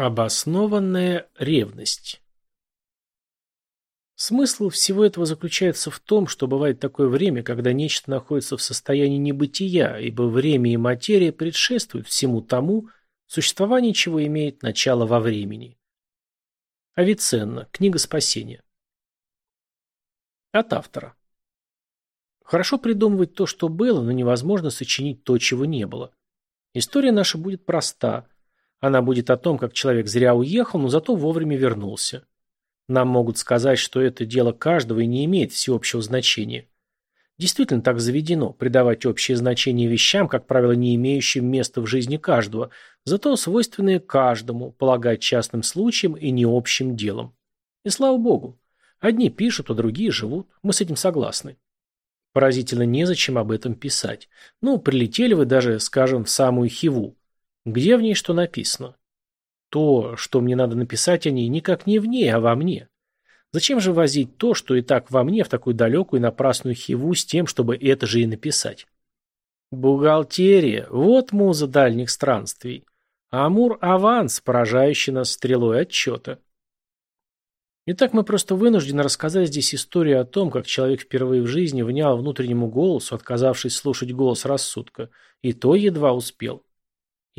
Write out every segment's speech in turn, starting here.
Обоснованная ревность Смысл всего этого заключается в том, что бывает такое время, когда нечто находится в состоянии небытия, ибо время и материя предшествуют всему тому, существование чего имеет начало во времени. Авиценна. Книга спасения. От автора. Хорошо придумывать то, что было, но невозможно сочинить то, чего не было. История наша будет проста – она будет о том, как человек зря уехал, но зато вовремя вернулся. Нам могут сказать, что это дело каждого и не имеет всеобщего значения. Действительно так заведено, придавать общее значение вещам, как правило, не имеющим места в жизни каждого, зато свойственные каждому, полагать частным случаем и не общим делом. И слава богу. Одни пишут, а другие живут. Мы с этим согласны. Поразительно незачем об этом писать. Ну, прилетели вы даже, скажем, в самую Хиву. Где в ней что написано? То, что мне надо написать о ней, никак не в ней, а во мне. Зачем же возить то, что и так во мне, в такую далекую и напрасную хиву, с тем, чтобы это же и написать? Бухгалтерия – вот муза дальних странствий. Амур-аванс, поражающий нас стрелой отчета. Итак, мы просто вынуждены рассказать здесь историю о том, как человек впервые в жизни внял внутреннему голосу, отказавшись слушать голос рассудка, и то едва успел.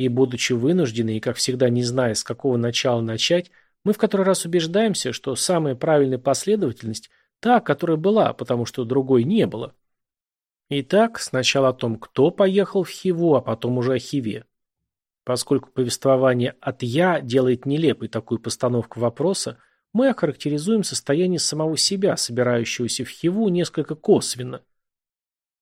И, будучи вынуждены и, как всегда, не зная, с какого начала начать, мы в который раз убеждаемся, что самая правильная последовательность – та, которая была, потому что другой не было. Итак, сначала о том, кто поехал в Хиву, а потом уже о Хиве. Поскольку повествование от «я» делает нелепой такую постановку вопроса, мы охарактеризуем состояние самого себя, собирающегося в Хиву, несколько косвенно.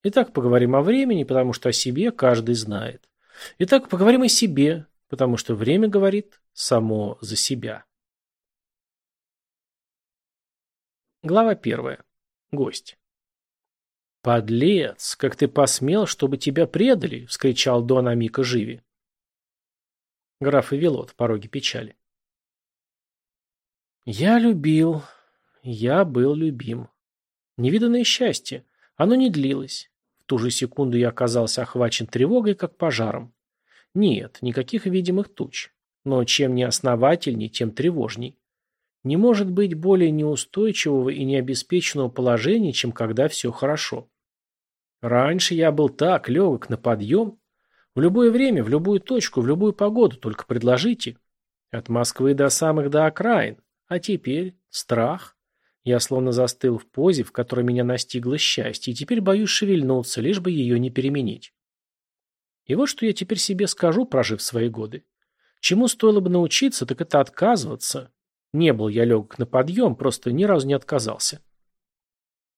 Итак, поговорим о времени, потому что о себе каждый знает. Итак, поговорим о себе, потому что время говорит само за себя. Глава первая. Гость. «Подлец, как ты посмел, чтобы тебя предали!» — вскричал Дон Амика Живи. Граф Эвелот в пороге печали. «Я любил, я был любим. Невиданное счастье. Оно не длилось ту же секунду я оказался охвачен тревогой, как пожаром. Нет, никаких видимых туч. Но чем не основательней, тем тревожней. Не может быть более неустойчивого и необеспеченного положения, чем когда все хорошо. Раньше я был так легок на подъем. В любое время, в любую точку, в любую погоду, только предложите. От Москвы до самых до окраин. А теперь страх. Я словно застыл в позе, в которой меня настигло счастье, и теперь боюсь шевельнуться, лишь бы ее не переменить. И вот что я теперь себе скажу, прожив свои годы. Чему стоило бы научиться, так это отказываться. Не был я легок на подъем, просто ни разу не отказался.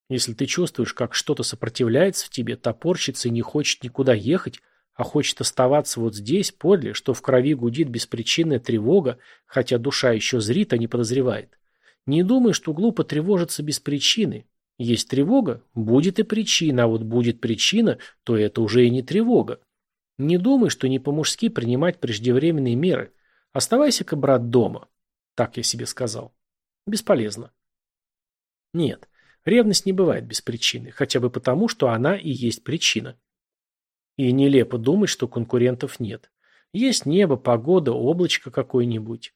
Если ты чувствуешь, как что-то сопротивляется в тебе, топорщится и не хочет никуда ехать, а хочет оставаться вот здесь, подле, что в крови гудит беспричинная тревога, хотя душа еще зрит, а не подозревает, не думай, что глупо тревожиться без причины. Есть тревога, будет и причина, а вот будет причина, то это уже и не тревога. Не думай, что не по-мужски принимать преждевременные меры. Оставайся-ка, брат, дома. Так я себе сказал. Бесполезно. Нет, ревность не бывает без причины, хотя бы потому, что она и есть причина. И нелепо думать, что конкурентов нет. Есть небо, погода, облачко какое-нибудь.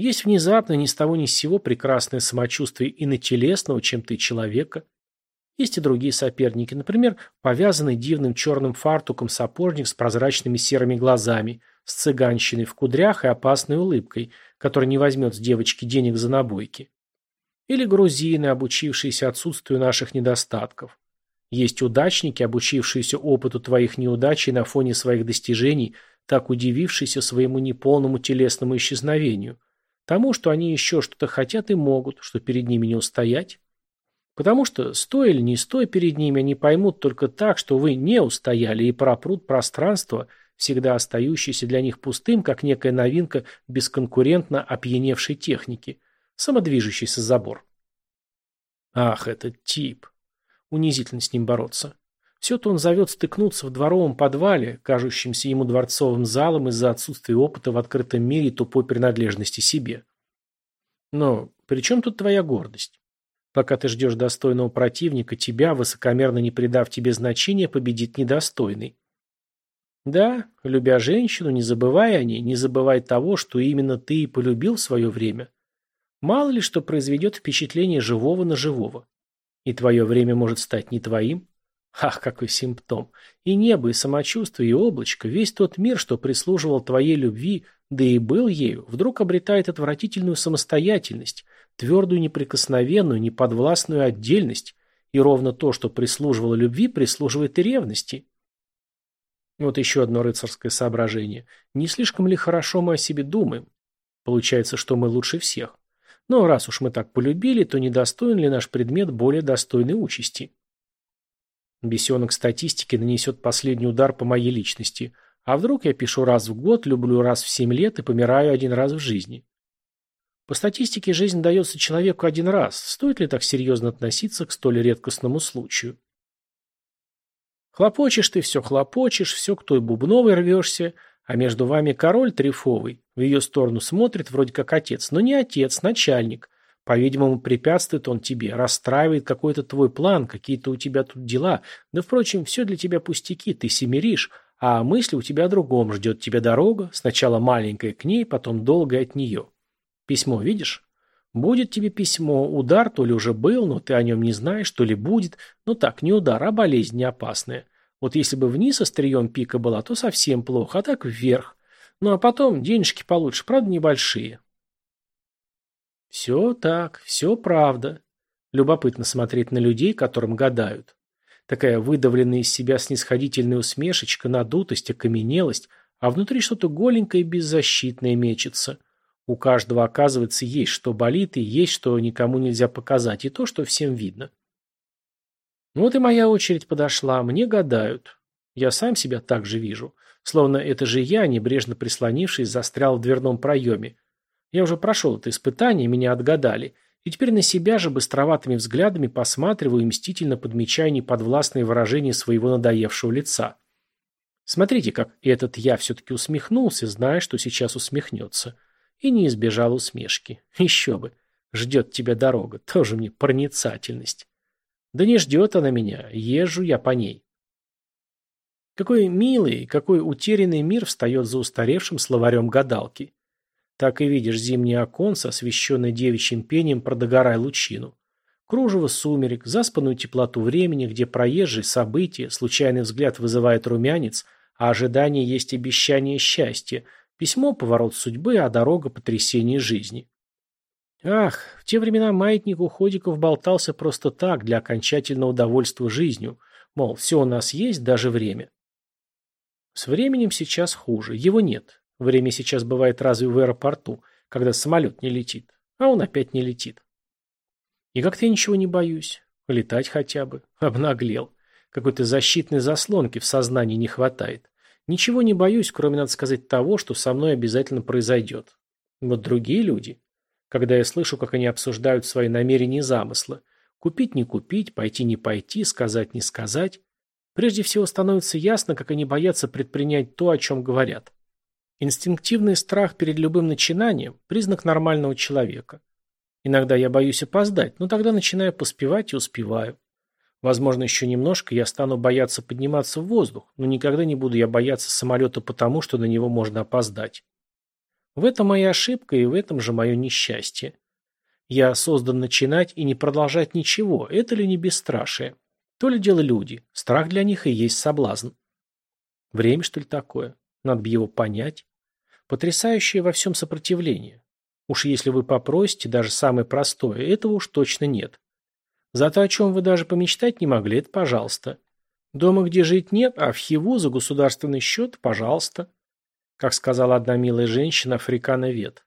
Есть внезапно ни с того ни с сего прекрасное самочувствие и на телесного, чем ты человека. Есть и другие соперники, например, повязанный дивным черным фартуком сапожник с прозрачными серыми глазами, с цыганщиной в кудрях и опасной улыбкой, который не возьмет с девочки денег за набойки. Или грузины, обучившиеся отсутствию наших недостатков. Есть удачники, обучившиеся опыту твоих неудач и на фоне своих достижений, так удивившиеся своему неполному телесному исчезновению – Тому, что они еще что-то хотят и могут, что перед ними не устоять. Потому что, стоя или не стоя перед ними, они поймут только так, что вы не устояли и пропрут пространство, всегда остающееся для них пустым, как некая новинка бесконкурентно опьяневшей техники, самодвижущийся забор. Ах, этот тип. Унизительно с ним бороться. Все-то он зовет стыкнуться в дворовом подвале, кажущемся ему дворцовым залом из-за отсутствия опыта в открытом мире и тупой принадлежности себе. Но при чем тут твоя гордость? Пока ты ждешь достойного противника, тебя, высокомерно не придав тебе значения, победит недостойный. Да, любя женщину, не забывай о ней, не забывай того, что именно ты и полюбил в свое время. Мало ли что произведет впечатление живого на живого. И твое время может стать не твоим. Ах, какой симптом! И небо, и самочувствие, и облачко, весь тот мир, что прислуживал твоей любви, да и был ею, вдруг обретает отвратительную самостоятельность, твердую неприкосновенную, неподвластную отдельность, и ровно то, что прислуживало любви, прислуживает и ревности. Вот еще одно рыцарское соображение. Не слишком ли хорошо мы о себе думаем? Получается, что мы лучше всех. Но раз уж мы так полюбили, то недостоин ли наш предмет более достойной участи? Бесенок статистики нанесет последний удар по моей личности. А вдруг я пишу раз в год, люблю раз в семь лет и помираю один раз в жизни? По статистике, жизнь дается человеку один раз. Стоит ли так серьезно относиться к столь редкостному случаю? Хлопочешь ты, все хлопочешь, все к той бубновой рвешься, а между вами король трефовый. В ее сторону смотрит вроде как отец, но не отец, начальник. По-видимому, препятствует он тебе, расстраивает какой-то твой план, какие-то у тебя тут дела. Да, впрочем, все для тебя пустяки, ты семеришь, а мысли у тебя о другом, ждет тебя дорога, сначала маленькая к ней, потом долгая от нее. Письмо видишь? Будет тебе письмо, удар то ли уже был, но ты о нем не знаешь, то ли будет. Ну так, не удар, а болезнь не опасная. Вот если бы вниз острием пика была, то совсем плохо, а так вверх. Ну а потом денежки получше, правда небольшие. Все так, все правда. Любопытно смотреть на людей, которым гадают. Такая выдавленная из себя снисходительная усмешечка, надутость, окаменелость, а внутри что-то голенькое и беззащитное мечется. У каждого, оказывается, есть что болит и есть что никому нельзя показать, и то, что всем видно. Вот и моя очередь подошла, мне гадают. Я сам себя так же вижу. Словно это же я, небрежно прислонившись, застрял в дверном проеме. Я уже прошел это испытание, меня отгадали. И теперь на себя же быстроватыми взглядами посматриваю и мстительно подмечаю неподвластные выражения своего надоевшего лица. Смотрите, как этот я все-таки усмехнулся, зная, что сейчас усмехнется. И не избежал усмешки. Еще бы. Ждет тебя дорога. Тоже мне проницательность. Да не ждет она меня, езжу я по ней. Какой милый, какой утерянный мир встает за устаревшим словарем гадалки. Так и видишь зимнее оконце, освещенное девичьим пением про догорай лучину. Кружево сумерек, заспанную теплоту времени, где проезжие события, случайный взгляд вызывает румянец, а ожидание есть обещание счастья, письмо – поворот судьбы, а дорога – потрясение жизни. Ах, в те времена маятник у ходиков болтался просто так, для окончательного удовольствия жизнью. Мол, все у нас есть, даже время. С временем сейчас хуже, его нет. Время сейчас бывает разве в аэропорту, когда самолет не летит, а он опять не летит. И как-то я ничего не боюсь. Летать хотя бы. Обнаглел. Какой-то защитной заслонки в сознании не хватает. Ничего не боюсь, кроме, надо сказать, того, что со мной обязательно произойдет. Вот другие люди когда я слышу, как они обсуждают свои намерения и замыслы. Купить не купить, пойти не пойти, сказать не сказать. Прежде всего становится ясно, как они боятся предпринять то, о чем говорят. Инстинктивный страх перед любым начинанием – признак нормального человека. Иногда я боюсь опоздать, но тогда начинаю поспевать и успеваю. Возможно, еще немножко я стану бояться подниматься в воздух, но никогда не буду я бояться самолета потому, что на него можно опоздать. В этом моя ошибка и в этом же мое несчастье. Я создан начинать и не продолжать ничего, это ли не бесстрашие? То ли дело люди, страх для них и есть соблазн. Время, что ли, такое? Надо бы его понять. Потрясающее во всем сопротивление. Уж если вы попросите, даже самое простое, этого уж точно нет. Зато о чем вы даже помечтать не могли, это пожалуйста. Дома, где жить нет, а в Хиву за государственный счет, пожалуйста. Как сказала одна милая женщина, африкановед.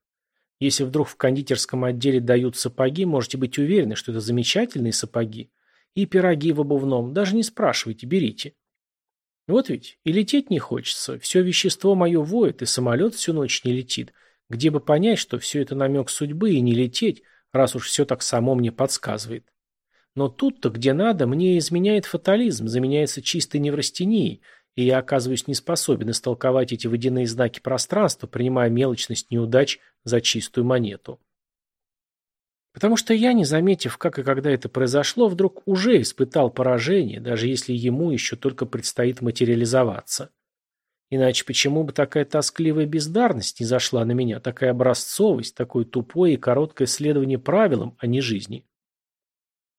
Если вдруг в кондитерском отделе дают сапоги, можете быть уверены, что это замечательные сапоги. И пироги в обувном. Даже не спрашивайте, берите. Вот ведь и лететь не хочется. Все вещество мое воет, и самолет всю ночь не летит. Где бы понять, что все это намек судьбы, и не лететь, раз уж все так само мне подсказывает. Но тут-то, где надо, мне изменяет фатализм, заменяется чистой неврастенией, и я оказываюсь не способен истолковать эти водяные знаки пространства, принимая мелочность неудач за чистую монету. Потому что я, не заметив, как и когда это произошло, вдруг уже испытал поражение, даже если ему еще только предстоит материализоваться. Иначе почему бы такая тоскливая бездарность не зашла на меня, такая образцовость, такое тупое и короткое следование правилам, а не жизни?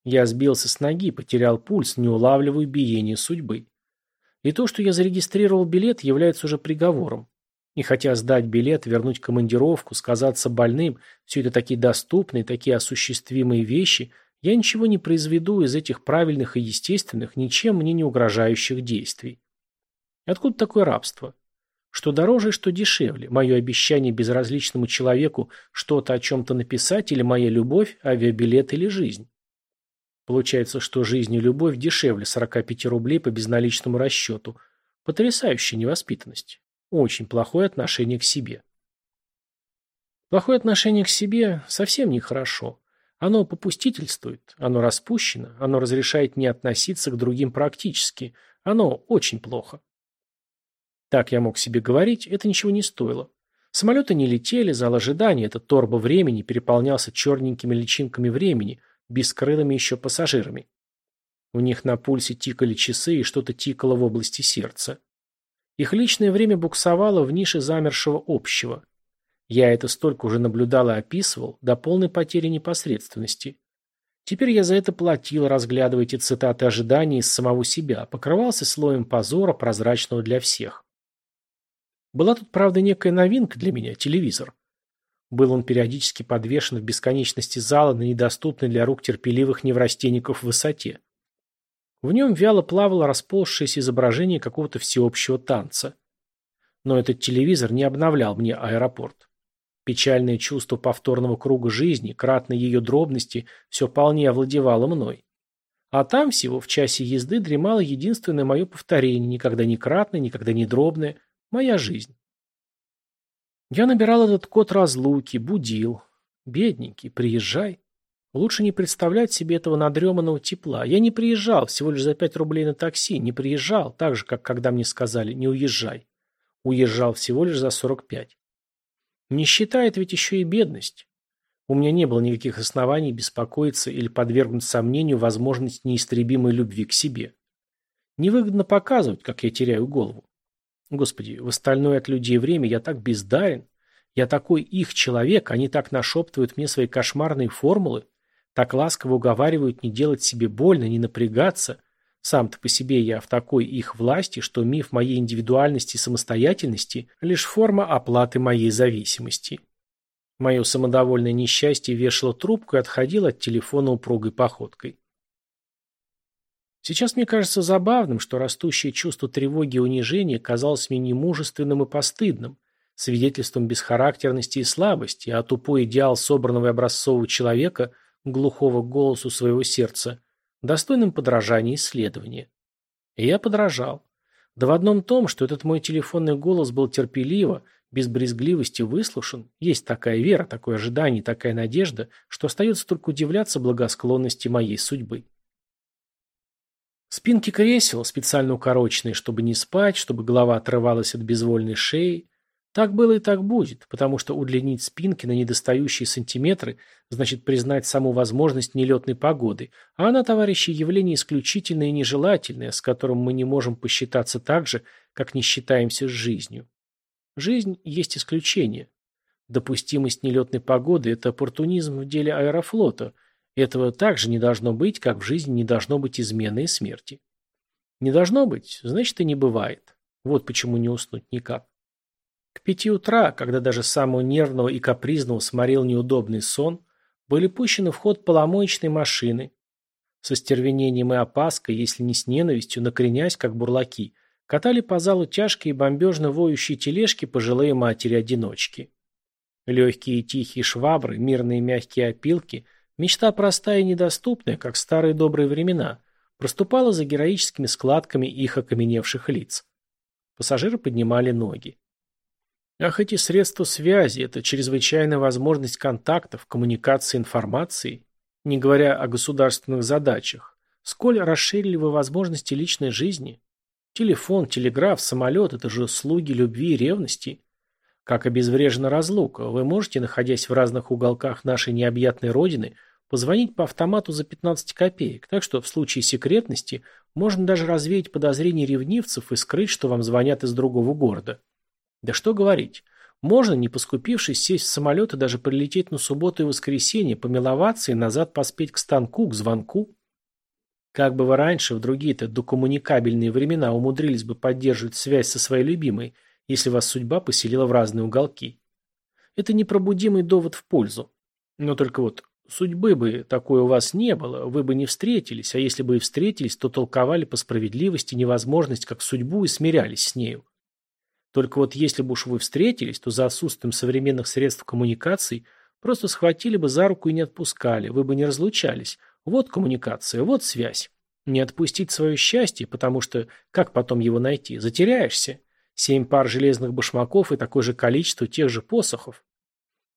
Я сбился с ноги, потерял пульс, не улавливаю биение судьбы. И то, что я зарегистрировал билет, является уже приговором. И хотя сдать билет, вернуть командировку, сказаться больным – все это такие доступные, такие осуществимые вещи, я ничего не произведу из этих правильных и естественных, ничем мне не угрожающих действий. Откуда такое рабство? Что дороже, что дешевле? Мое обещание безразличному человеку что-то о чем-то написать или моя любовь, авиабилет или жизнь? Получается, что жизнь и любовь дешевле 45 рублей по безналичному расчету. Потрясающая невоспитанность. Очень плохое отношение к себе. Плохое отношение к себе совсем нехорошо. Оно попустительствует, оно распущено, оно разрешает не относиться к другим практически. Оно очень плохо. Так я мог себе говорить, это ничего не стоило. Самолеты не летели, зал ожидания, этот торбо времени переполнялся черненькими личинками времени, бескрылыми еще пассажирами. У них на пульсе тикали часы и что-то тикало в области сердца. Их личное время буксовало в нише замершего общего. Я это столько уже наблюдал и описывал, до полной потери непосредственности. Теперь я за это платил, разглядывая эти цитаты ожиданий из самого себя, покрывался слоем позора, прозрачного для всех. Была тут, правда, некая новинка для меня – телевизор. Был он периодически подвешен в бесконечности зала на недоступной для рук терпеливых неврастенников высоте. В нем вяло плавало расползшееся изображение какого-то всеобщего танца. Но этот телевизор не обновлял мне аэропорт. Печальное чувство повторного круга жизни, кратной ее дробности, все вполне овладевало мной. А там всего в часе езды дремало единственное мое повторение, никогда не кратное, никогда не дробное, Моя жизнь. Я набирал этот код разлуки, будил. Бедненький, приезжай. Лучше не представлять себе этого надреманного тепла. Я не приезжал, всего лишь за пять рублей на такси. Не приезжал, так же, как когда мне сказали, не уезжай. Уезжал всего лишь за сорок пять. Не считает ведь еще и бедность. У меня не было никаких оснований беспокоиться или подвергнуть сомнению возможность неистребимой любви к себе. Невыгодно показывать, как я теряю голову. Господи, в остальное от людей время я так бездарен. Я такой их человек, они так нашептывают мне свои кошмарные формулы, так ласково уговаривают не делать себе больно, не напрягаться. Сам-то по себе я в такой их власти, что миф моей индивидуальности и самостоятельности – лишь форма оплаты моей зависимости. Мое самодовольное несчастье вешало трубку и отходило от телефона упругой походкой. Сейчас мне кажется забавным, что растущее чувство тревоги и унижения казалось мне немужественным и постыдным, свидетельством бесхарактерности и слабости, а тупой идеал собранного и образцового человека, глухого голосу своего сердца, достойным подражания исследования. И я подражал. Да в одном том, что этот мой телефонный голос был терпеливо, без брезгливости выслушан, есть такая вера, такое ожидание, такая надежда, что остается только удивляться благосклонности моей судьбы. Спинки кресел, специально укороченные, чтобы не спать, чтобы голова отрывалась от безвольной шеи. Так было и так будет, потому что удлинить спинки на недостающие сантиметры значит признать саму возможность нелетной погоды, а она, товарищи, явление исключительное и нежелательное, с которым мы не можем посчитаться так же, как не считаемся с жизнью. Жизнь есть исключение. Допустимость нелетной погоды – это оппортунизм в деле аэрофлота – этого также не должно быть, как в жизни не должно быть измены и смерти. Не должно быть, значит и не бывает. Вот почему не уснуть никак. К пяти утра, когда даже самого нервного и капризного сморил неудобный сон, были пущены в ход поломоечные машины. Со стервенением и опаской, если не с ненавистью, накренясь, как бурлаки, катали по залу тяжкие бомбежно воющие тележки пожилые матери-одиночки. Легкие и тихие швабры, мирные мягкие опилки Мечта простая и недоступная, как старые добрые времена, проступала за героическими складками их окаменевших лиц. Пассажиры поднимали ноги. Ах, эти средства связи, это чрезвычайная возможность контактов, коммуникации информации, не говоря о государственных задачах. Сколь расширили вы возможности личной жизни? Телефон, телеграф, самолет – это же слуги любви и ревности. Как обезврежена разлука, вы можете, находясь в разных уголках нашей необъятной родины, позвонить по автомату за 15 копеек, так что в случае секретности можно даже развеять подозрения ревнивцев и скрыть, что вам звонят из другого города. Да что говорить, можно, не поскупившись, сесть в самолет и даже прилететь на субботу и воскресенье, помиловаться и назад поспеть к станку, к звонку. Как бы вы раньше, в другие-то докоммуникабельные времена умудрились бы поддерживать связь со своей любимой, если вас судьба поселила в разные уголки. Это непробудимый довод в пользу. Но только вот судьбы бы такой у вас не было, вы бы не встретились, а если бы и встретились, то толковали по справедливости невозможность как судьбу и смирялись с нею. Только вот если бы уж вы встретились, то за отсутствием современных средств коммуникаций просто схватили бы за руку и не отпускали, вы бы не разлучались. Вот коммуникация, вот связь. Не отпустить свое счастье, потому что как потом его найти? Затеряешься. Семь пар железных башмаков и такое же количество тех же посохов.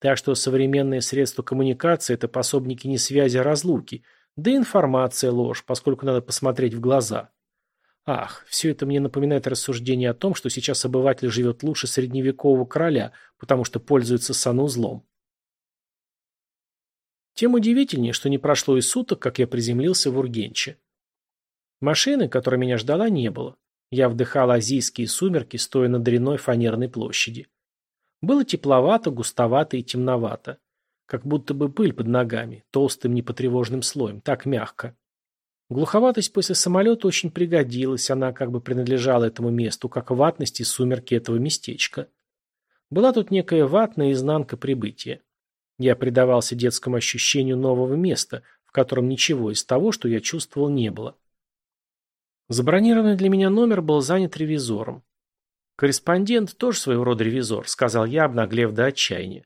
Так что современные средства коммуникации – это пособники не связи, а разлуки. Да и информация – ложь, поскольку надо посмотреть в глаза. Ах, все это мне напоминает рассуждение о том, что сейчас обыватель живет лучше средневекового короля, потому что пользуется санузлом. Тем удивительнее, что не прошло и суток, как я приземлился в Ургенче. Машины, которая меня ждала, не было. Я вдыхал азийские сумерки, стоя на дряной фанерной площади. Было тепловато, густовато и темновато. Как будто бы пыль под ногами, толстым непотревожным слоем, так мягко. Глуховатость после самолета очень пригодилась, она как бы принадлежала этому месту, как ватность и сумерки этого местечка. Была тут некая ватная изнанка прибытия. Я предавался детскому ощущению нового места, в котором ничего из того, что я чувствовал, не было. Забронированный для меня номер был занят ревизором. «Корреспондент тоже своего рода ревизор», — сказал я, обнаглев до отчаяния.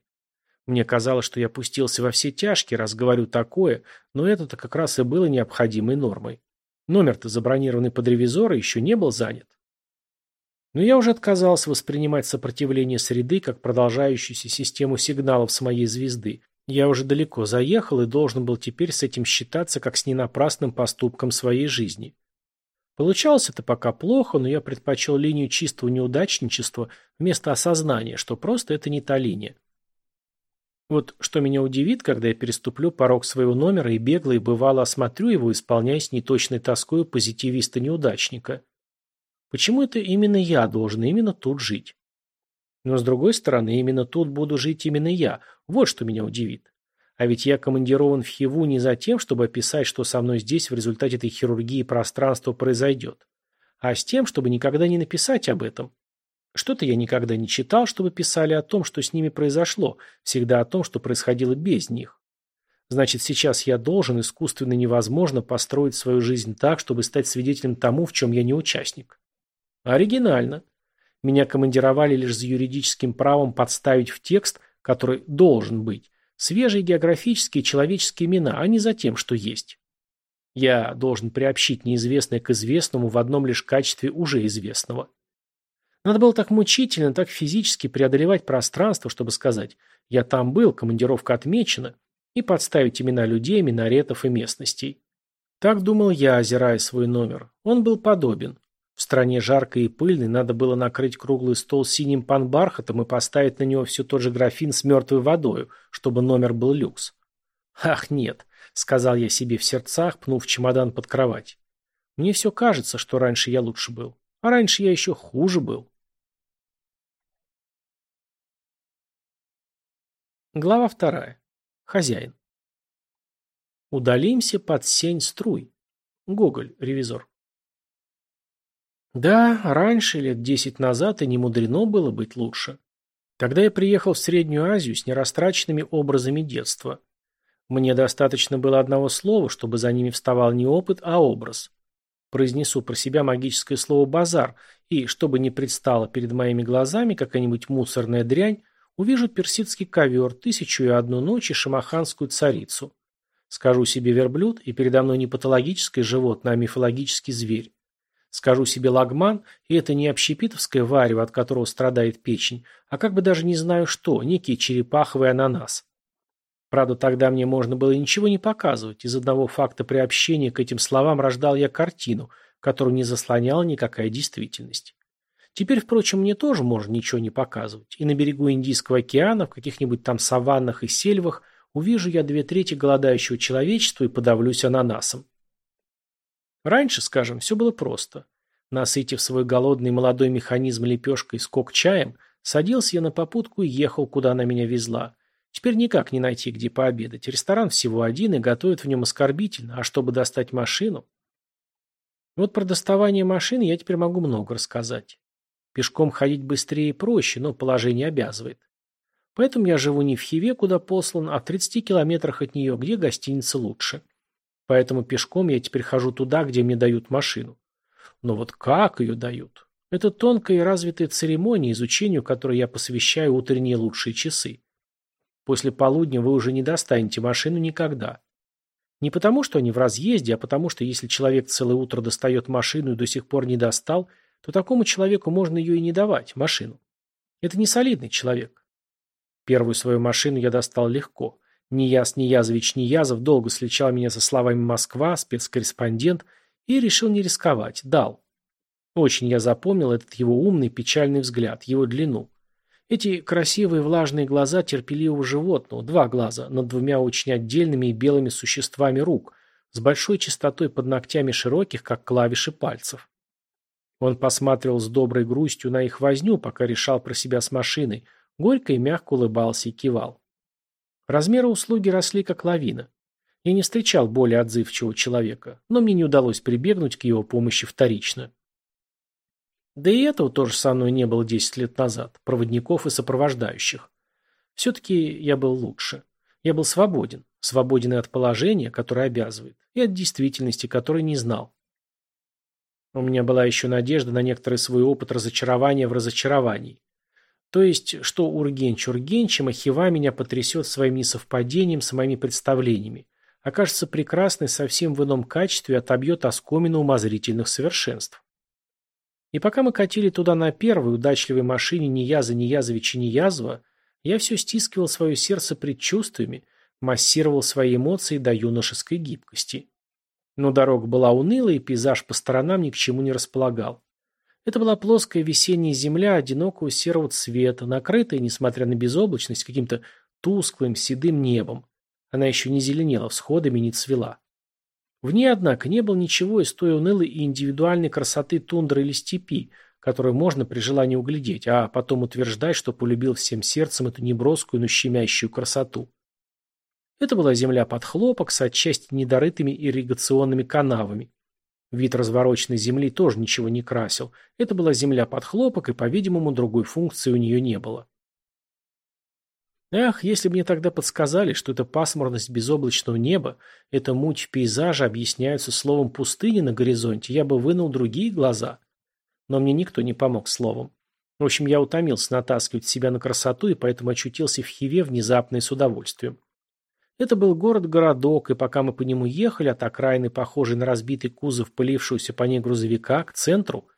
Мне казалось, что я пустился во все тяжкие, раз говорю такое, но это-то как раз и было необходимой нормой. Номер-то забронированный под ревизора еще не был занят. Но я уже отказался воспринимать сопротивление среды как продолжающуюся систему сигналов с моей звезды. Я уже далеко заехал и должен был теперь с этим считаться как с ненапрасным поступком своей жизни. Получалось это пока плохо, но я предпочел линию чистого неудачничества вместо осознания, что просто это не та линия. Вот что меня удивит, когда я переступлю порог своего номера и бегло и бывало осмотрю его, исполняясь неточной тоской позитивиста-неудачника. Почему это именно я должен именно тут жить? Но с другой стороны, именно тут буду жить именно я. Вот что меня удивит. А ведь я командирован в Хиву не за тем, чтобы описать, что со мной здесь в результате этой хирургии пространства произойдет, а с тем, чтобы никогда не написать об этом. Что-то я никогда не читал, чтобы писали о том, что с ними произошло, всегда о том, что происходило без них. Значит, сейчас я должен, искусственно невозможно, построить свою жизнь так, чтобы стать свидетелем тому, в чем я не участник. Оригинально. Меня командировали лишь за юридическим правом подставить в текст, который должен быть, Свежие географические человеческие имена, а не за тем, что есть. Я должен приобщить неизвестное к известному в одном лишь качестве уже известного. Надо было так мучительно, так физически преодолевать пространство, чтобы сказать «я там был, командировка отмечена», и подставить имена людей, минаретов и местностей. Так думал я, озирая свой номер. Он был подобен. В стране жаркой и пыльной надо было накрыть круглый стол синим панбархатом и поставить на него все тот же графин с мертвой водой, чтобы номер был люкс. «Ах, нет», — сказал я себе в сердцах, пнув чемодан под кровать. «Мне все кажется, что раньше я лучше был. А раньше я еще хуже был». Глава вторая. Хозяин. Удалимся под сень струй. Гоголь, ревизор. Да, раньше, лет десять назад, и не мудрено было быть лучше. Тогда я приехал в Среднюю Азию с нерастраченными образами детства. Мне достаточно было одного слова, чтобы за ними вставал не опыт, а образ. Произнесу про себя магическое слово «базар», и, чтобы не предстало перед моими глазами какая-нибудь мусорная дрянь, увижу персидский ковер, тысячу и одну ночь и шамаханскую царицу. Скажу себе верблюд, и передо мной не патологическое животное, а мифологический зверь. Скажу себе лагман, и это не общепитовское варево, от которого страдает печень, а как бы даже не знаю что, некий черепаховый ананас. Правда, тогда мне можно было ничего не показывать. Из одного факта приобщения к этим словам рождал я картину, которую не заслоняла никакая действительность. Теперь, впрочем, мне тоже можно ничего не показывать. И на берегу Индийского океана, в каких-нибудь там саваннах и сельвах, увижу я две трети голодающего человечества и подавлюсь ананасом. Раньше, скажем, все было просто. Насытив свой голодный молодой механизм лепешкой с кок-чаем, садился я на попутку и ехал, куда она меня везла. Теперь никак не найти, где пообедать. Ресторан всего один и готовят в нем оскорбительно, а чтобы достать машину... Вот про доставание машины я теперь могу много рассказать. Пешком ходить быстрее и проще, но положение обязывает. Поэтому я живу не в Хиве, куда послан, а в 30 километрах от нее, где гостиница лучше. Поэтому пешком я теперь хожу туда, где мне дают машину. Но вот как ее дают? Это тонкая и развитая церемония, изучению которой я посвящаю утренние лучшие часы. После полудня вы уже не достанете машину никогда. Не потому, что они в разъезде, а потому, что если человек целое утро достает машину и до сих пор не достал, то такому человеку можно ее и не давать, машину. Это не солидный человек. Первую свою машину я достал легко. Нияз Ниязович Ниязов долго сличал меня со словами «Москва», спецкорреспондент, и решил не рисковать, дал. Очень я запомнил этот его умный, печальный взгляд, его длину. Эти красивые влажные глаза терпеливого животного, два глаза, над двумя очень отдельными и белыми существами рук, с большой чистотой под ногтями широких, как клавиши пальцев. Он посматривал с доброй грустью на их возню, пока решал про себя с машиной, горько и мягко улыбался и кивал. Размеры услуги росли, как лавина. Я не встречал более отзывчивого человека, но мне не удалось прибегнуть к его помощи вторично. Да и этого тоже со мной не было 10 лет назад, проводников и сопровождающих. Все-таки я был лучше. Я был свободен. Свободен и от положения, которое обязывает, и от действительности, которой не знал. У меня была еще надежда на некоторый свой опыт разочарования в разочаровании. То есть, что Ургенч Ургенчем, а Хива меня потрясет своим несовпадением с моими представлениями, окажется прекрасной совсем в ином качестве отобьет оскомину умозрительных совершенств. И пока мы катили туда на первой удачливой машине Нияза Ниязовича Ниязова, я все стискивал свое сердце предчувствиями, массировал свои эмоции до юношеской гибкости. Но дорога была унылая, и пейзаж по сторонам ни к чему не располагал. Это была плоская весенняя земля одинокого серого цвета, накрытая, несмотря на безоблачность, каким-то тусклым седым небом. Она еще не зеленела всходами, не цвела. В ней, однако, не было ничего из той унылой и индивидуальной красоты тундры или степи, которую можно при желании углядеть, а потом утверждать, что полюбил всем сердцем эту неброскую, но щемящую красоту. Это была земля под хлопок с отчасти недорытыми ирригационными канавами. Вид развороченной земли тоже ничего не красил. Это была земля под хлопок, и, по-видимому, другой функции у нее не было. Ах, если бы мне тогда подсказали, что эта пасмурность безоблачного неба, эта муть пейзажа объясняются словом пустыни на горизонте, я бы вынул другие глаза. Но мне никто не помог словом. В общем, я утомился натаскивать себя на красоту, и поэтому очутился в Хиве внезапно и с удовольствием. Это был город-городок, и пока мы по нему ехали, от окраины, похожей на разбитый кузов пылившегося по ней грузовика, к центру,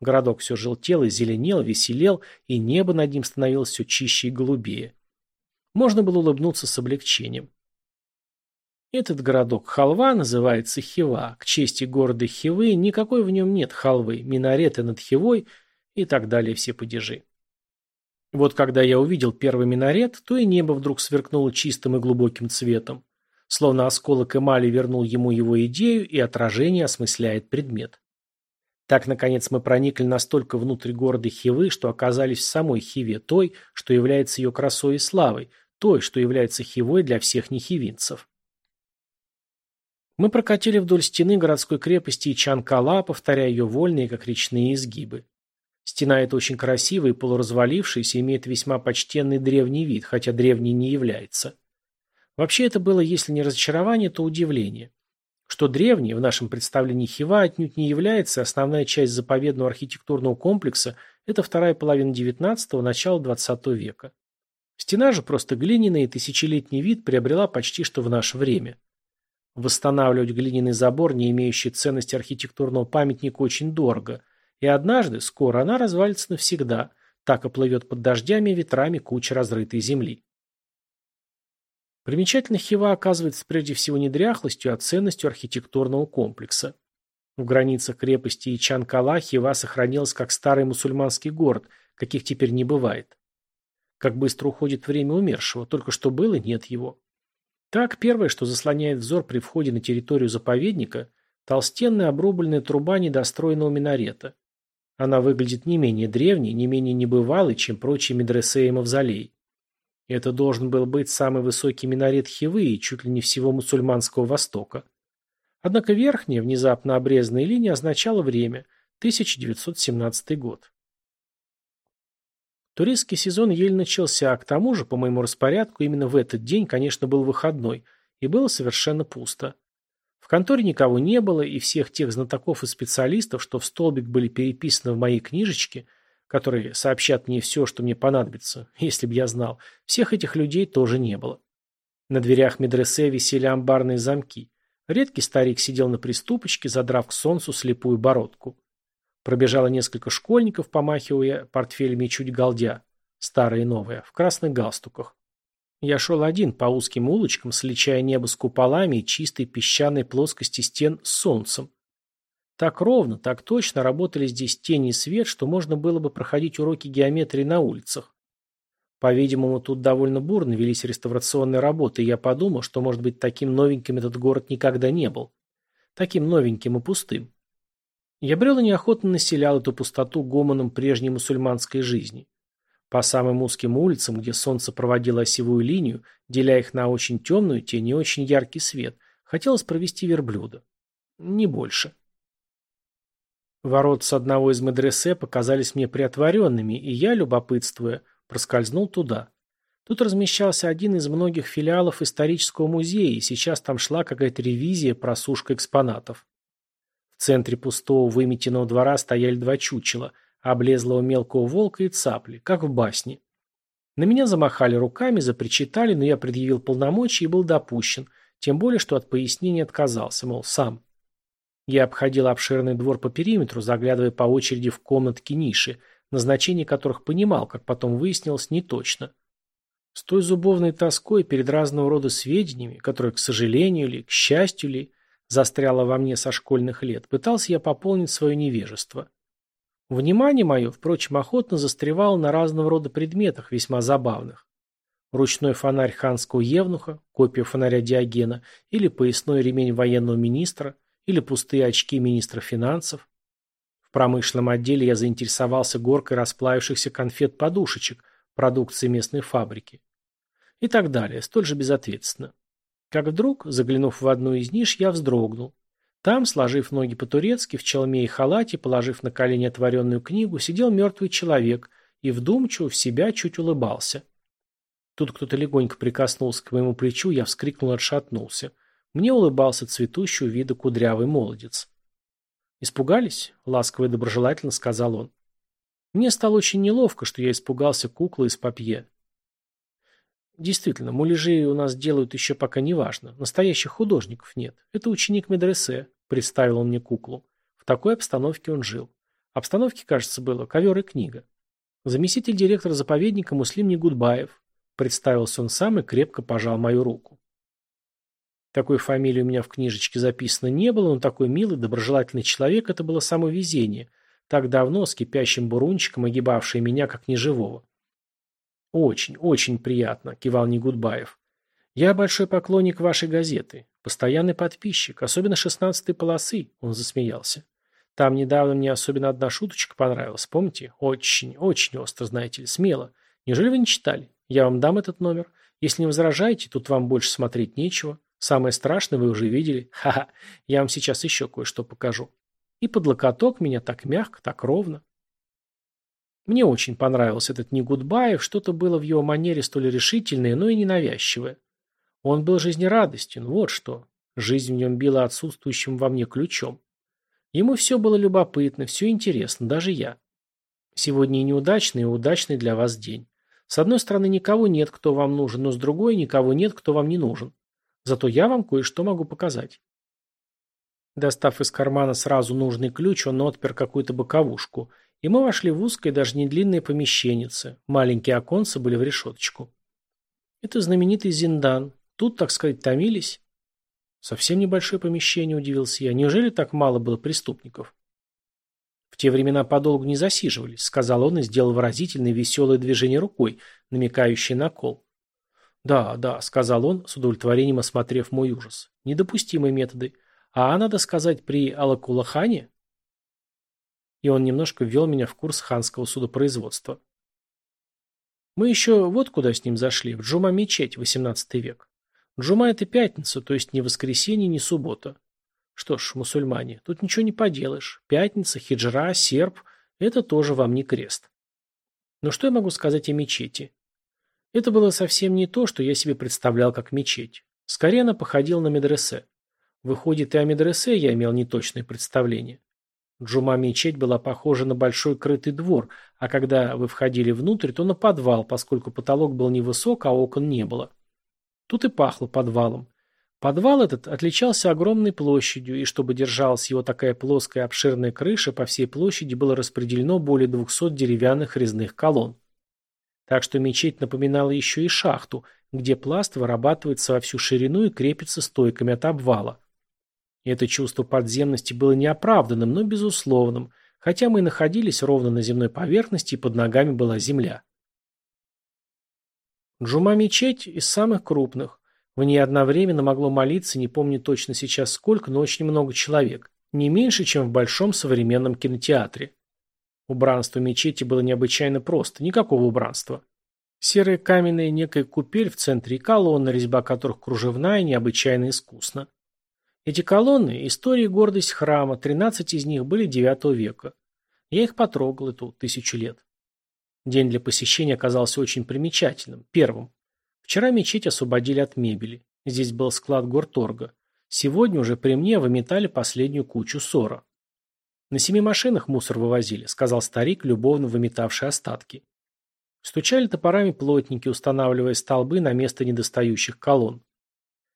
городок все желтел и зеленел, веселел, и небо над ним становилось все чище и голубее. Можно было улыбнуться с облегчением. Этот городок Халва называется Хива. К чести города Хивы никакой в нем нет халвы, минареты над Хивой и так далее все падежи. Вот когда я увидел первый минарет, то и небо вдруг сверкнуло чистым и глубоким цветом. Словно осколок эмали вернул ему его идею, и отражение осмысляет предмет. Так, наконец, мы проникли настолько внутрь города Хивы, что оказались в самой Хиве той, что является ее красой и славой, той, что является хивой для всех нехивинцев. Мы прокатили вдоль стены городской крепости Ичанкала, повторяя ее вольные, как речные изгибы. Стена эта очень красивая и полуразвалившаяся, имеет весьма почтенный древний вид, хотя древний не является. Вообще это было, если не разочарование, то удивление. Что древний, в нашем представлении Хива, отнюдь не является, основная часть заповедного архитектурного комплекса – это вторая половина XIX – начало XX века. Стена же просто глиняная и тысячелетний вид приобрела почти что в наше время. Восстанавливать глиняный забор, не имеющий ценности архитектурного памятника, очень дорого. И однажды, скоро, она развалится навсегда, так оплывет под дождями и ветрами куча разрытой земли. Примечательно Хива оказывается прежде всего не дряхлостью, а ценностью архитектурного комплекса. В границах крепости Ичанкала Хива сохранилась как старый мусульманский город, каких теперь не бывает. Как быстро уходит время умершего, только что было, нет его. Так, первое, что заслоняет взор при входе на территорию заповедника – толстенная обрубленная труба недостроенного минарета. Она выглядит не менее древней, не менее небывалой, чем прочие медресе и мавзолей. Это должен был быть самый высокий минарет Хивы и чуть ли не всего мусульманского Востока. Однако верхняя, внезапно обрезанная линия означала время – 1917 год. Туристский сезон еле начался, а к тому же, по моему распорядку, именно в этот день, конечно, был выходной, и было совершенно пусто. В конторе никого не было, и всех тех знатоков и специалистов, что в столбик были переписаны в моей книжечке, которые сообщат мне все, что мне понадобится, если б я знал, всех этих людей тоже не было. На дверях медресе висели амбарные замки. Редкий старик сидел на приступочке, задрав к солнцу слепую бородку. Пробежало несколько школьников, помахивая портфелями чуть галдя, старые и новые, в красных галстуках. Я шел один по узким улочкам, сличая небо с куполами и чистой песчаной плоскости стен с солнцем. Так ровно, так точно работали здесь тени и свет, что можно было бы проходить уроки геометрии на улицах. По-видимому, тут довольно бурно велись реставрационные работы, и я подумал, что, может быть, таким новеньким этот город никогда не был. Таким новеньким и пустым. Я брел и неохотно населял эту пустоту гомоном прежней мусульманской жизни. По самым узким улицам, где солнце проводило осевую линию, деля их на очень темную тень и очень яркий свет, хотелось провести верблюда. Не больше. Ворот с одного из медресе показались мне приотворенными, и я, любопытствуя, проскользнул туда. Тут размещался один из многих филиалов исторического музея, и сейчас там шла какая-то ревизия, просушка экспонатов. В центре пустого выметенного двора стояли два чучела, облезлого мелкого волка и цапли, как в басне. На меня замахали руками, запричитали, но я предъявил полномочия и был допущен, тем более, что от пояснений отказался, мол, сам. Я обходил обширный двор по периметру, заглядывая по очереди в комнатки ниши, назначение которых понимал, как потом выяснилось, не точно. С той зубовной тоской перед разного рода сведениями, которые, к сожалению ли, к счастью ли, застряла во мне со школьных лет, пытался я пополнить свое невежество. Внимание мое, впрочем, охотно застревало на разного рода предметах, весьма забавных. Ручной фонарь ханского евнуха, копия фонаря Диогена, или поясной ремень военного министра, или пустые очки министра финансов. В промышленном отделе я заинтересовался горкой расплавившихся конфет-подушечек, продукции местной фабрики. И так далее, столь же безответственно. Как вдруг, заглянув в одну из ниш, я вздрогнул. Там, сложив ноги по-турецки, в челме и халате, положив на колени отворенную книгу, сидел мертвый человек и вдумчиво в себя чуть улыбался. Тут кто-то легонько прикоснулся к моему плечу, я вскрикнул и отшатнулся. Мне улыбался цветущего вида кудрявый молодец. «Испугались?» — ласково и доброжелательно сказал он. Мне стало очень неловко, что я испугался куклы из папье. Действительно, муляжи у нас делают еще пока не важно. Настоящих художников нет. Это ученик медресе, представил он мне куклу. В такой обстановке он жил. Обстановке, кажется, было ковер и книга. Заместитель директора заповедника Муслим Негудбаев. Представился он сам и крепко пожал мою руку. Такой фамилии у меня в книжечке записано не было, но такой милый, доброжелательный человек – это было само везение, так давно с кипящим бурунчиком, огибавший меня как неживого. «Очень, очень приятно», – кивал Негудбаев. «Я большой поклонник вашей газеты, постоянный подписчик, особенно шестнадцатой полосы», – он засмеялся. «Там недавно мне особенно одна шуточка понравилась, помните? Очень, очень остро, знаете ли, смело. Неужели вы не читали? Я вам дам этот номер. Если не возражаете, тут вам больше смотреть нечего. Самое страшное вы уже видели. Ха-ха, я вам сейчас еще кое-что покажу». И под локоток меня так мягко, так ровно. Мне очень понравился этот Негудбаев, что-то было в его манере столь решительное, но и ненавязчивое. Он был жизнерадостен, вот что. Жизнь в нем била отсутствующим во мне ключом. Ему все было любопытно, все интересно, даже я. Сегодня и неудачный, и удачный для вас день. С одной стороны, никого нет, кто вам нужен, но с другой, никого нет, кто вам не нужен. Зато я вам кое-что могу показать. Достав из кармана сразу нужный ключ, он отпер какую-то боковушку – и мы вошли в узкое, даже не длинное помещеннице. Маленькие оконцы были в решеточку. Это знаменитый Зиндан. Тут, так сказать, томились. Совсем небольшое помещение, удивился я. Неужели так мало было преступников? В те времена подолгу не засиживались, сказал он и сделал выразительное веселое движение рукой, намекающее на кол. Да, да, сказал он, с удовлетворением осмотрев мой ужас. Недопустимые методы. А надо сказать, при Алакулахане? И он немножко ввел меня в курс ханского судопроизводства. Мы еще вот куда с ним зашли, в Джума-мечеть, XVIII век. Джума – это пятница, то есть не воскресенье, не суббота. Что ж, мусульмане, тут ничего не поделаешь. Пятница, хиджра, серб – это тоже вам не крест. Но что я могу сказать о мечети? Это было совсем не то, что я себе представлял как мечеть. Скорее она походила на медресе. Выходит, и о медресе я имел неточное представление. Джума-мечеть была похожа на большой крытый двор, а когда вы входили внутрь, то на подвал, поскольку потолок был невысок, а окон не было. Тут и пахло подвалом. Подвал этот отличался огромной площадью, и чтобы держалась его такая плоская обширная крыша, по всей площади было распределено более 200 деревянных резных колонн. Так что мечеть напоминала еще и шахту, где пласт вырабатывается во всю ширину и крепится стойками от обвала. Это чувство подземности было неоправданным, но безусловным, хотя мы находились ровно на земной поверхности и под ногами была земля. Джума-мечеть из самых крупных. В ней одновременно могло молиться, не помню точно сейчас сколько, но очень много человек. Не меньше, чем в большом современном кинотеатре. Убранство мечети было необычайно просто, никакого убранства. Серая каменная некая купель в центре и колонны, резьба которых кружевная и необычайно искусна. Эти колонны – история и гордость храма, 13 из них были IX века. Я их потрогал эту тысячу лет. День для посещения оказался очень примечательным. Первым. Вчера мечеть освободили от мебели. Здесь был склад горторга. Сегодня уже при мне выметали последнюю кучу ссора. На семи машинах мусор вывозили, сказал старик, любовно выметавший остатки. Стучали топорами плотники, устанавливая столбы на место недостающих колонн.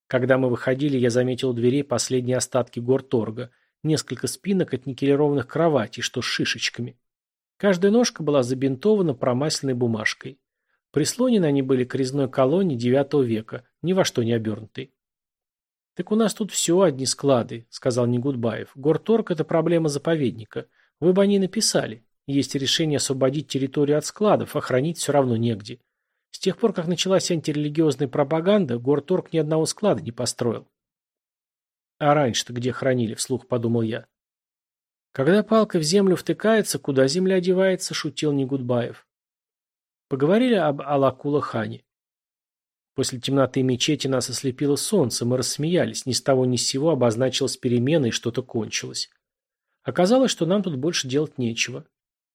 Когда мы выходили, я заметил у дверей последние остатки горторга, несколько спинок от никелированных кроватей, что с шишечками. Каждая ножка была забинтована промасленной бумажкой. Прислонены они были к резной колонне IX века, ни во что не обернутой. «Так у нас тут все одни склады», — сказал Негудбаев. «Горторг — это проблема заповедника. Вы бы они написали. Есть решение освободить территорию от складов, а хранить все равно негде. С тех пор, как началась антирелигиозная пропаганда, Горторг ни одного склада не построил. А раньше-то где хранили, вслух подумал я. Когда палка в землю втыкается, куда земля девается, шутил Негудбаев. Поговорили об Алакула-хане. После темноты мечети нас ослепило солнце, мы рассмеялись, ни с того ни с сего обозначилась перемена и что-то кончилось. Оказалось, что нам тут больше делать нечего.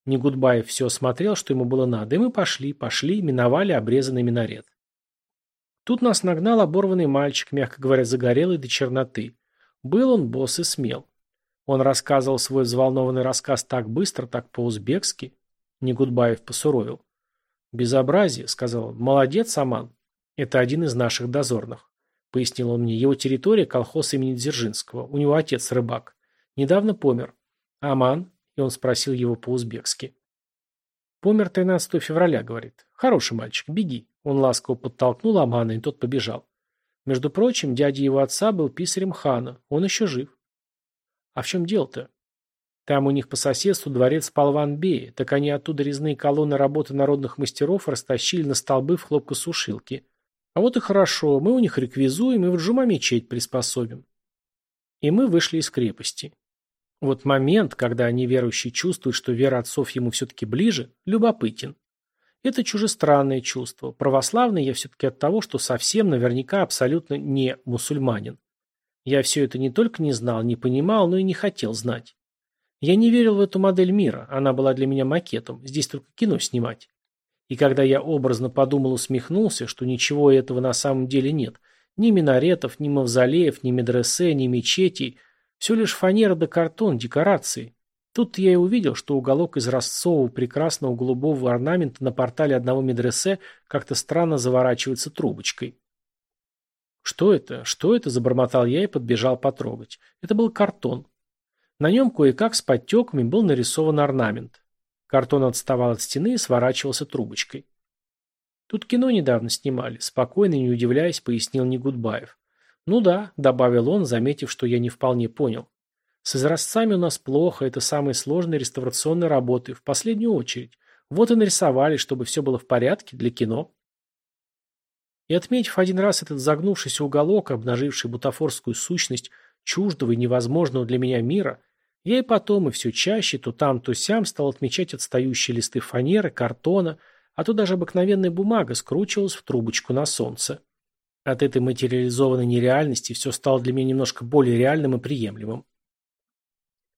Негудбаев все осмотрел, что ему было надо, и мы пошли, пошли, миновали обрезанный минарет. Тут нас нагнал оборванный мальчик, мягко говоря, загорелый до черноты. Был он босс и смел. Он рассказывал свой взволнованный рассказ так быстро, так по-узбекски. Негудбаев посуровил. «Безобразие», — сказал он. «Молодец, Аман. Это один из наших дозорных», — пояснил он мне. «Его территория — колхоз имени Дзержинского. У него отец рыбак. Недавно помер. Аман, и он спросил его по-узбекски. «Помер 13 февраля», — говорит. «Хороший мальчик, беги». Он ласково подтолкнул Амана, и тот побежал. Между прочим, дядя его отца был писарем хана. Он еще жив. А в чем дело-то? Там у них по соседству дворец Палван-Бея, так они оттуда резные колонны работы народных мастеров растащили на столбы в хлопкосушилке. А вот и хорошо, мы у них реквизуем и в джума мечеть приспособим. И мы вышли из крепости. Вот момент, когда неверующий чувствует, что вера отцов ему все-таки ближе, любопытен. Это чужестранное чувство. Православный я все-таки от того, что совсем наверняка абсолютно не мусульманин. Я все это не только не знал, не понимал, но и не хотел знать. Я не верил в эту модель мира, она была для меня макетом, здесь только кино снимать. И когда я образно подумал, усмехнулся, что ничего этого на самом деле нет, ни минаретов, ни мавзолеев, ни медресе, ни мечетей – все лишь фанера да картон, декорации. Тут я и увидел, что уголок из ростцового прекрасного голубого орнамента на портале одного медресе как-то странно заворачивается трубочкой. «Что это? Что это?» – забормотал я и подбежал потрогать. Это был картон. На нем кое-как с подтеками был нарисован орнамент. Картон отставал от стены и сворачивался трубочкой. Тут кино недавно снимали, спокойно, не удивляясь, пояснил Негудбаев. «Ну да», — добавил он, заметив, что я не вполне понял. «С изразцами у нас плохо, это самые сложные реставрационные работы, в последнюю очередь. Вот и нарисовали, чтобы все было в порядке для кино». И отметив один раз этот загнувшийся уголок, обнаживший бутафорскую сущность чуждого и невозможного для меня мира, я и потом, и все чаще, то там, то сям стал отмечать отстающие листы фанеры, картона, а то даже обыкновенная бумага скручивалась в трубочку на солнце. От этой материализованной нереальности все стало для меня немножко более реальным и приемлемым.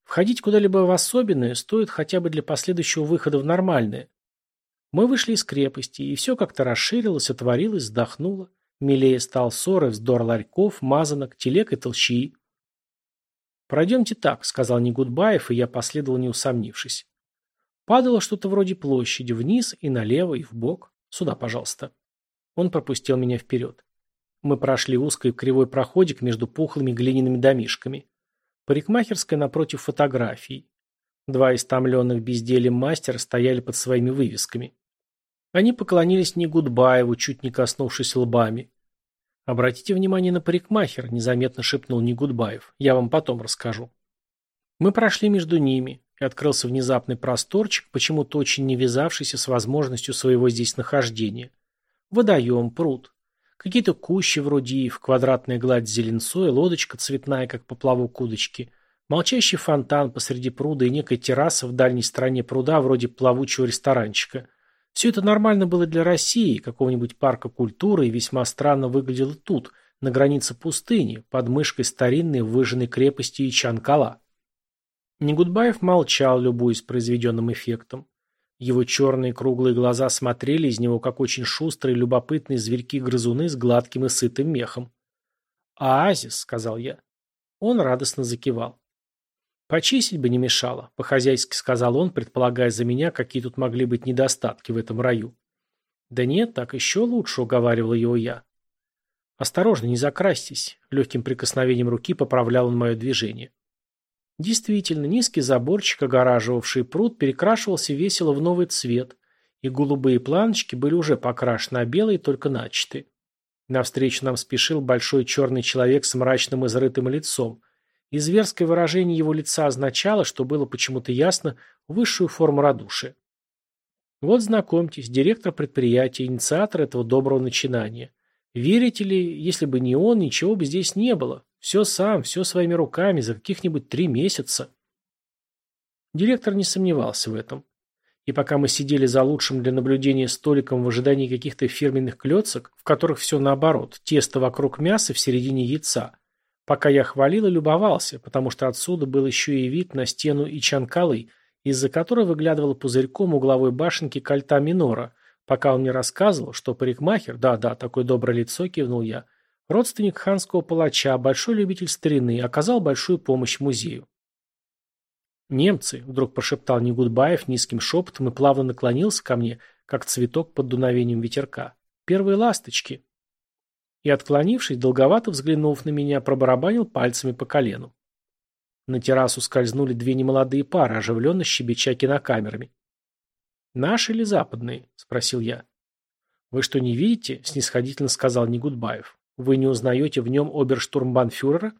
Входить куда-либо в особенное стоит хотя бы для последующего выхода в нормальное. Мы вышли из крепости, и все как-то расширилось, отворилось, вздохнуло. Милее стал ссоры, вздор ларьков, мазанок, телег и толщи. «Пройдемте так», — сказал Негудбаев, и я последовал, не усомнившись. Падало что-то вроде площади, вниз и налево, и вбок. Сюда, пожалуйста. Он пропустил меня вперед. Мы прошли узкий кривой проходик между пухлыми глиняными домишками. Парикмахерская напротив фотографий. Два истомленных бездельем мастера стояли под своими вывесками. Они поклонились Негудбаеву, чуть не коснувшись лбами. «Обратите внимание на парикмахер», – незаметно шепнул Негудбаев. «Я вам потом расскажу». Мы прошли между ними, и открылся внезапный просторчик, почему-то очень не вязавшийся с возможностью своего здесь нахождения. Водоем, пруд. Какие-то кущи вроде ив, квадратная гладь зеленцой, лодочка цветная, как поплавок удочки, молчащий фонтан посреди пруда и некая терраса в дальней стороне пруда, вроде плавучего ресторанчика. Все это нормально было для России, какого-нибудь парка культуры, и весьма странно выглядело тут, на границе пустыни, под мышкой старинной выжженной крепости Ичанкала. Негудбаев молчал, любуясь произведенным эффектом. Его черные круглые глаза смотрели из него, как очень шустрые любопытные зверьки-грызуны с гладким и сытым мехом. «Оазис», — сказал я. Он радостно закивал. «Почистить бы не мешало», — по-хозяйски сказал он, предполагая за меня, какие тут могли быть недостатки в этом раю. «Да нет, так еще лучше», — уговаривал его я. «Осторожно, не закрасьтесь», — легким прикосновением руки поправлял он мое движение. Действительно, низкий заборчик, огораживавший пруд, перекрашивался весело в новый цвет, и голубые планочки были уже покрашены, а белые только начаты. Навстречу нам спешил большой черный человек с мрачным изрытым лицом, и зверское выражение его лица означало, что было почему-то ясно, высшую форму радушия. Вот знакомьтесь, директор предприятия, инициатор этого доброго начинания. Верите ли, если бы не он, ничего бы здесь не было. Все сам, все своими руками, за каких-нибудь три месяца. Директор не сомневался в этом. И пока мы сидели за лучшим для наблюдения столиком в ожидании каких-то фирменных клеток, в которых все наоборот, тесто вокруг мяса в середине яйца, Пока я хвалил и любовался, потому что отсюда был еще и вид на стену Ичанкалы, из-за которой выглядывала пузырьком угловой башенки кольта Минора, пока он мне рассказывал, что парикмахер, да-да, такое доброе лицо, кивнул я, родственник ханского палача, большой любитель старины, оказал большую помощь музею. «Немцы», — вдруг прошептал Негудбаев низким шепотом и плавно наклонился ко мне, как цветок под дуновением ветерка. «Первые ласточки» и, отклонившись, долговато взглянув на меня, пробарабанил пальцами по колену. На террасу скользнули две немолодые пары, оживленно щебеча кинокамерами. «Наши или западные?» – спросил я. «Вы что, не видите?» – снисходительно сказал Негудбаев. «Вы не узнаете в нем оберштурмбанфюрера?»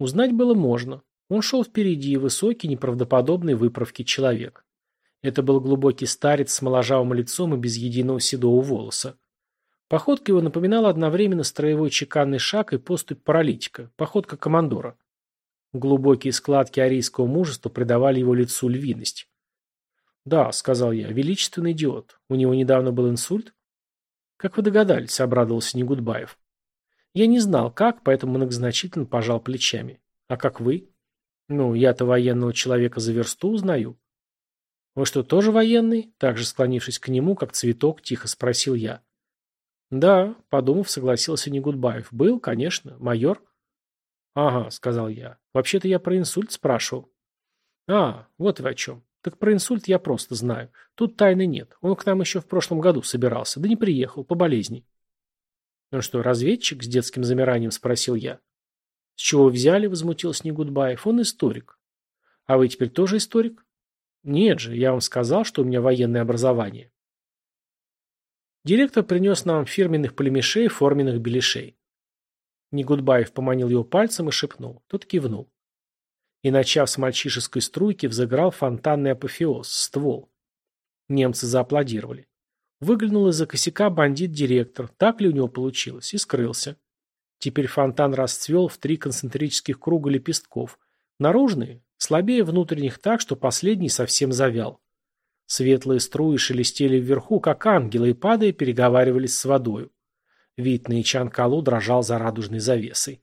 Узнать было можно. Он шел впереди, высокий, неправдоподобный выправки человек. Это был глубокий старец с моложавым лицом и без единого седого волоса. Походка его напоминала одновременно строевой чеканный шаг и поступь паралитика, походка командора. Глубокие складки арийского мужества придавали его лицу львиность. «Да», — сказал я, — «величественный идиот. У него недавно был инсульт?» «Как вы догадались», — обрадовался Негудбаев. «Я не знал, как, поэтому многозначительно пожал плечами. А как вы?» «Ну, я-то военного человека за версту узнаю». «Вы что, тоже военный?» Также склонившись к нему, как цветок, тихо спросил я. «Да», — подумав, согласился Негудбаев. «Был, конечно, майор». «Ага», — сказал я. «Вообще-то я про инсульт спрашивал». «А, вот вы о чем. Так про инсульт я просто знаю. Тут тайны нет. Он к нам еще в прошлом году собирался, да не приехал, по болезни». «Ну что, разведчик?» — с детским замиранием спросил я. «С чего взяли?» — возмутился Негудбаев. «Он историк». «А вы теперь тоже историк?» «Нет же, я вам сказал, что у меня военное образование». Директор принес нам фирменных племешей, форменных беляшей. Негудбаев поманил его пальцем и шепнул. Тот кивнул. И, начав с мальчишеской струйки, взыграл фонтанный апофеоз, ствол. Немцы зааплодировали. Выглянул из-за косяка бандит-директор, так ли у него получилось, и скрылся. Теперь фонтан расцвел в три концентрических круга лепестков. Наружные, слабее внутренних так, что последний совсем завял. Светлые струи шелестели вверху, как ангелы, и, падая, переговаривались с водою. Вид на Ичан-Калу дрожал за радужной завесой.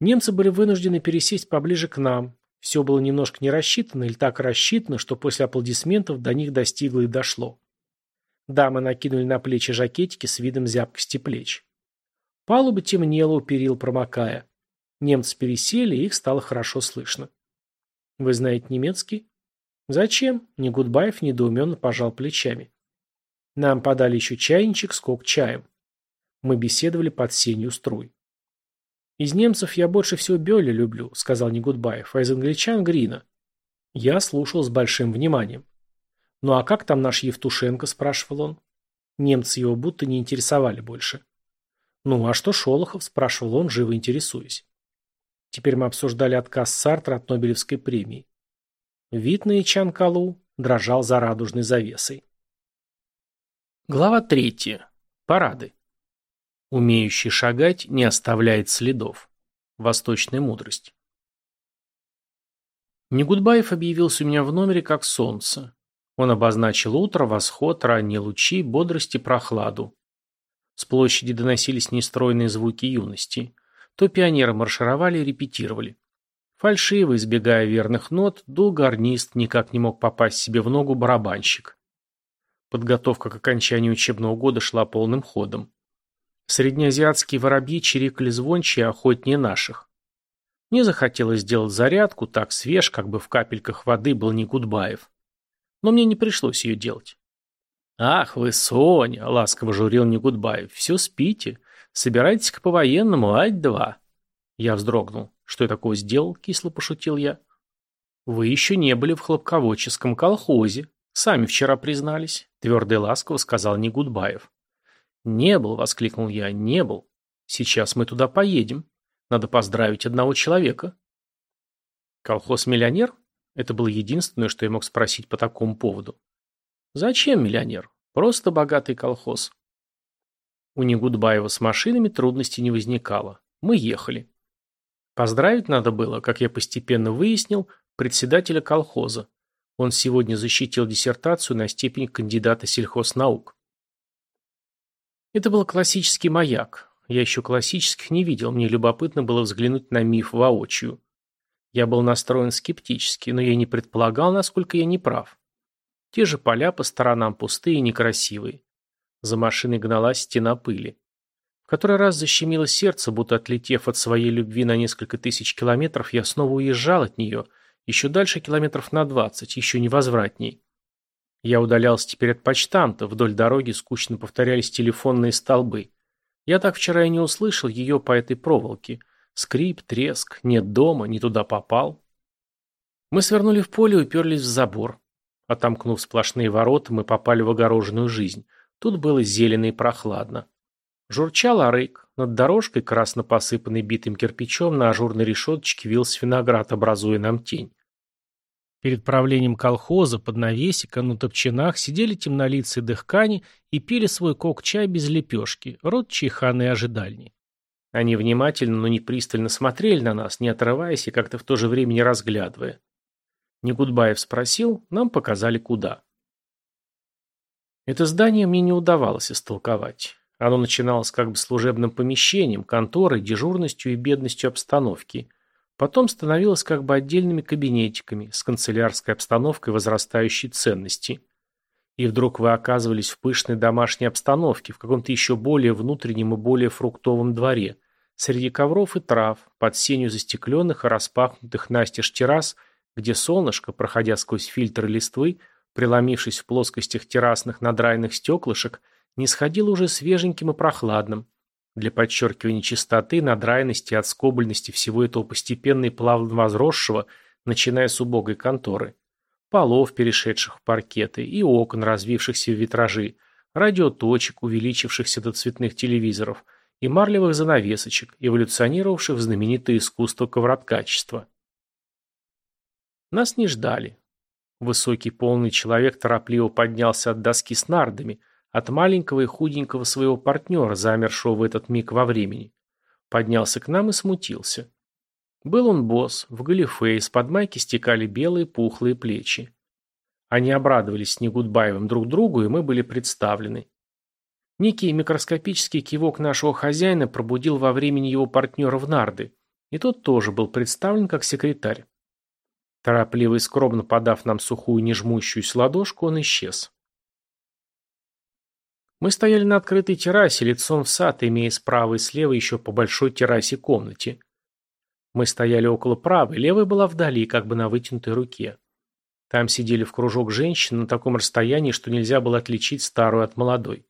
Немцы были вынуждены пересесть поближе к нам. Все было немножко не рассчитано или так рассчитано, что после аплодисментов до них достигло и дошло. Дамы накинули на плечи жакетики с видом зябкости плеч. Палуба темнела у перил, промокая. Немцы пересели, и их стало хорошо слышно. «Вы знаете немецкий?» «Зачем?» – ни Гудбаев недоуменно пожал плечами. Нам подали еще чайничек с кок-чаем. Мы беседовали под сенью струй. «Из немцев я больше всего Бёля люблю», – сказал Негудбаев, – «а из англичан Грина». Я слушал с большим вниманием. «Ну а как там наш Евтушенко?» – спрашивал он. Немцы его будто не интересовали больше. «Ну а что Шолохов?» – спрашивал он, живо интересуясь. Теперь мы обсуждали отказ Сартра от Нобелевской премии. Вид на Ичан-Калу дрожал за радужной завесой. Глава третья. Парады. Умеющий шагать не оставляет следов. Восточная мудрость. Негудбаев объявился у меня в номере как солнце. Он обозначил утро, восход, ранние лучи, бодрость и прохладу. С площади доносились нестройные звуки юности. То пионеры маршировали и репетировали. Фальшиво, избегая верных нот, дул гарнист, никак не мог попасть себе в ногу барабанщик. Подготовка к окончанию учебного года шла полным ходом. Среднеазиатские воробьи чирикали звонче и охотнее наших. Мне захотелось сделать зарядку, так свеж, как бы в капельках воды был не Гудбаев но мне не пришлось ее делать. «Ах вы, Соня!» — ласково журил Негудбаев. «Все спите. Собирайтесь-ка по-военному, ать-два». Я вздрогнул. «Что я такое сделал?» — кисло пошутил я. «Вы еще не были в хлопководческом колхозе. Сами вчера признались», — твердо и ласково сказал Негудбаев. «Не был», — воскликнул я, — «не был. Сейчас мы туда поедем. Надо поздравить одного человека». «Колхоз-миллионер?» Это было единственное, что я мог спросить по такому поводу. Зачем миллионер? Просто богатый колхоз. У Негудбаева с машинами трудностей не возникало. Мы ехали. Поздравить надо было, как я постепенно выяснил, председателя колхоза. Он сегодня защитил диссертацию на степень кандидата сельхознаук. Это был классический маяк. Я еще классических не видел, мне любопытно было взглянуть на миф воочию. Я был настроен скептически, но я не предполагал, насколько я не прав. Те же поля по сторонам пустые и некрасивые. За машиной гналась стена пыли. Который раз защемило сердце, будто отлетев от своей любви на несколько тысяч километров, я снова уезжал от нее, еще дальше километров на двадцать, еще невозвратней. Я удалялся теперь от почтамта, вдоль дороги скучно повторялись телефонные столбы. Я так вчера и не услышал ее по этой проволоке – Скрип, треск, нет дома, не туда попал. Мы свернули в поле и уперлись в забор. Отомкнув сплошные ворота, мы попали в огороженную жизнь. Тут было зелено и прохладно. Журчал арык. Над дорожкой, красно посыпанной битым кирпичом, на ажурной решеточке вился виноград, образуя нам тень. Перед правлением колхоза под навесиком на топчинах сидели темнолицые дыхкани и пили свой кок-чай без лепешки, рот чайханы ожидальни. Они внимательно, но не пристально смотрели на нас, не отрываясь и как-то в то же время не разглядывая. Негудбаев спросил, нам показали куда. Это здание мне не удавалось истолковать. Оно начиналось как бы служебным помещением, конторой, дежурностью и бедностью обстановки. Потом становилось как бы отдельными кабинетиками с канцелярской обстановкой возрастающей ценности. И вдруг вы оказывались в пышной домашней обстановке, в каком-то еще более внутреннем и более фруктовом дворе, Среди ковров и трав, под сенью застекленных и распахнутых настежь террас, где солнышко, проходя сквозь фильтры листвы, преломившись в плоскостях террасных надрайных стеклышек, не сходило уже свеженьким и прохладным. Для подчеркивания чистоты, надрайности и отскобленности всего этого постепенно и плавно возросшего, начиная с убогой конторы. Полов, перешедших в паркеты, и окон, развившихся в витражи, радиоточек, увеличившихся до цветных телевизоров – и марлевых занавесочек, эволюционировавших в знаменитое искусство ковроткачества. Нас не ждали. Высокий полный человек торопливо поднялся от доски с нардами, от маленького и худенького своего партнера, замершего в этот миг во времени. Поднялся к нам и смутился. Был он босс, в галифе, из-под майки стекали белые пухлые плечи. Они обрадовались с Негудбаевым друг другу, и мы были представлены. Некий микроскопический кивок нашего хозяина пробудил во времени его партнера в нарды, и тот тоже был представлен как секретарь. Торопливо и скромно подав нам сухую нежмущуюся ладошку, он исчез. Мы стояли на открытой террасе, лицом в сад, имея справа и слева еще по большой террасе комнате. Мы стояли около правой, левая была вдали, как бы на вытянутой руке. Там сидели в кружок женщин на таком расстоянии, что нельзя было отличить старую от молодой.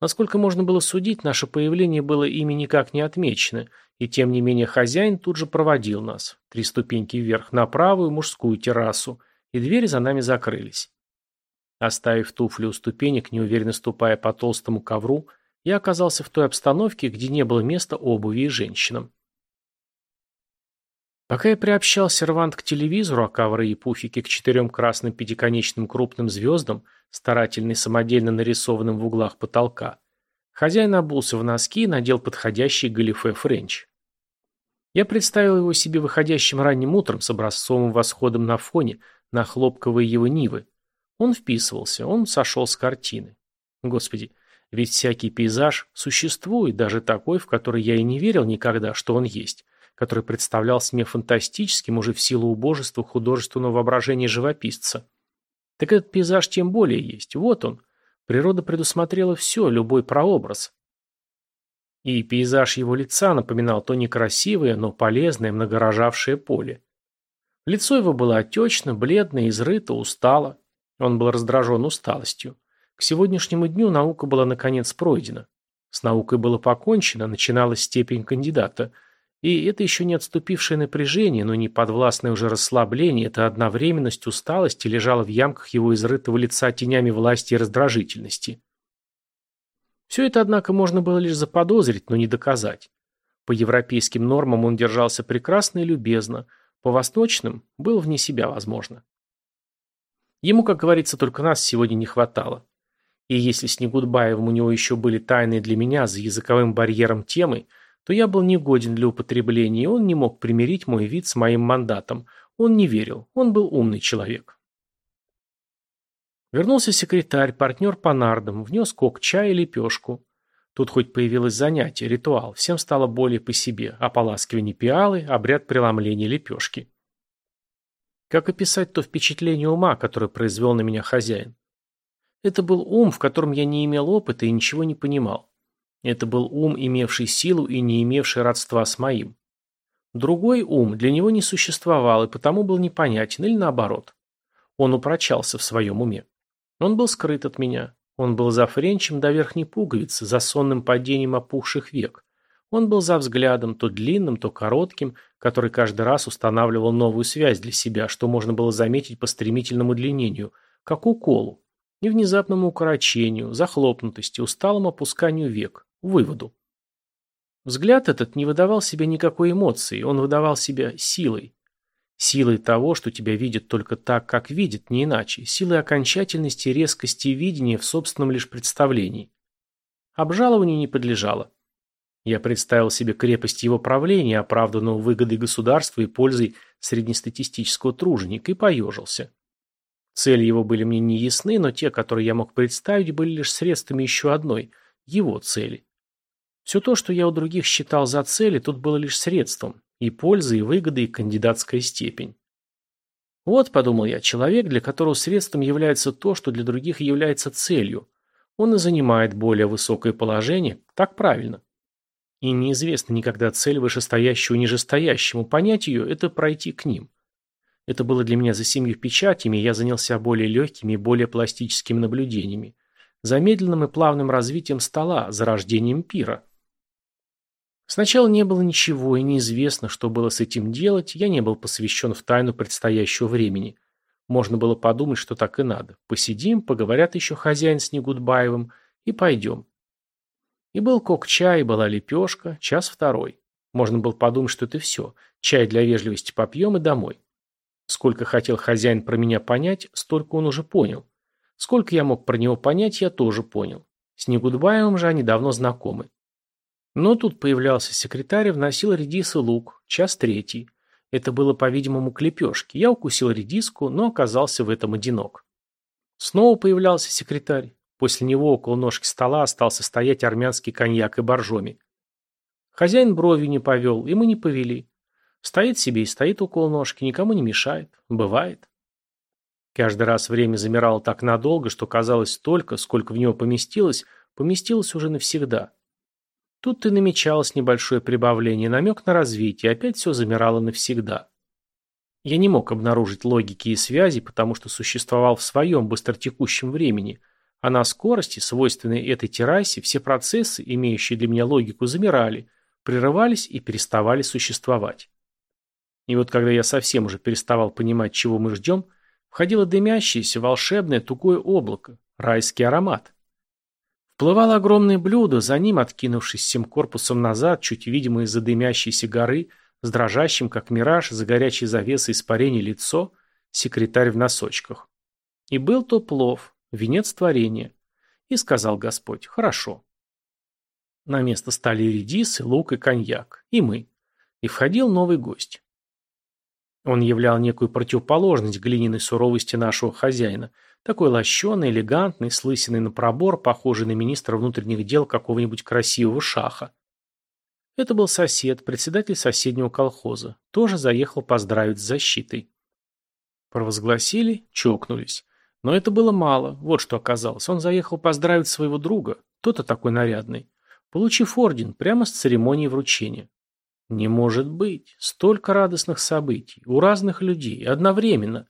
Насколько можно было судить, наше появление было ими никак не отмечено, и тем не менее хозяин тут же проводил нас, три ступеньки вверх, на правую мужскую террасу, и двери за нами закрылись. Оставив туфли у ступенек, неуверенно ступая по толстому ковру, я оказался в той обстановке, где не было места обуви и женщинам. Пока я приобщал сервант к телевизору, а ковры и пуфики к четырем красным пятиконечным крупным звездам, старательно и самодельно нарисованным в углах потолка, хозяин обулся в носки и надел подходящий галифе френч. Я представил его себе выходящим ранним утром с образцовым восходом на фоне, на хлопковые его нивы. Он вписывался, он сошел с картины. Господи, ведь всякий пейзаж существует, даже такой, в который я и не верил никогда, что он есть который представлялся мне фантастическим уже в силу убожества художественного воображения живописца. Так этот пейзаж тем более есть. Вот он. Природа предусмотрела все, любой прообраз. И пейзаж его лица напоминал то некрасивое, но полезное, многорожавшее поле. Лицо его было отечно, бледное, изрыто, устало. Он был раздражен усталостью. К сегодняшнему дню наука была наконец пройдена. С наукой было покончено, начиналась степень кандидата – и это еще не отступившее напряжение, но не подвластное уже расслабление, это одновременность усталости лежала в ямках его изрытого лица тенями власти и раздражительности. Все это, однако, можно было лишь заподозрить, но не доказать. По европейским нормам он держался прекрасно и любезно, по восточным был вне себя возможно. Ему, как говорится, только нас сегодня не хватало. И если с Негудбаевым у него еще были тайные для меня за языковым барьером темы – то я был негоден для употребления, и он не мог примирить мой вид с моим мандатом. Он не верил, он был умный человек. Вернулся секретарь, партнер по нардам, внес кок чая и лепешку. Тут хоть появилось занятие, ритуал, всем стало более по себе, ополаскивание пиалы, обряд преломления лепешки. Как описать то впечатление ума, которое произвел на меня хозяин? Это был ум, в котором я не имел опыта и ничего не понимал. Это был ум, имевший силу и не имевший родства с моим. Другой ум для него не существовал и потому был непонятен или наоборот. Он упрочался в своем уме. Он был скрыт от меня. Он был за френчем до верхней пуговицы, за сонным падением опухших век. Он был за взглядом, то длинным, то коротким, который каждый раз устанавливал новую связь для себя, что можно было заметить по стремительному удлинению, как уколу, и внезапному укорочению, захлопнутости, усталому опусканию век, выводу. Взгляд этот не выдавал себя никакой эмоции, он выдавал себя силой. Силой того, что тебя видит только так, как видит, не иначе. Силой окончательности и резкости видения в собственном лишь представлении. Обжалованию не подлежало. Я представил себе крепость его правления, оправданного выгодой государства и пользой среднестатистического труженика, и поежился. Цели его были мне не ясны, но те, которые я мог представить, были лишь средствами еще одной – его цели. Все то, что я у других считал за цели, тут было лишь средством. И польза, и выгода, и кандидатская степень. Вот, подумал я, человек, для которого средством является то, что для других является целью. Он и занимает более высокое положение, так правильно. И неизвестно никогда цель вышестоящего нижестоящему, понять ее – это пройти к ним. Это было для меня за семью печатями, я занялся более легкими и более пластическими наблюдениями. За медленным и плавным развитием стола, за рождением пира. Сначала не было ничего и неизвестно, что было с этим делать, я не был посвящен в тайну предстоящего времени. Можно было подумать, что так и надо. Посидим, поговорят еще хозяин с Негудбаевым и пойдем. И был кок-чай, и была лепешка, час второй. Можно было подумать, что это все. Чай для вежливости попьем и домой. Сколько хотел хозяин про меня понять, столько он уже понял. Сколько я мог про него понять, я тоже понял. С Негудбаевым же они давно знакомы. Но тут появлялся секретарь и вносил редис и лук. Час третий. Это было, по-видимому, к лепешке. Я укусил редиску, но оказался в этом одинок. Снова появлялся секретарь. После него около ножки стола остался стоять армянский коньяк и боржоми. Хозяин бровью не повел, и мы не повели. Стоит себе и стоит около ножки, никому не мешает. Бывает. Каждый раз время замирало так надолго, что казалось столько, сколько в него поместилось, поместилось уже навсегда. Тут и намечалось небольшое прибавление, намек на развитие, опять все замирало навсегда. Я не мог обнаружить логики и связи, потому что существовал в своем быстротекущем времени, а на скорости, свойственной этой террасе, все процессы, имеющие для меня логику, замирали, прерывались и переставали существовать. И вот когда я совсем уже переставал понимать, чего мы ждем, входило дымящееся, волшебное, тугое облако, райский аромат. Вплывало огромное блюдо, за ним, откинувшись всем корпусом назад, чуть видимо из-за дымящейся горы, с дрожащим, как мираж, за горячей завесой испарения лицо, секретарь в носочках. И был то плов, венец творения. И сказал Господь, хорошо. На место стали редис, лук и коньяк. И мы. И входил новый гость. Он являл некую противоположность глиняной суровости нашего хозяина. Такой лощеный, элегантный, с лысиной на пробор, похожий на министра внутренних дел какого-нибудь красивого шаха. Это был сосед, председатель соседнего колхоза. Тоже заехал поздравить с защитой. Провозгласили, чокнулись. Но это было мало, вот что оказалось. Он заехал поздравить своего друга, тот-то такой нарядный, получив орден прямо с церемонии вручения. Не может быть. Столько радостных событий. У разных людей. Одновременно.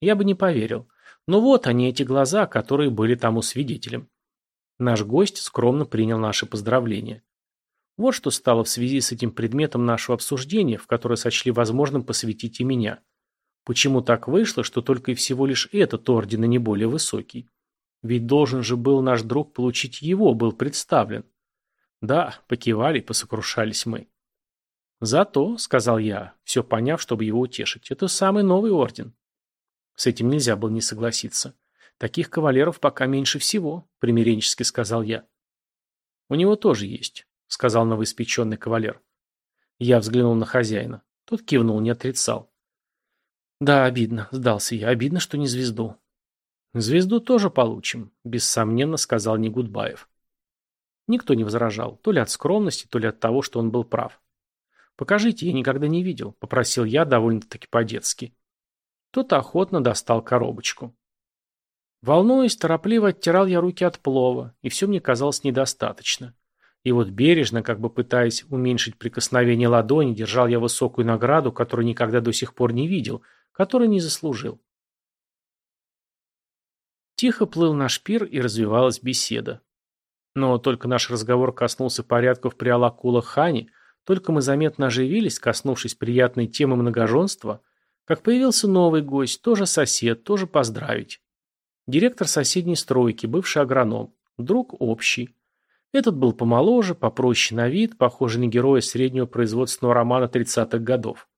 Я бы не поверил. Но вот они, эти глаза, которые были тому свидетелем. Наш гость скромно принял наши поздравления. Вот что стало в связи с этим предметом нашего обсуждения, в которое сочли возможным посвятить и меня. Почему так вышло, что только и всего лишь этот орден, и не более высокий? Ведь должен же был наш друг получить его, был представлен. Да, покивали, посокрушались мы. «Зато», — сказал я, все поняв, чтобы его утешить, — «это самый новый орден». С этим нельзя было не согласиться. «Таких кавалеров пока меньше всего», — примиренчески сказал я. «У него тоже есть», — сказал новоиспеченный кавалер. Я взглянул на хозяина. Тот кивнул, не отрицал. «Да, обидно», — сдался я. «Обидно, что не звезду». «Звезду тоже получим», — бессомненно сказал Негудбаев. Никто не возражал, то ли от скромности, то ли от того, что он был прав. «Покажите, я никогда не видел», — попросил я довольно-таки по-детски. Тот охотно достал коробочку. Волнуясь, торопливо оттирал я руки от плова, и все мне казалось недостаточно. И вот бережно, как бы пытаясь уменьшить прикосновение ладони, держал я высокую награду, которую никогда до сих пор не видел, которую не заслужил. Тихо плыл наш пир, и развивалась беседа. Но только наш разговор коснулся порядков при Алакула Хане, только мы заметно оживились, коснувшись приятной темы многоженства, как появился новый гость, тоже сосед, тоже поздравить. Директор соседней стройки, бывший агроном, друг общий. Этот был помоложе, попроще на вид, похожий на героя среднего производственного романа 30-х годов.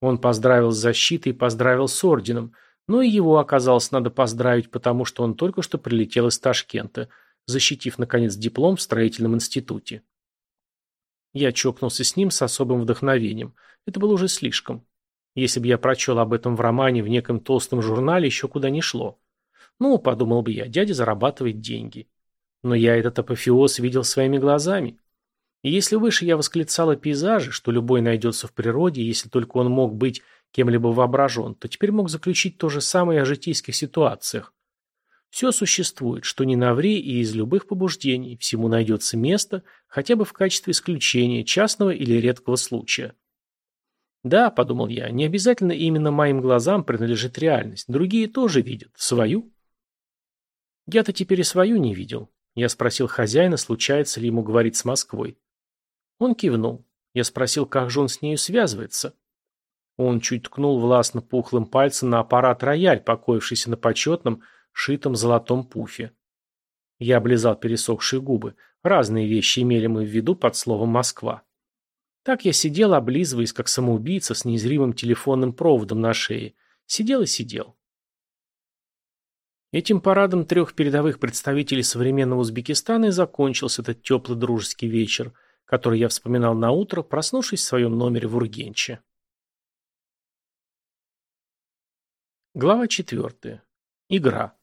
Он поздравил с защитой и поздравил с орденом, но и его, оказалось, надо поздравить, потому что он только что прилетел из Ташкента, защитив, наконец, диплом в строительном институте. Я чокнулся с ним с особым вдохновением. Это было уже слишком. Если бы я прочел об этом в романе в неком толстом журнале, еще куда не шло. Ну, подумал бы я, дядя зарабатывает деньги. Но я этот апофеоз видел своими глазами. И если выше я восклицал о пейзаже, что любой найдется в природе, если только он мог быть кем-либо воображен, то теперь мог заключить то же самое о житейских ситуациях. Все существует, что не наври и из любых побуждений, всему найдется место, хотя бы в качестве исключения, частного или редкого случая. Да, подумал я, не обязательно именно моим глазам принадлежит реальность, другие тоже видят, свою. Я-то теперь и свою не видел. Я спросил хозяина, случается ли ему говорить с Москвой. Он кивнул. Я спросил, как же он с нею связывается. Он чуть ткнул властно пухлым пальцем на аппарат рояль, покоившийся на почетном, шитом золотом пуфе. Я облизал пересохшие губы. Разные вещи имели мы в виду под словом «Москва». Так я сидел, облизываясь, как самоубийца с неизримым телефонным проводом на шее, Сидел и сидел. Этим парадом трех передовых представителей современного Узбекистана и закончился этот теплый дружеский вечер, который я вспоминал на утро, проснувшись в своем номере в Ургенче. Глава четвертая. Игра.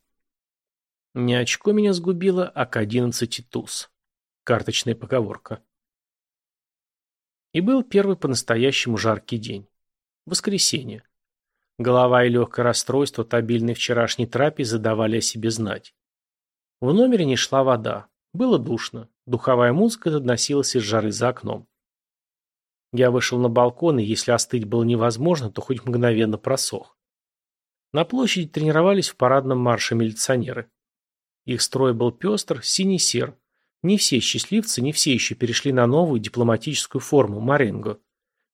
Не очко меня сгубило, а к одиннадцати туз. Карточная поговорка. И был первый по-настоящему жаркий день. Воскресенье. Голова и легкое расстройство от обильной вчерашней трапезы давали о себе знать. В номере не шла вода. Было душно. Духовая музыка доносилась из жары за окном. Я вышел на балкон, и если остыть было невозможно, то хоть мгновенно просох. На площади тренировались в парадном марше милиционеры. Их строй был пестр, синий-сер. Не все счастливцы, не все еще перешли на новую дипломатическую форму – маренго.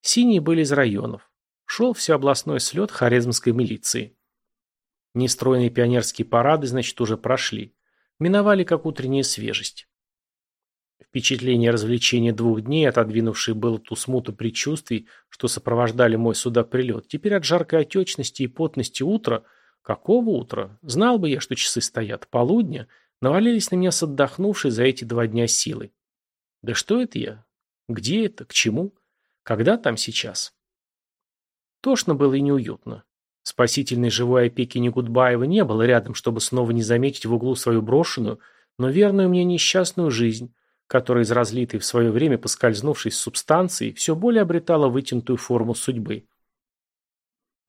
Синие были из районов шел всеобластной слет хорезмской милиции. Нестройные пионерские парады, значит, уже прошли. Миновали как утренняя свежесть. Впечатление развлечения двух дней, отодвинувшие было ту смуту предчувствий, что сопровождали мой сюда прилет, теперь от жаркой отечности и потности утра, какого утра, знал бы я, что часы стоят, полудня, навалились на меня с отдохнувшей за эти два дня силой. Да что это я? Где это? К чему? Когда там сейчас? Тошно было и неуютно. Спасительной живой опеки Негудбаева не было рядом, чтобы снова не заметить в углу свою брошенную, но верную мне несчастную жизнь, которая из разлитой в свое время поскользнувшись субстанции, все более обретала вытянутую форму судьбы.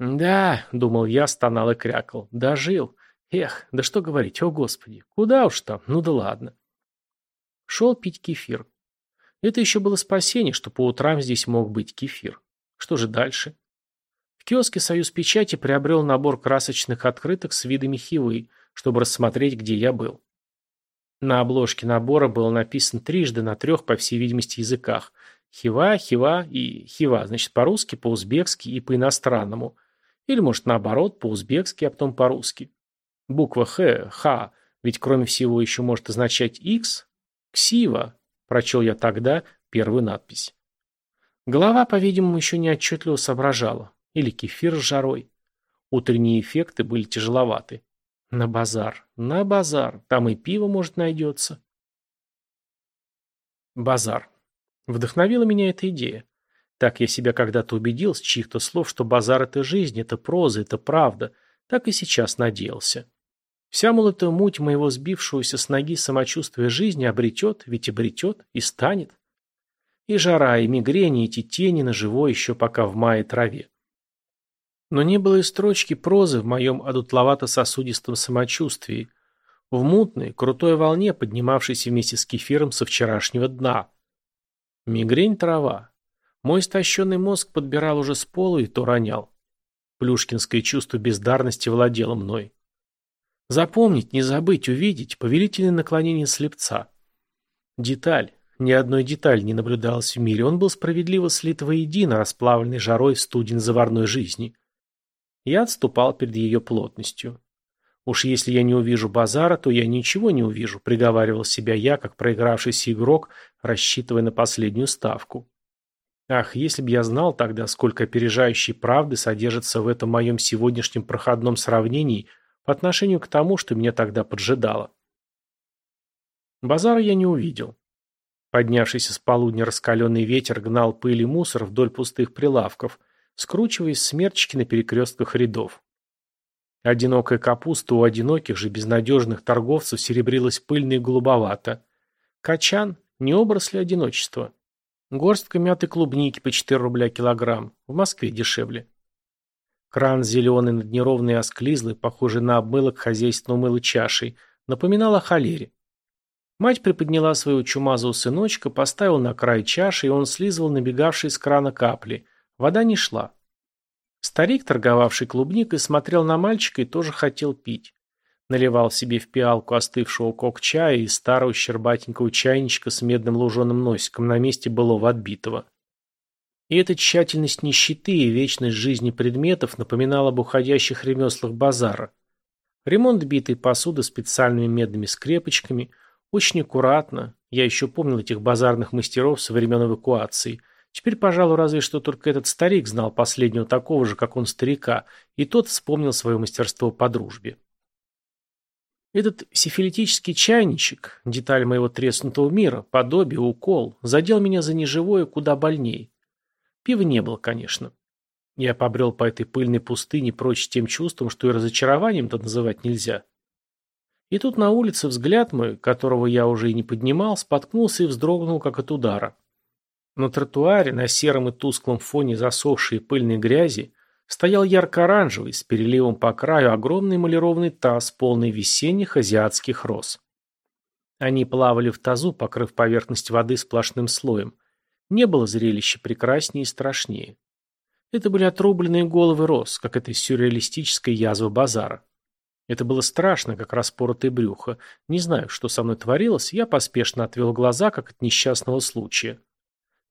«Да», — думал я, стонал и крякал, — «дожил. Эх, да что говорить, о господи, куда уж там, ну да ладно». Шел пить кефир. Это еще было спасение, что по утрам здесь мог быть кефир. Что же дальше? В киоске «Союз печати» приобрел набор красочных открыток с видами Хивы, чтобы рассмотреть, где я был. На обложке набора было написано трижды на трех, по всей видимости, языках. Хива, Хива и Хива, значит, по-русски, по-узбекски и по-иностранному. Или, может, наоборот, по-узбекски, а потом по-русски. Буква Х, Х, ведь кроме всего еще может означать X. Ксива, прочел я тогда первую надпись. Голова, по-видимому, еще не отчетливо соображала. Или кефир с жарой. Утренние эффекты были тяжеловаты. На базар, на базар. Там и пиво, может, найдется. Базар. Вдохновила меня эта идея. Так я себя когда-то убедил с чьих-то слов, что базар – это жизнь, это проза, это правда. Так и сейчас надеялся. Вся, мол, эта муть моего сбившегося с ноги самочувствия жизни обретет, ведь обретет и станет. И жара, и мигрени, эти тени на живой еще пока в мае траве. Но не было и строчки прозы в моем одутловато-сосудистом самочувствии, в мутной, крутой волне, поднимавшейся вместе с кефиром со вчерашнего дна. Мигрень трава. Мой истощенный мозг подбирал уже с пола и то ронял. Плюшкинское чувство бездарности владело мной. Запомнить, не забыть, увидеть повелительное наклонение слепца. Деталь. Ни одной детали не наблюдалось в мире. Он был справедливо слит воедино, расплавленный жарой в студень заварной жизни. Я отступал перед ее плотностью. Уж если я не увижу базара, то я ничего не увижу, приговаривал себя я, как проигравшийся игрок, рассчитывая на последнюю ставку. Ах, если бы я знал тогда, сколько опережающей правды содержится в этом моем сегодняшнем проходном сравнении по отношению к тому, что меня тогда поджидало. Базара я не увидел. Поднявшийся с полудня раскаленный ветер гнал пыль и мусор вдоль пустых прилавков – скручиваясь смерчики на перекрестках рядов. Одинокая капуста у одиноких же безнадежных торговцев серебрилась пыльно и голубовато. Качан – не образ ли одиночества? Горстка мятой клубники по 4 рубля килограмм. В Москве дешевле. Кран зеленый, над неровной осклизлый, похожий на обмылок хозяйственного мыла чашей, напоминал о холере. Мать приподняла своего чумазого сыночка, поставила на край чаши, и он слизывал набегавшие из крана капли, Вода не шла. Старик, торговавший клубникой, смотрел на мальчика и тоже хотел пить. Наливал себе в пиалку остывшего кок-чая из старого щербатенького чайничка с медным луженым носиком на месте былого отбитого. И эта тщательность нищеты и вечность жизни предметов напоминала об уходящих ремеслах базара. Ремонт битой посуды специальными медными скрепочками, очень аккуратно, я еще помнил этих базарных мастеров со времен эвакуации – Теперь, пожалуй, разве что только этот старик знал последнего такого же, как он старика, и тот вспомнил свое мастерство по дружбе. Этот сифилитический чайничек, деталь моего треснутого мира, подобие, укол, задел меня за неживое куда больней. Пива не было, конечно. Я побрел по этой пыльной пустыне прочь тем чувством, что и разочарованием-то называть нельзя. И тут на улице взгляд мой, которого я уже и не поднимал, споткнулся и вздрогнул, как от удара. На тротуаре, на сером и тусклом фоне засохшей пыльной грязи, стоял ярко-оранжевый, с переливом по краю, огромный эмалированный таз, полный весенних азиатских роз. Они плавали в тазу, покрыв поверхность воды сплошным слоем. Не было зрелища прекраснее и страшнее. Это были отрубленные головы роз, как этой сюрреалистической язвы базара. Это было страшно, как распоротое брюхо. Не знаю, что со мной творилось, я поспешно отвел глаза, как от несчастного случая.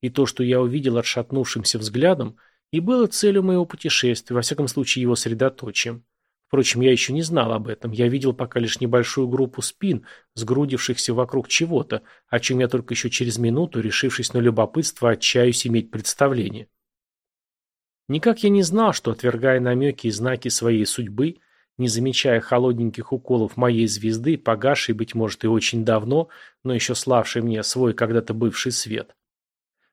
И то, что я увидел отшатнувшимся взглядом, и было целью моего путешествия, во всяком случае его средоточием. Впрочем, я еще не знал об этом. Я видел пока лишь небольшую группу спин, сгрудившихся вокруг чего-то, о чем я только еще через минуту, решившись на любопытство, отчаюсь иметь представление. Никак я не знал, что, отвергая намеки и знаки своей судьбы, не замечая холодненьких уколов моей звезды, погасшей, быть может, и очень давно, но еще славшей мне свой когда-то бывший свет,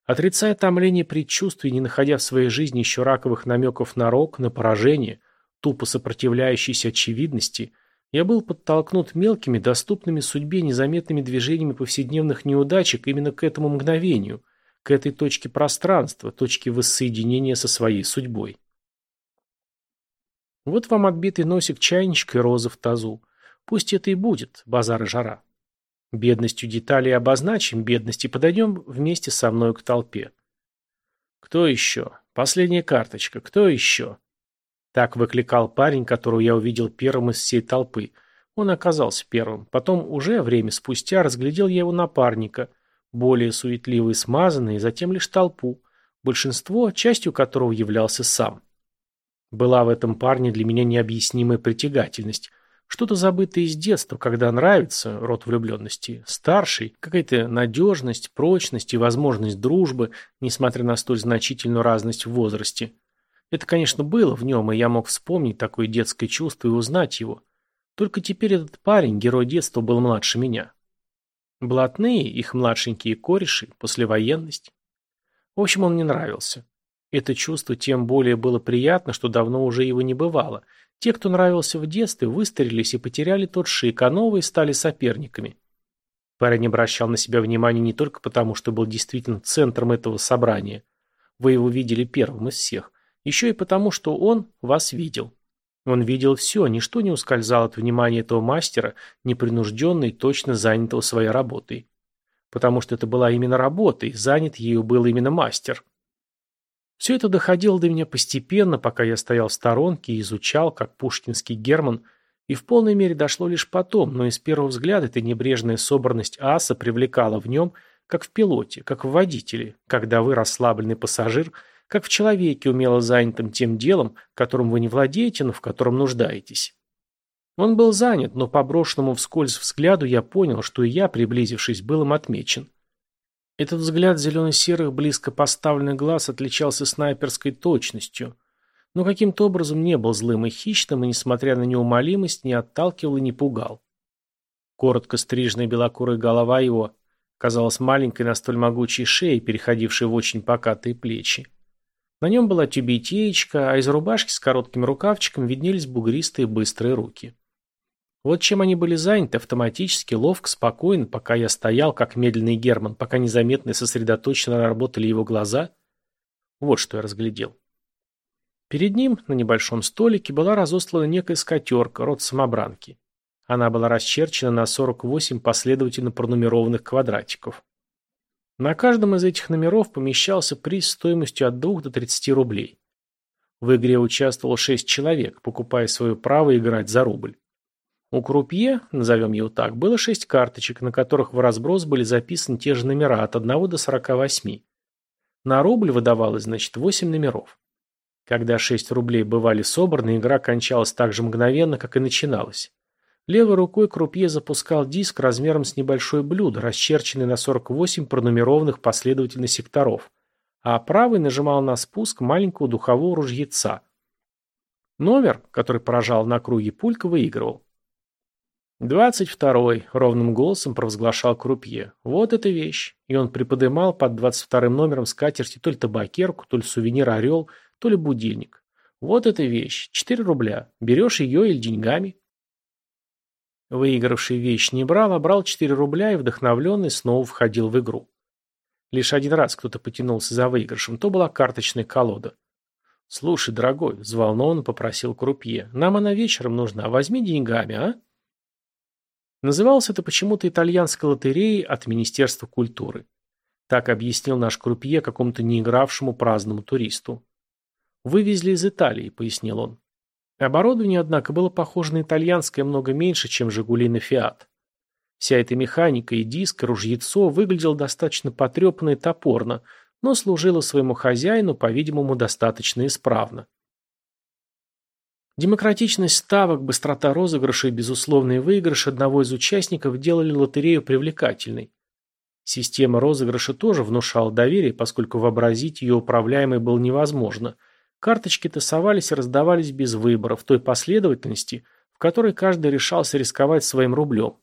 Отрицая томление предчувствий, не находя в своей жизни еще раковых намеков на рок, на поражение, тупо сопротивляющейся очевидности, я был подтолкнут мелкими, доступными судьбе незаметными движениями повседневных неудачек именно к этому мгновению, к этой точке пространства, точке воссоединения со своей судьбой. Вот вам отбитый носик чайничка и розы в тазу. Пусть это и будет, базар и жара. Бедностью деталей обозначим бедность и подойдем вместе со мной к толпе. Кто еще? Последняя карточка. Кто еще? Так выкликал парень, которого я увидел первым из всей толпы. Он оказался первым. Потом, уже время спустя, разглядел я его напарника, более суетливый и смазанный, и затем лишь толпу, большинство, частью которого являлся сам. Была в этом парне для меня необъяснимая притягательность. Что-то забытое из детства, когда нравится, род влюбленности, старший, какая-то надежность, прочность и возможность дружбы, несмотря на столь значительную разность в возрасте. Это, конечно, было в нем, и я мог вспомнить такое детское чувство и узнать его. Только теперь этот парень, герой детства, был младше меня. Блатные, их младшенькие кореши, послевоенность. В общем, он мне нравился. Это чувство тем более было приятно, что давно уже его не бывало – те, кто нравился в детстве, выстарились и потеряли тот шик, а новые стали соперниками. Парень обращал на себя внимание не только потому, что был действительно центром этого собрания. Вы его видели первым из всех. Еще и потому, что он вас видел. Он видел все, ничто не ускользало от внимания этого мастера, непринужденно и точно занятого своей работой. Потому что это была именно работа, и занят ею был именно мастер. Все это доходило до меня постепенно, пока я стоял в сторонке и изучал, как пушкинский Герман, и в полной мере дошло лишь потом, но из первого взгляда эта небрежная собранность аса привлекала в нем, как в пилоте, как в водителе, когда вы расслабленный пассажир, как в человеке, умело занятым тем делом, которым вы не владеете, но в котором нуждаетесь. Он был занят, но по брошенному вскользь взгляду я понял, что и я, приблизившись, был им отмечен. Этот взгляд зелено-серых близко поставленных глаз отличался снайперской точностью, но каким-то образом не был злым и хищным, и, несмотря на неумолимость, не отталкивал и не пугал. Коротко стриженная белокурая голова его казалась маленькой на столь могучей шее, переходившей в очень покатые плечи. На нем была тюбетеечка, а из рубашки с коротким рукавчиком виднелись бугристые быстрые руки. Вот чем они были заняты автоматически, ловко, спокойно, пока я стоял, как медленный Герман, пока незаметно и сосредоточенно работали его глаза. Вот что я разглядел. Перед ним, на небольшом столике, была разослана некая скатерка, род самобранки. Она была расчерчена на 48 последовательно пронумерованных квадратиков. На каждом из этих номеров помещался приз стоимостью от 2 до 30 рублей. В игре участвовало 6 человек, покупая свое право играть за рубль. У крупье, назовем его так, было шесть карточек, на которых в разброс были записаны те же номера от 1 до 48. На рубль выдавалось, значит, 8 номеров. Когда 6 рублей бывали собраны, игра кончалась так же мгновенно, как и начиналась. Левой рукой крупье запускал диск размером с небольшое блюдо, расчерченный на 48 пронумерованных последовательно секторов, а правый нажимал на спуск маленького духового ружьеца. Номер, который поражал на круге пулька, выигрывал. «Двадцать второй», — ровным голосом провозглашал Крупье. «Вот эта вещь». И он приподымал под двадцать вторым номером скатерти то ли табакерку, то ли сувенир «Орел», то ли будильник. «Вот эта вещь. Четыре рубля. Берешь ее или деньгами?» Выигравший вещь не брал, а брал четыре рубля и вдохновленный снова входил в игру. Лишь один раз кто-то потянулся за выигрышем, то была карточная колода. «Слушай, дорогой», — взволнованно попросил Крупье, — «нам она вечером нужна, возьми деньгами, а?» Называлось это почему-то итальянской лотереей от Министерства культуры. Так объяснил наш крупье какому-то неигравшему праздному туристу. «Вывезли из Италии», — пояснил он. Оборудование, однако, было похоже на итальянское много меньше, чем «Жигули» на «Фиат». Вся эта механика и диск, и ружьецо выглядел достаточно потрепанно и топорно, но служило своему хозяину, по-видимому, достаточно исправно. Демократичность ставок, быстрота розыгрыша и безусловный выигрыш одного из участников делали лотерею привлекательной. Система розыгрыша тоже внушала доверие, поскольку вообразить ее управляемой было невозможно. Карточки тасовались и раздавались без выбора, в той последовательности, в которой каждый решался рисковать своим рублем.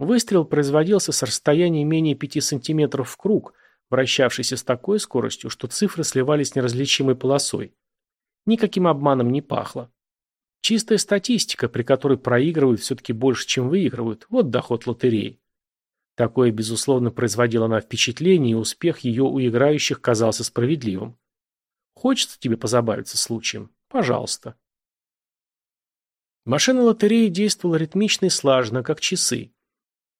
Выстрел производился с расстояния менее 5 см в круг, вращавшийся с такой скоростью, что цифры сливались неразличимой полосой. Никаким обманом не пахло. Чистая статистика, при которой проигрывают все-таки больше, чем выигрывают. Вот доход лотереи. Такое, безусловно, производило на впечатление, и успех ее у играющих казался справедливым. Хочется тебе позабавиться случаем? Пожалуйста. Машина лотереи действовала ритмично и слаженно, как часы.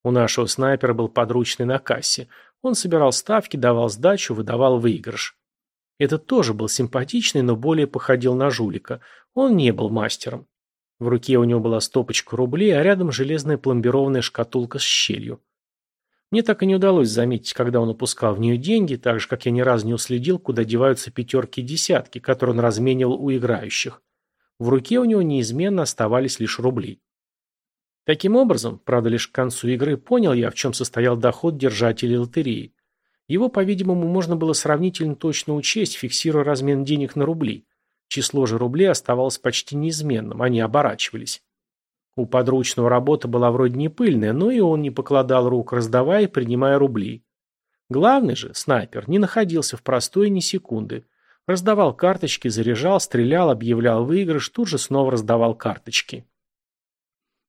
У нашего снайпера был подручный на кассе. Он собирал ставки, давал сдачу, выдавал выигрыш. Этот тоже был симпатичный, но более походил на жулика. Он не был мастером. В руке у него была стопочка рублей, а рядом железная пломбированная шкатулка с щелью. Мне так и не удалось заметить, когда он упускал в нее деньги, так же, как я ни разу не уследил, куда деваются пятерки и десятки, которые он разменивал у играющих. В руке у него неизменно оставались лишь рубли. Таким образом, правда, лишь к концу игры понял я, в чем состоял доход держателей лотереи. Его, по-видимому, можно было сравнительно точно учесть, фиксируя размен денег на рубли. Число же рублей оставалось почти неизменным, они оборачивались. У подручного работа была вроде не пыльная, но и он не покладал рук, раздавая и принимая рубли. Главный же, снайпер, не находился в простой ни секунды. Раздавал карточки, заряжал, стрелял, объявлял выигрыш, тут же снова раздавал карточки.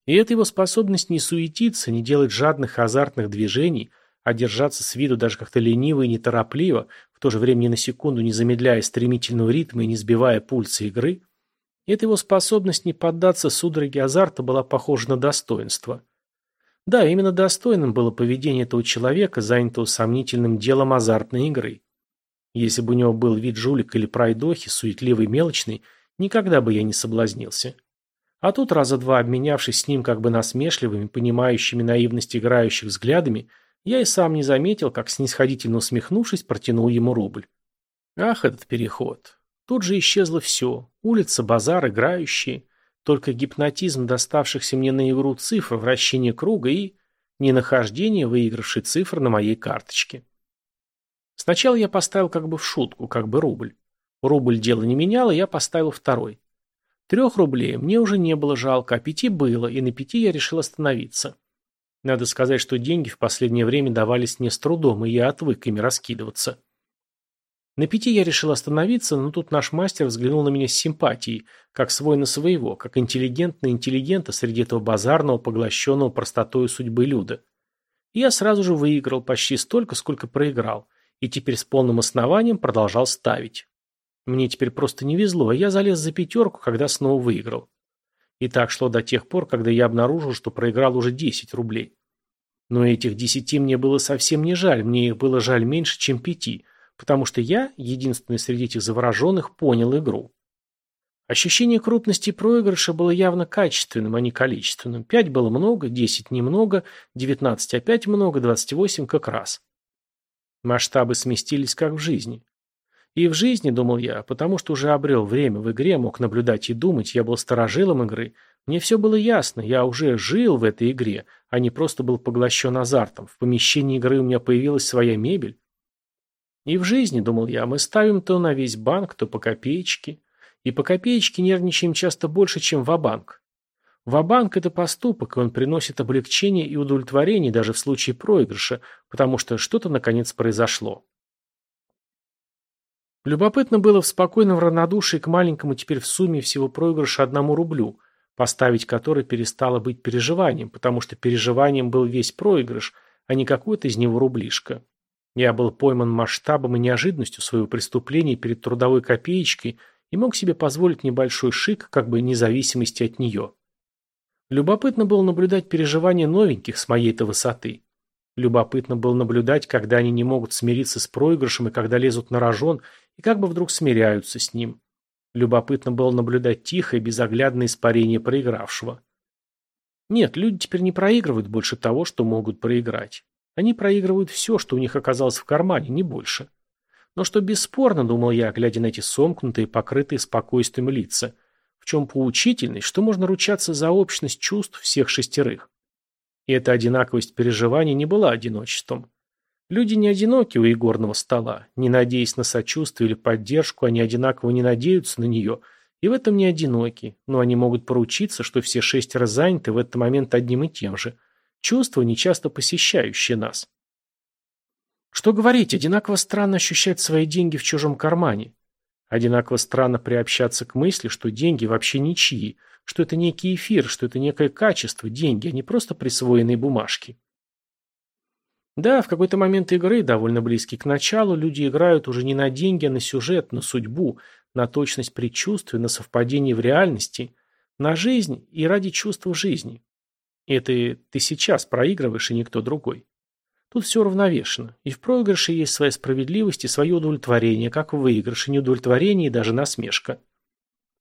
И эта его способность не суетиться, не делать жадных азартных движений – а держаться с виду даже как-то лениво и неторопливо, в то же время ни на секунду не замедляя стремительного ритма и не сбивая пульса игры, эта его способность не поддаться судороге азарта была похожа на достоинство. Да, именно достойным было поведение этого человека, занятого сомнительным делом азартной игры. Если бы у него был вид жулика или пройдохи, суетливый мелочный, никогда бы я не соблазнился. А тут раза два обменявшись с ним как бы насмешливыми, понимающими наивность играющих взглядами, я и сам не заметил, как снисходительно усмехнувшись, протянул ему рубль. Ах, этот переход. Тут же исчезло все. Улица, базар, играющие. Только гипнотизм доставшихся мне на игру цифр, вращение круга и ненахождение выигравшей цифр на моей карточке. Сначала я поставил как бы в шутку, как бы рубль. Рубль дело не меняло, я поставил второй. Трех рублей мне уже не было жалко, а пяти было, и на пяти я решил остановиться. Надо сказать, что деньги в последнее время давались мне с трудом, и я отвык ими раскидываться. На пяти я решил остановиться, но тут наш мастер взглянул на меня с симпатией, как свой на своего, как интеллигент на интеллигента среди этого базарного, поглощенного простотою судьбы Люда. И я сразу же выиграл почти столько, сколько проиграл, и теперь с полным основанием продолжал ставить. Мне теперь просто не везло, а я залез за пятерку, когда снова выиграл. И так шло до тех пор, когда я обнаружил, что проиграл уже 10 рублей. Но этих 10 мне было совсем не жаль, мне их было жаль меньше, чем пяти, потому что я, единственный среди этих завороженных, понял игру. Ощущение крупности проигрыша было явно качественным, а не количественным. 5 было много, 10 немного, 19 опять много, 28 как раз. Масштабы сместились как в жизни. И в жизни, думал я, потому что уже обрел время в игре, мог наблюдать и думать, я был сторожилом игры. Мне все было ясно, я уже жил в этой игре, а не просто был поглощен азартом. В помещении игры у меня появилась своя мебель. И в жизни, думал я, мы ставим то на весь банк, то по копеечке. И по копеечке нервничаем часто больше, чем в банк Ва-банк – это поступок, и он приносит облегчение и удовлетворение даже в случае проигрыша, потому что что-то наконец произошло. Любопытно было в спокойном равнодушии к маленькому теперь в сумме всего проигрыша одному рублю, поставить который перестало быть переживанием, потому что переживанием был весь проигрыш, а не какой-то из него рублишка. Я был пойман масштабом и неожиданностью своего преступления перед трудовой копеечкой и мог себе позволить небольшой шик, как бы независимости от нее. Любопытно было наблюдать переживания новеньких с моей-то высоты. Любопытно было наблюдать, когда они не могут смириться с проигрышем и когда лезут на рожон, и как бы вдруг смиряются с ним. Любопытно было наблюдать тихое, безоглядное испарение проигравшего. Нет, люди теперь не проигрывают больше того, что могут проиграть. Они проигрывают все, что у них оказалось в кармане, не больше. Но что бесспорно, думал я, глядя на эти сомкнутые, покрытые спокойствием лица, в чем поучительность, что можно ручаться за общность чувств всех шестерых. И эта одинаковость переживаний не была одиночеством. Люди не одиноки у игорного стола, не надеясь на сочувствие или поддержку, они одинаково не надеются на нее, и в этом не одиноки, но они могут поручиться, что все шестеро заняты в этот момент одним и тем же, чувства, нечасто посещающие нас. Что говорить, одинаково странно ощущать свои деньги в чужом кармане. Одинаково странно приобщаться к мысли, что деньги вообще ничьи, что это некий эфир, что это некое качество, деньги, а не просто присвоенные бумажки. Да, в какой-то момент игры, довольно близкий к началу, люди играют уже не на деньги, а на сюжет, на судьбу, на точность предчувствия, на совпадение в реальности, на жизнь и ради чувства жизни. Это ты сейчас проигрываешь, и никто другой. Тут все равновешено. И в проигрыше есть своя справедливость и свое удовлетворение, как в выигрыше, неудовлетворение и даже насмешка.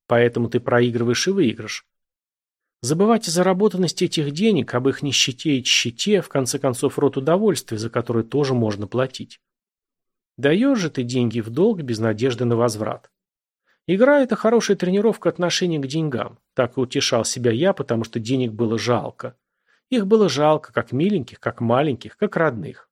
Поэтому ты проигрываешь и выигрыш. Забывать о заработанности этих денег, об их нищете и тщете, в конце концов, род удовольствия, за который тоже можно платить. Даешь же ты деньги в долг без надежды на возврат. Игра – это хорошая тренировка отношения к деньгам. Так и утешал себя я, потому что денег было жалко. Их было жалко, как миленьких, как маленьких, как родных.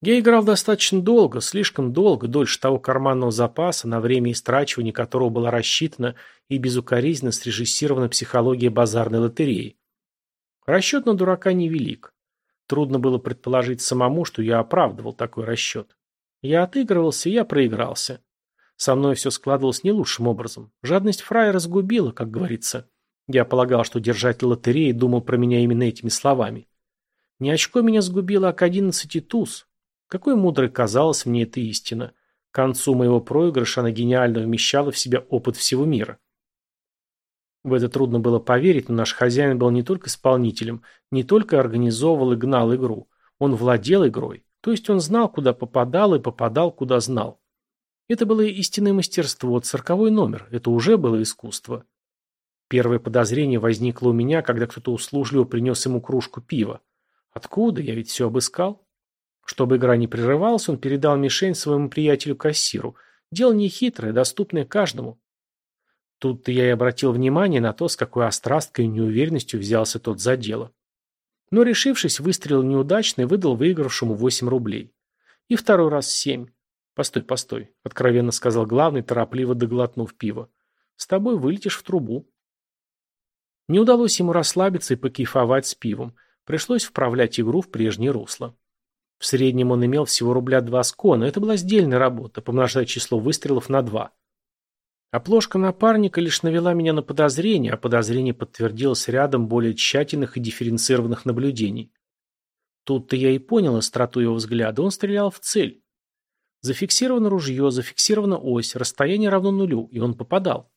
Я играл достаточно долго, слишком долго, дольше того карманного запаса, на время истрачивания которого была рассчитана и безукоризненно срежиссирована психология базарной лотереи. Расчет на дурака невелик. Трудно было предположить самому, что я оправдывал такой расчет. Я отыгрывался, я проигрался. Со мной все складывалось не лучшим образом. Жадность фрая разгубила, как говорится. Я полагал, что держатель лотереи думал про меня именно этими словами. Не очко меня сгубило, а к одиннадцати туз. Какой мудрой казалась мне эта истина. К концу моего проигрыша она гениально вмещала в себя опыт всего мира. В это трудно было поверить, но наш хозяин был не только исполнителем, не только организовывал и гнал игру. Он владел игрой, то есть он знал, куда попадал и попадал, куда знал. Это было истинное мастерство, цирковой номер, это уже было искусство. Первое подозрение возникло у меня, когда кто-то услужливо принес ему кружку пива. Откуда? Я ведь все обыскал. Чтобы игра не прерывалась, он передал мишень своему приятелю-кассиру. Дело нехитрое, доступное каждому. Тут-то я и обратил внимание на то, с какой острасткой и неуверенностью взялся тот за дело. Но, решившись, выстрелил неудачно и выдал выигравшему 8 рублей. И второй раз 7. «Постой, постой», — откровенно сказал главный, торопливо доглотнув пиво. «С тобой вылетишь в трубу». Не удалось ему расслабиться и покайфовать с пивом. Пришлось вправлять игру в прежнее русло. В среднем он имел всего рубля два скона. Это была сдельная работа, помножать число выстрелов на два. Оплошка напарника лишь навела меня на подозрение, а подозрение подтвердилось рядом более тщательных и дифференцированных наблюдений. Тут-то я и понял остроту его взгляда. Он стрелял в цель. Зафиксировано ружье, зафиксирована ось, расстояние равно нулю, и он попадал.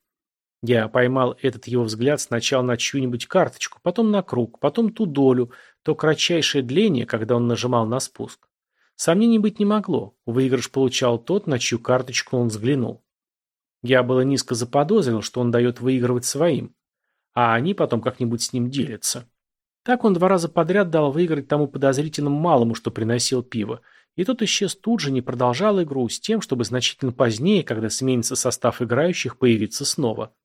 Я поймал этот его взгляд сначала на чью-нибудь карточку, потом на круг, потом ту долю, то кратчайшее дление, когда он нажимал на спуск. Сомнений быть не могло. Выигрыш получал тот, на чью карточку он взглянул. Я было низко заподозрил, что он дает выигрывать своим, а они потом как-нибудь с ним делятся. Так он два раза подряд дал выиграть тому подозрительному малому, что приносил пиво, и тот исчез тут же, не продолжал игру с тем, чтобы значительно позднее, когда сменится состав играющих, появиться снова.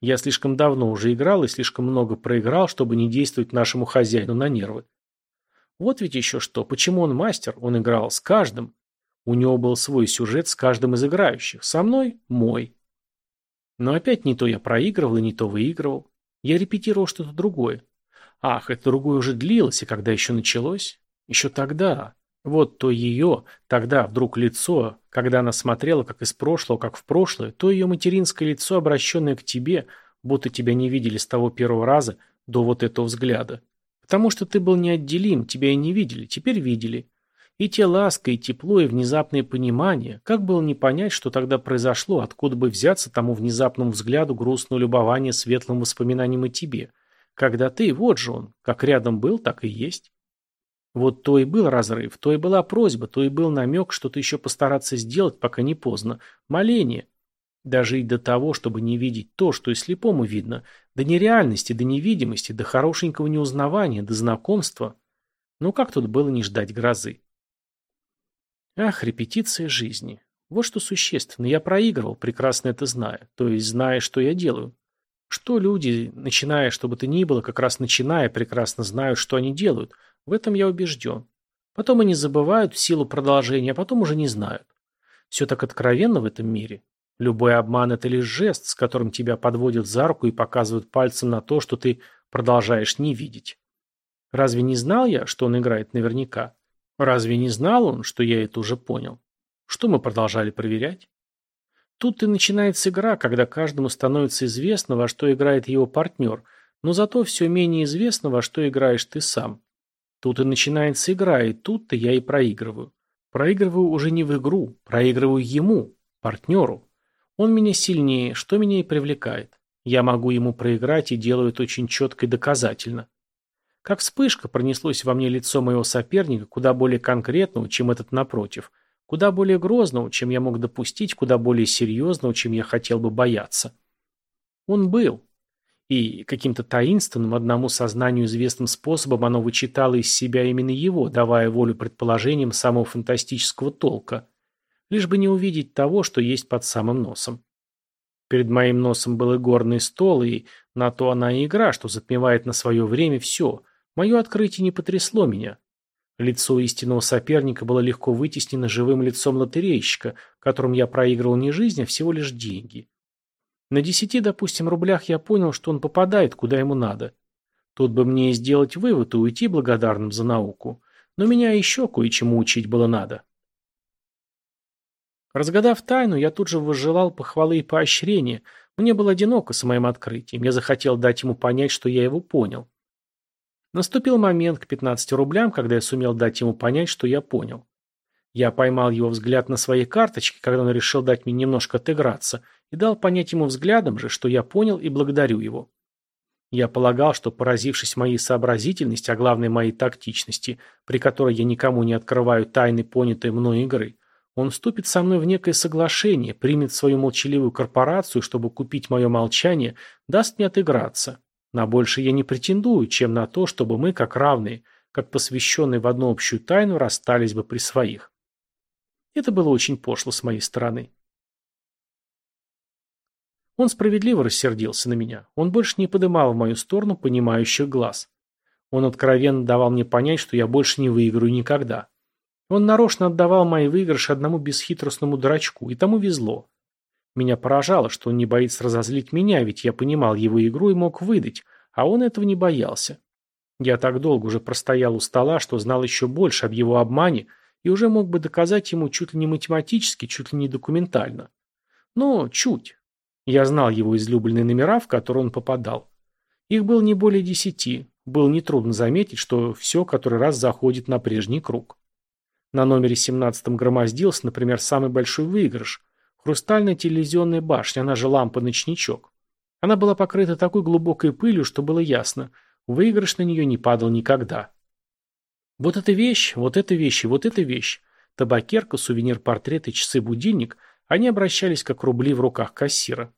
Я слишком давно уже играл и слишком много проиграл, чтобы не действовать нашему хозяину на нервы. Вот ведь еще что, почему он мастер, он играл с каждым. У него был свой сюжет с каждым из играющих, со мной – мой. Но опять не то я проигрывал и не то выигрывал. Я репетировал что-то другое. Ах, это другое уже длилось, и когда еще началось? Еще тогда. Вот то ее, тогда вдруг лицо, когда она смотрела как из прошлого, как в прошлое, то ее материнское лицо, обращенное к тебе, будто тебя не видели с того первого раза до вот этого взгляда. Потому что ты был неотделим, тебя и не видели, теперь видели. И те ласка, и тепло, и внезапное понимание, как было не понять, что тогда произошло, откуда бы взяться тому внезапному взгляду грустного любования светлым воспоминанием о тебе, когда ты, вот же он, как рядом был, так и есть. Вот то и был разрыв, то и была просьба, то и был намек что-то еще постараться сделать, пока не поздно. Моление. И до того, чтобы не видеть то, что и слепому видно, до нереальности, до невидимости, до хорошенького неузнавания, до знакомства. Ну как тут было не ждать грозы? Ах, репетиция жизни. Вот что существенно. Я проигрывал, прекрасно это зная. То есть зная, что я делаю. Что люди, начиная, что бы то ни было, как раз начиная, прекрасно знают, что они делают – в этом я убежден. Потом они забывают в силу продолжения, а потом уже не знают. Все так откровенно в этом мире. Любой обман – это лишь жест, с которым тебя подводят за руку и показывают пальцем на то, что ты продолжаешь не видеть. Разве не знал я, что он играет наверняка? Разве не знал он, что я это уже понял? Что мы продолжали проверять? Тут и начинается игра, когда каждому становится известно, во что играет его партнер, но зато все менее известно, во что играешь ты сам. Тут и начинается игра, и тут-то я и проигрываю. Проигрываю уже не в игру, проигрываю ему, партнеру. Он меня сильнее, что меня и привлекает. Я могу ему проиграть и делаю это очень четко и доказательно. Как вспышка пронеслось во мне лицо моего соперника, куда более конкретного, чем этот напротив, куда более грозного, чем я мог допустить, куда более серьезного, чем я хотел бы бояться. Он был, и каким-то таинственным, одному сознанию известным способом оно вычитало из себя именно его, давая волю предположениям самого фантастического толка. Лишь бы не увидеть того, что есть под самым носом. Перед моим носом был и горный стол, и на то она и игра, что затмевает на свое время все. Мое открытие не потрясло меня. Лицо истинного соперника было легко вытеснено живым лицом лотерейщика, которым я проигрывал не жизнь, а всего лишь деньги. На десяти, допустим, рублях я понял, что он попадает, куда ему надо. Тут бы мне и сделать вывод и уйти благодарным за науку. Но меня еще кое-чему учить было надо. Разгадав тайну, я тут же возжелал похвалы и поощрения. Мне было одиноко с моим открытием. Я захотел дать ему понять, что я его понял. Наступил момент к 15 рублям, когда я сумел дать ему понять, что я понял. Я поймал его взгляд на своей карточке, когда он решил дать мне немножко отыграться, и дал понять ему взглядом же, что я понял и благодарю его. Я полагал, что, поразившись моей сообразительности, а главное моей тактичности, при которой я никому не открываю тайны понятой мной игры, он вступит со мной в некое соглашение, примет свою молчаливую корпорацию, чтобы купить мое молчание, даст мне отыграться. На больше я не претендую, чем на то, чтобы мы, как равные, как посвященные в одну общую тайну, расстались бы при своих. Это было очень пошло с моей стороны. Он справедливо рассердился на меня. Он больше не подымал в мою сторону понимающих глаз. Он откровенно давал мне понять, что я больше не выиграю никогда. Он нарочно отдавал мои выигрыши одному бесхитростному дурачку, и тому везло. Меня поражало, что он не боится разозлить меня, ведь я понимал его игру и мог выдать, а он этого не боялся. Я так долго уже простоял у стола, что знал еще больше об его обмане, и уже мог бы доказать ему чуть ли не математически, чуть ли не документально. Но чуть. Я знал его излюбленные номера, в которые он попадал. Их было не более десяти. Было нетрудно заметить, что все который раз заходит на прежний круг. На номере 17 громоздился, например, самый большой выигрыш. Хрустальная телевизионная башня, она же лампа-ночничок. Она была покрыта такой глубокой пылью, что было ясно. Выигрыш на нее не падал никогда. Вот эта вещь, вот эта вещь и вот эта вещь. Табакерка, сувенир-портрет и часы-будильник, они обращались как рубли в руках кассира.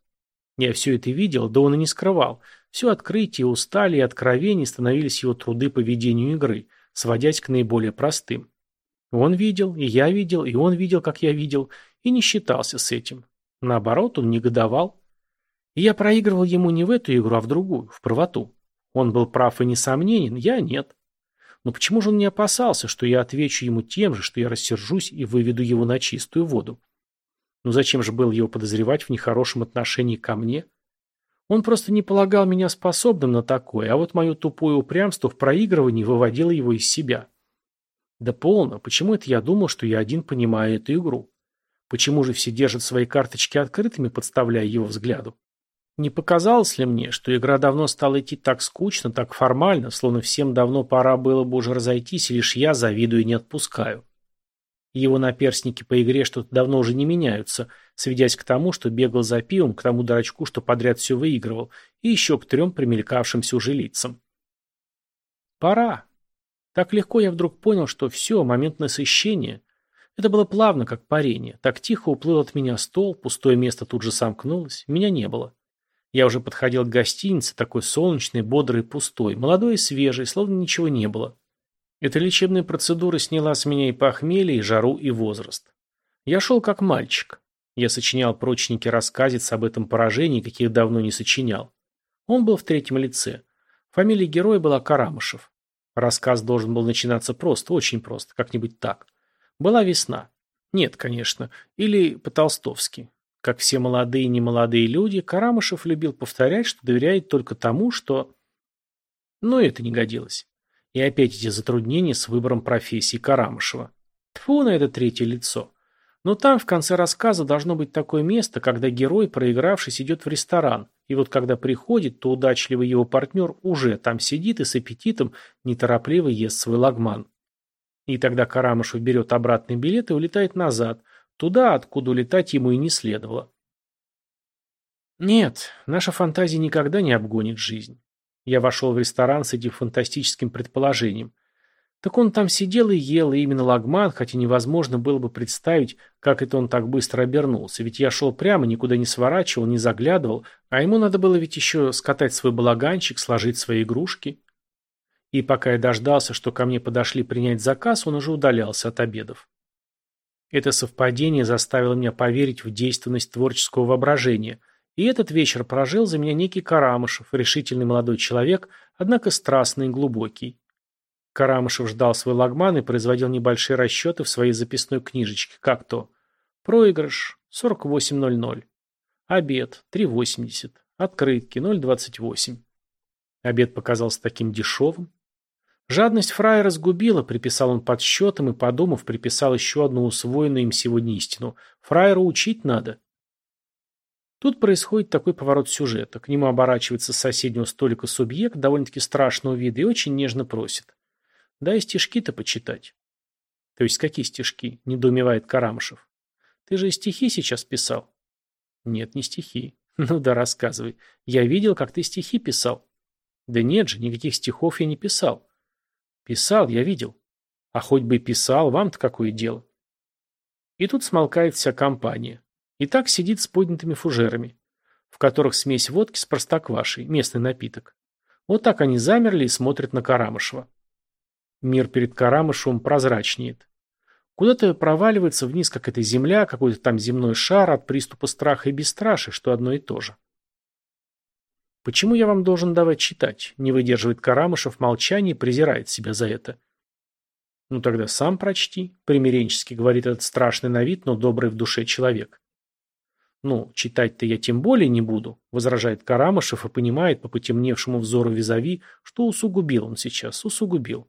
Я все это видел, да он и не скрывал. Все открытие, устали и откровения становились его труды по ведению игры, сводясь к наиболее простым. Он видел, и я видел, и он видел, как я видел, и не считался с этим. Наоборот, он негодовал. И я проигрывал ему не в эту игру, а в другую, в правоту. Он был прав и несомненен, я нет. Но почему же он не опасался, что я отвечу ему тем же, что я рассержусь и выведу его на чистую воду? Ну зачем же было его подозревать в нехорошем отношении ко мне? Он просто не полагал меня способным на такое, а вот мое тупое упрямство в проигрывании выводило его из себя. Да полно, почему это я думал, что я один понимаю эту игру? Почему же все держат свои карточки открытыми, подставляя его взгляду? Не показалось ли мне, что игра давно стала идти так скучно, так формально, словно всем давно пора было бы уже разойтись, лишь я завидую и не отпускаю? Его наперстники по игре что-то давно уже не меняются, сведясь к тому, что бегал за пивом, к тому дурачку, что подряд все выигрывал, и еще к трем примелькавшимся уже лицам. Пора. Так легко я вдруг понял, что все, момент насыщения. Это было плавно, как парение. Так тихо уплыл от меня стол, пустое место тут же сомкнулось, меня не было. Я уже подходил к гостинице, такой солнечный, бодрый, пустой, молодой и свежий, словно ничего не было. Эта лечебная процедура сняла с меня и похмелье, и жару, и возраст. Я шел как мальчик. Я сочинял прочники рассказец об этом поражении, каких давно не сочинял. Он был в третьем лице. Фамилия героя была Карамышев. Рассказ должен был начинаться просто, очень просто, как-нибудь так. Была весна. Нет, конечно. Или по-толстовски. Как все молодые и немолодые люди, Карамышев любил повторять, что доверяет только тому, что... Но это не годилось. И опять эти затруднения с выбором профессии Карамышева. Тьфу на это третье лицо. Но там в конце рассказа должно быть такое место, когда герой, проигравшись, идет в ресторан, и вот когда приходит, то удачливый его партнер уже там сидит и с аппетитом неторопливо ест свой лагман. И тогда Карамышев берет обратный билет и улетает назад, туда, откуда улетать ему и не следовало. Нет, наша фантазия никогда не обгонит жизнь. Я вошел в ресторан с этим фантастическим предположением. Так он там сидел и ел, и именно лагман, хотя невозможно было бы представить, как это он так быстро обернулся. Ведь я шел прямо, никуда не сворачивал, не заглядывал, а ему надо было ведь еще скатать свой балаганчик, сложить свои игрушки. И пока я дождался, что ко мне подошли принять заказ, он уже удалялся от обедов. Это совпадение заставило меня поверить в действенность творческого воображения – и этот вечер прожил за меня некий Карамышев, решительный молодой человек, однако страстный и глубокий. Карамышев ждал свой лагман и производил небольшие расчеты в своей записной книжечке, как то проигрыш 48.00, обед 3.80, открытки 0.28. Обед показался таким дешевым. Жадность фрая разгубила, приписал он подсчетом и, подумав, приписал еще одну усвоенную им сегодня истину. Фраеру учить надо. Тут происходит такой поворот сюжета. К нему оборачивается с соседнего столика субъект довольно-таки страшного вида и очень нежно просит. «Дай стишки-то почитать». «То есть какие стишки?» – недоумевает Карамышев. «Ты же стихи сейчас писал?» «Нет, не стихи». «Ну да, рассказывай. Я видел, как ты стихи писал». «Да нет же, никаких стихов я не писал». «Писал, я видел». «А хоть бы и писал, вам-то какое дело?» И тут смолкает вся компания. И так сидит с поднятыми фужерами, в которых смесь водки с простоквашей, местный напиток. Вот так они замерли и смотрят на Карамышева. Мир перед Карамышевым прозрачнеет. Куда-то проваливается вниз какая-то земля, какой-то там земной шар от приступа страха и бесстрашия, что одно и то же. «Почему я вам должен давать читать?» Не выдерживает Карамышев молчание и презирает себя за это. «Ну тогда сам прочти», — примиренчески говорит этот страшный на вид, но добрый в душе человек. «Ну, читать-то я тем более не буду», – возражает Карамышев и понимает по потемневшему взору визави, что усугубил он сейчас, усугубил.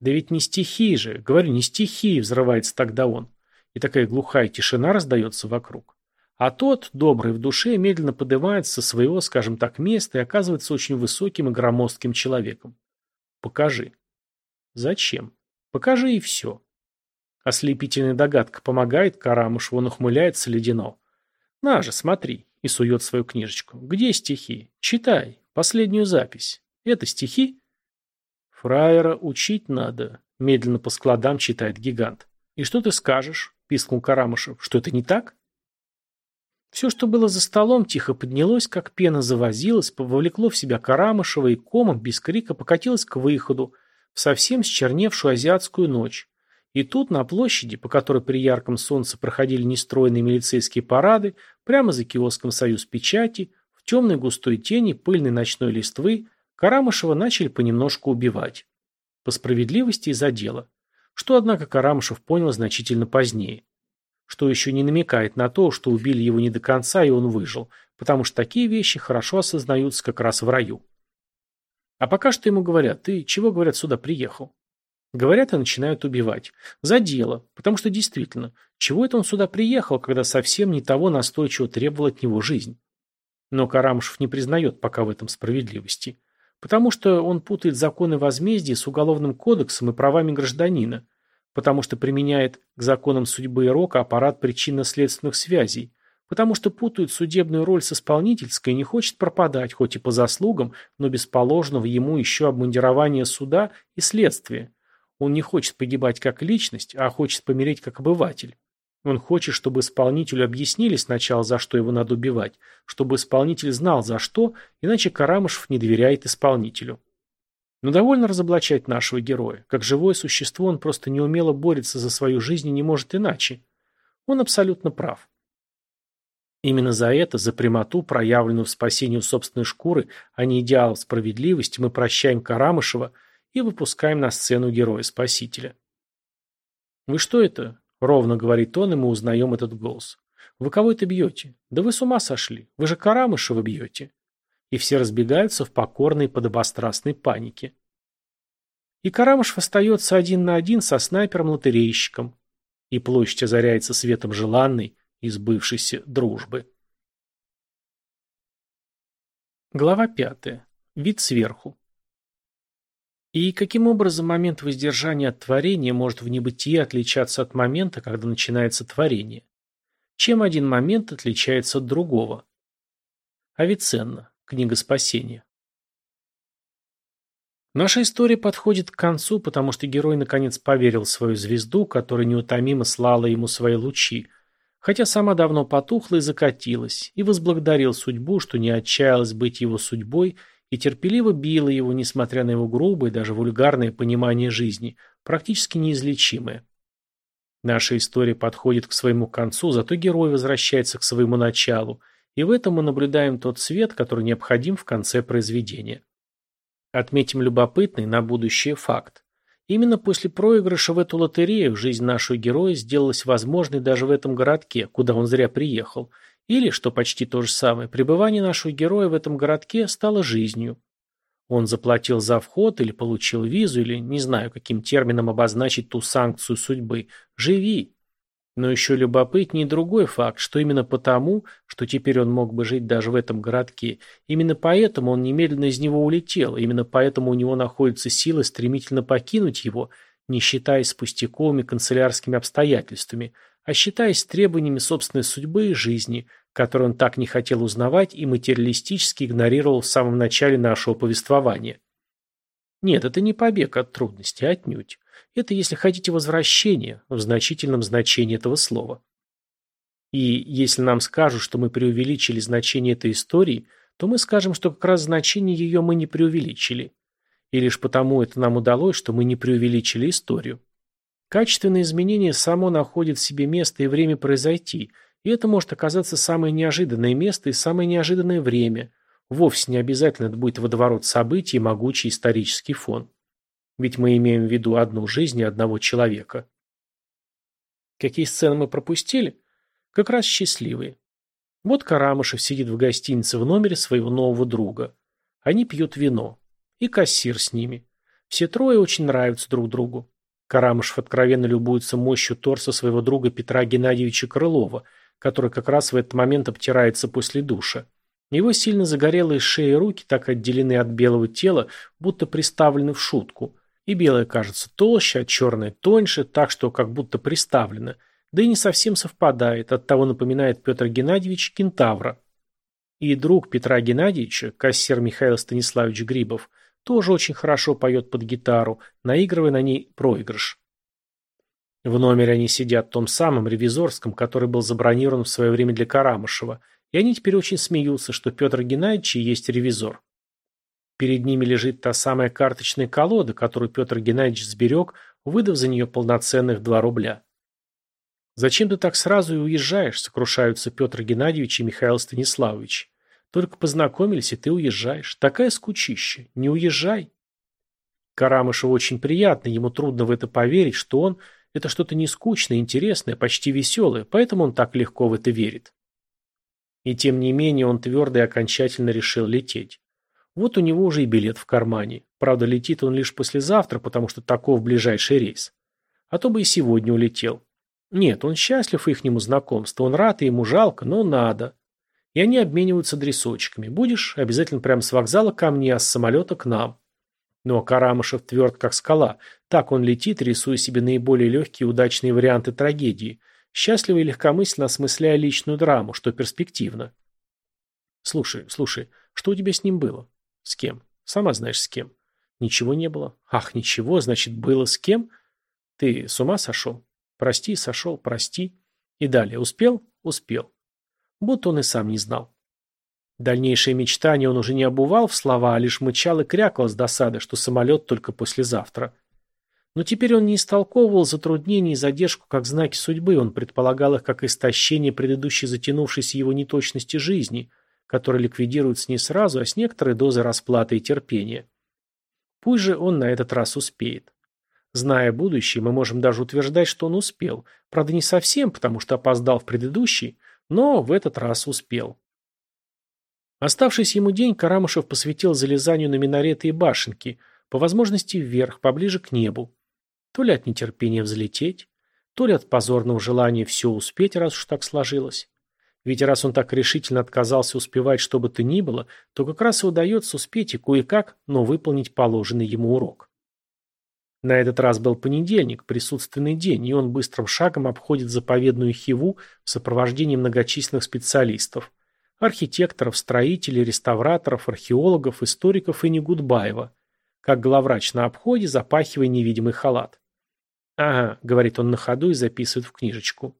«Да ведь не стихи же, говорю, не стихи», – взрывается тогда он. И такая глухая тишина раздается вокруг. А тот, добрый в душе, медленно поднимается со своего, скажем так, места и оказывается очень высоким и громоздким человеком. Покажи. Зачем? Покажи и все. Ослепительная догадка помогает, Карамышеву он ухмыляется ледяно. На же, смотри, и сует свою книжечку. Где стихи? Читай. Последнюю запись. Это стихи? Фраера учить надо, медленно по складам читает гигант. И что ты скажешь? Пискнул Карамышев. Что это не так? Все, что было за столом, тихо поднялось, как пена завозилась, повлекло в себя Карамышева и комом, без крика, покатилось к выходу, в совсем счерневшую азиатскую ночь. И тут, на площади, по которой при ярком солнце проходили нестройные милицейские парады, прямо за киоском «Союз печати», в темной густой тени пыльной ночной листвы, Карамышева начали понемножку убивать. По справедливости и за дело. Что, однако, Карамышев понял значительно позднее. Что еще не намекает на то, что убили его не до конца, и он выжил, потому что такие вещи хорошо осознаются как раз в раю. А пока что ему говорят, ты чего, говорят, сюда приехал? Говорят и начинают убивать. За дело, потому что действительно, чего это он сюда приехал, когда совсем не того настойчиво требовал от него жизнь? Но Карамышев не признает пока в этом справедливости. Потому что он путает законы возмездия с уголовным кодексом и правами гражданина. Потому что применяет к законам судьбы и рока аппарат причинно-следственных связей. Потому что путает судебную роль с исполнительской и не хочет пропадать, хоть и по заслугам, но без положенного ему еще обмундирования суда и следствия. Он не хочет погибать как личность, а хочет помереть как обыватель. Он хочет, чтобы исполнителю объяснили сначала, за что его надо убивать, чтобы исполнитель знал, за что, иначе Карамышев не доверяет исполнителю. Но довольно разоблачать нашего героя. Как живое существо он просто неумело борется за свою жизнь и не может иначе. Он абсолютно прав. Именно за это, за прямоту, проявленную в спасении собственной шкуры, а не идеал справедливости, мы прощаем Карамышева – и выпускаем на сцену героя-спасителя. «Вы что это?» — ровно говорит он, и мы узнаем этот голос. «Вы кого это бьете? Да вы с ума сошли! Вы же Карамышева бьете!» И все разбегаются в покорной подобострастной панике. И Карамышев остается один на один со снайпером-лотерейщиком. И площадь озаряется светом желанной, избывшейся дружбы. Глава пятая. Вид сверху. И каким образом момент воздержания от творения может в небытие отличаться от момента, когда начинается творение? Чем один момент отличается от другого? Авиценна. Книга спасения. Наша история подходит к концу, потому что герой наконец поверил в свою звезду, которая неутомимо слала ему свои лучи, хотя сама давно потухла и закатилась, и возблагодарил судьбу, что не отчаялась быть его судьбой и терпеливо била его, несмотря на его грубое, даже вульгарное понимание жизни, практически неизлечимое. Наша история подходит к своему концу, зато герой возвращается к своему началу, и в этом мы наблюдаем тот свет, который необходим в конце произведения. Отметим любопытный на будущее факт. Именно после проигрыша в эту лотерею жизнь нашего героя сделалась возможной даже в этом городке, куда он зря приехал – или, что почти то же самое, пребывание нашего героя в этом городке стало жизнью. Он заплатил за вход или получил визу, или не знаю, каким термином обозначить ту санкцию судьбы. Живи. Но еще любопытнее другой факт, что именно потому, что теперь он мог бы жить даже в этом городке, именно поэтому он немедленно из него улетел, именно поэтому у него находятся силы стремительно покинуть его, не считаясь с пустяковыми канцелярскими обстоятельствами, а считаясь требованиями собственной судьбы и жизни, которые он так не хотел узнавать и материалистически игнорировал в самом начале нашего повествования. Нет, это не побег от трудностей, отнюдь. Это, если хотите, возвращение в значительном значении этого слова. И если нам скажут, что мы преувеличили значение этой истории, то мы скажем, что как раз значение ее мы не преувеличили. И лишь потому это нам удалось, что мы не преувеличили историю. Качественное изменение само находит в себе место и время произойти, и это может оказаться самое неожиданное место и самое неожиданное время. Вовсе не обязательно это будет водоворот событий и могучий исторический фон. Ведь мы имеем в виду одну жизнь и одного человека. Какие сцены мы пропустили? Как раз счастливые. Вот Карамышев сидит в гостинице в номере своего нового друга. Они пьют вино. И кассир с ними. Все трое очень нравятся друг другу. Карамышев откровенно любуется мощью торса своего друга Петра Геннадьевича Крылова, который как раз в этот момент обтирается после душа. Его сильно загорелые шеи и руки так отделены от белого тела, будто приставлены в шутку. И белое кажется толще, а черное тоньше, так что как будто приставлено. Да и не совсем совпадает, оттого напоминает Петр Геннадьевич кентавра. И друг Петра Геннадьевича, кассир Михаил Станиславович Грибов, тоже очень хорошо поет под гитару, наигрывая на ней проигрыш. В номере они сидят в том самом ревизорском, который был забронирован в свое время для Карамышева, и они теперь очень смеются, что Петр Геннадьевич и есть ревизор. Перед ними лежит та самая карточная колода, которую Петр Геннадьевич сберег, выдав за нее полноценных 2 рубля. «Зачем ты так сразу и уезжаешь?» – сокрушаются Петр Геннадьевич и Михаил Станиславович. Только познакомились, и ты уезжаешь. Такая скучища. Не уезжай. Карамышеву очень приятно, ему трудно в это поверить, что он – это что-то не скучное, интересное, почти веселое, поэтому он так легко в это верит. И тем не менее он твердо и окончательно решил лететь. Вот у него уже и билет в кармане. Правда, летит он лишь послезавтра, потому что таков ближайший рейс. А то бы и сегодня улетел. Нет, он счастлив ихнему знакомству, он рад, и ему жалко, но надо. И они обмениваются адресочками. Будешь обязательно прямо с вокзала ко мне, а с самолета к нам. Но Карамышев тверд, как скала. Так он летит, рисуя себе наиболее легкие и удачные варианты трагедии. Счастливо и легкомысленно осмысляя личную драму, что перспективно. Слушай, слушай, что у тебя с ним было? С кем? Сама знаешь, с кем. Ничего не было. Ах, ничего, значит, было с кем? Ты с ума сошел? Прости, сошел, прости. И далее. Успел? Успел. Будто он и сам не знал. Дальнейшее мечтание он уже не обувал в слова, а лишь мычал и крякал с досады, что самолет только послезавтра. Но теперь он не истолковывал затруднений и задержку как знаки судьбы, он предполагал их как истощение предыдущей затянувшейся его неточности жизни, которая ликвидируется не сразу, а с некоторой дозой расплаты и терпения. Пусть же он на этот раз успеет. Зная будущее, мы можем даже утверждать, что он успел. Правда, не совсем, потому что опоздал в предыдущий, но в этот раз успел. Оставшийся ему день Карамышев посвятил залезанию на минареты и башенки, по возможности вверх, поближе к небу. То ли от нетерпения взлететь, то ли от позорного желания все успеть, раз уж так сложилось. Ведь раз он так решительно отказался успевать что бы то ни было, то как раз и удается успеть и кое-как, но выполнить положенный ему урок. На этот раз был понедельник, присутственный день, и он быстрым шагом обходит заповедную Хиву в сопровождении многочисленных специалистов – архитекторов, строителей, реставраторов, археологов, историков и Негудбаева, как главврач на обходе, запахивая невидимый халат. «Ага», – говорит он на ходу и записывает в книжечку.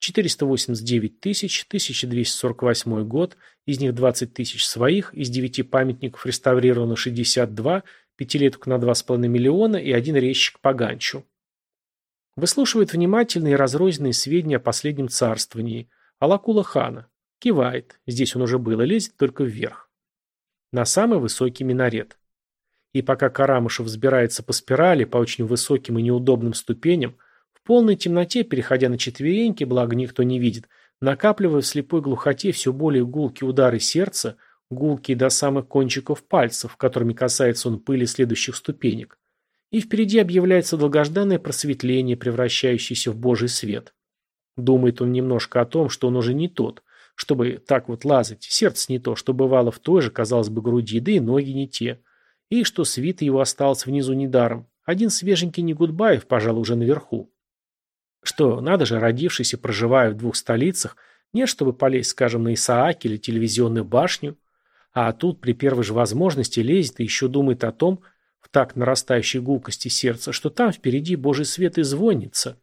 489 тысяч, 1248 год, из них 20 тысяч своих, из 9 памятников реставрировано 62, пятилетку на 2,5 миллиона и один резчик по ганчу. Выслушивает внимательные и разрозненные сведения о последнем царствовании, Алакула хана. Кивает, здесь он уже был, и лезет только вверх. На самый высокий минарет. И пока Карамышев взбирается по спирали, по очень высоким и неудобным ступеням, в полной темноте, переходя на четвереньки, благо никто не видит, накапливая в слепой глухоте все более гулкие удары сердца, гулкие до самых кончиков пальцев, которыми касается он пыли следующих ступенек. И впереди объявляется долгожданное просветление, превращающееся в Божий свет. Думает он немножко о том, что он уже не тот, чтобы так вот лазать, сердце не то, что бывало в той же, казалось бы, груди, да и ноги не те. И что свита его осталась внизу недаром. Один свеженький Негудбаев, пожалуй, уже наверху. Что, надо же, родившись и проживая в двух столицах, нет, чтобы полезть, скажем, на Исаак или телевизионную башню, а тут при первой же возможности лезет и еще думает о том, в так нарастающей гулкости сердца, что там впереди Божий свет и звонится.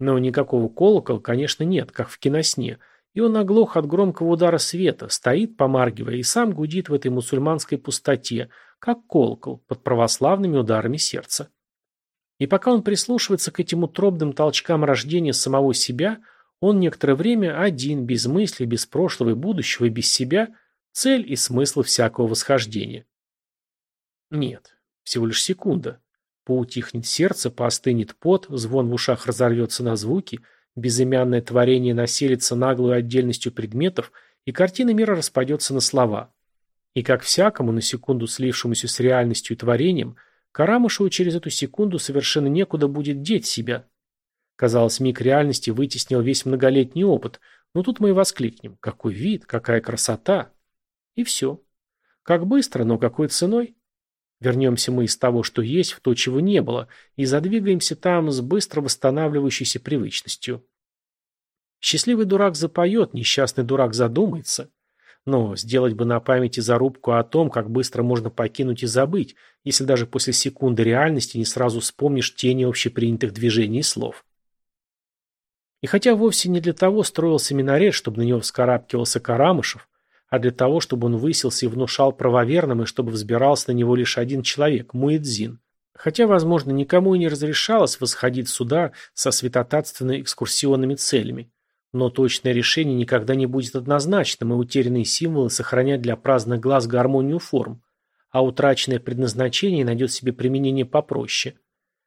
Но никакого колокола, конечно, нет, как в киносне, и он оглох от громкого удара света, стоит, помаргивая, и сам гудит в этой мусульманской пустоте, как колокол, под православными ударами сердца. И пока он прислушивается к этим утробным толчкам рождения самого себя, он некоторое время один, без мысли, без прошлого и будущего, и без себя – Цель и смысл всякого восхождения. Нет, всего лишь секунда. Поутихнет сердце, поостынет пот, звон в ушах разорвется на звуки, безымянное творение населится наглой отдельностью предметов, и картина мира распадется на слова. И как всякому, на секунду слившемуся с реальностью и творением, Карамышеву через эту секунду совершенно некуда будет деть себя. Казалось, миг реальности вытеснил весь многолетний опыт, но тут мы и воскликнем. Какой вид, какая красота! И все. Как быстро, но какой ценой? Вернемся мы из того, что есть, в то, чего не было, и задвигаемся там с быстро восстанавливающейся привычностью. Счастливый дурак запоет, несчастный дурак задумается. Но сделать бы на памяти зарубку о том, как быстро можно покинуть и забыть, если даже после секунды реальности не сразу вспомнишь тени общепринятых движений и слов. И хотя вовсе не для того строился минарет, чтобы на него вскарабкивался Карамышев, а для того, чтобы он высился и внушал правоверным, и чтобы взбирался на него лишь один человек – Муэдзин. Хотя, возможно, никому и не разрешалось восходить сюда со святотатственно-экскурсионными целями. Но точное решение никогда не будет однозначным, и утерянные символы сохранять для праздных глаз гармонию форм. а утраченное предназначение найдет себе применение попроще.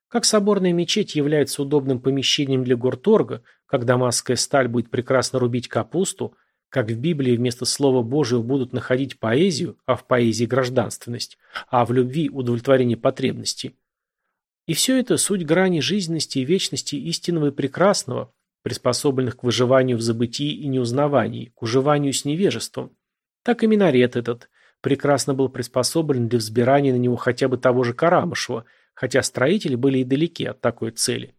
Как соборная мечеть является удобным помещением для горторга, как дамасская сталь будет прекрасно рубить капусту, как в Библии вместо Слова Божьего будут находить поэзию, а в поэзии гражданственность, а в любви удовлетворение потребностей. И все это суть грани жизненности и вечности истинного и прекрасного, приспособленных к выживанию в забытии и неузнавании, к уживанию с невежеством. Так и минарет этот прекрасно был приспособлен для взбирания на него хотя бы того же Карамышева, хотя строители были и далеки от такой цели.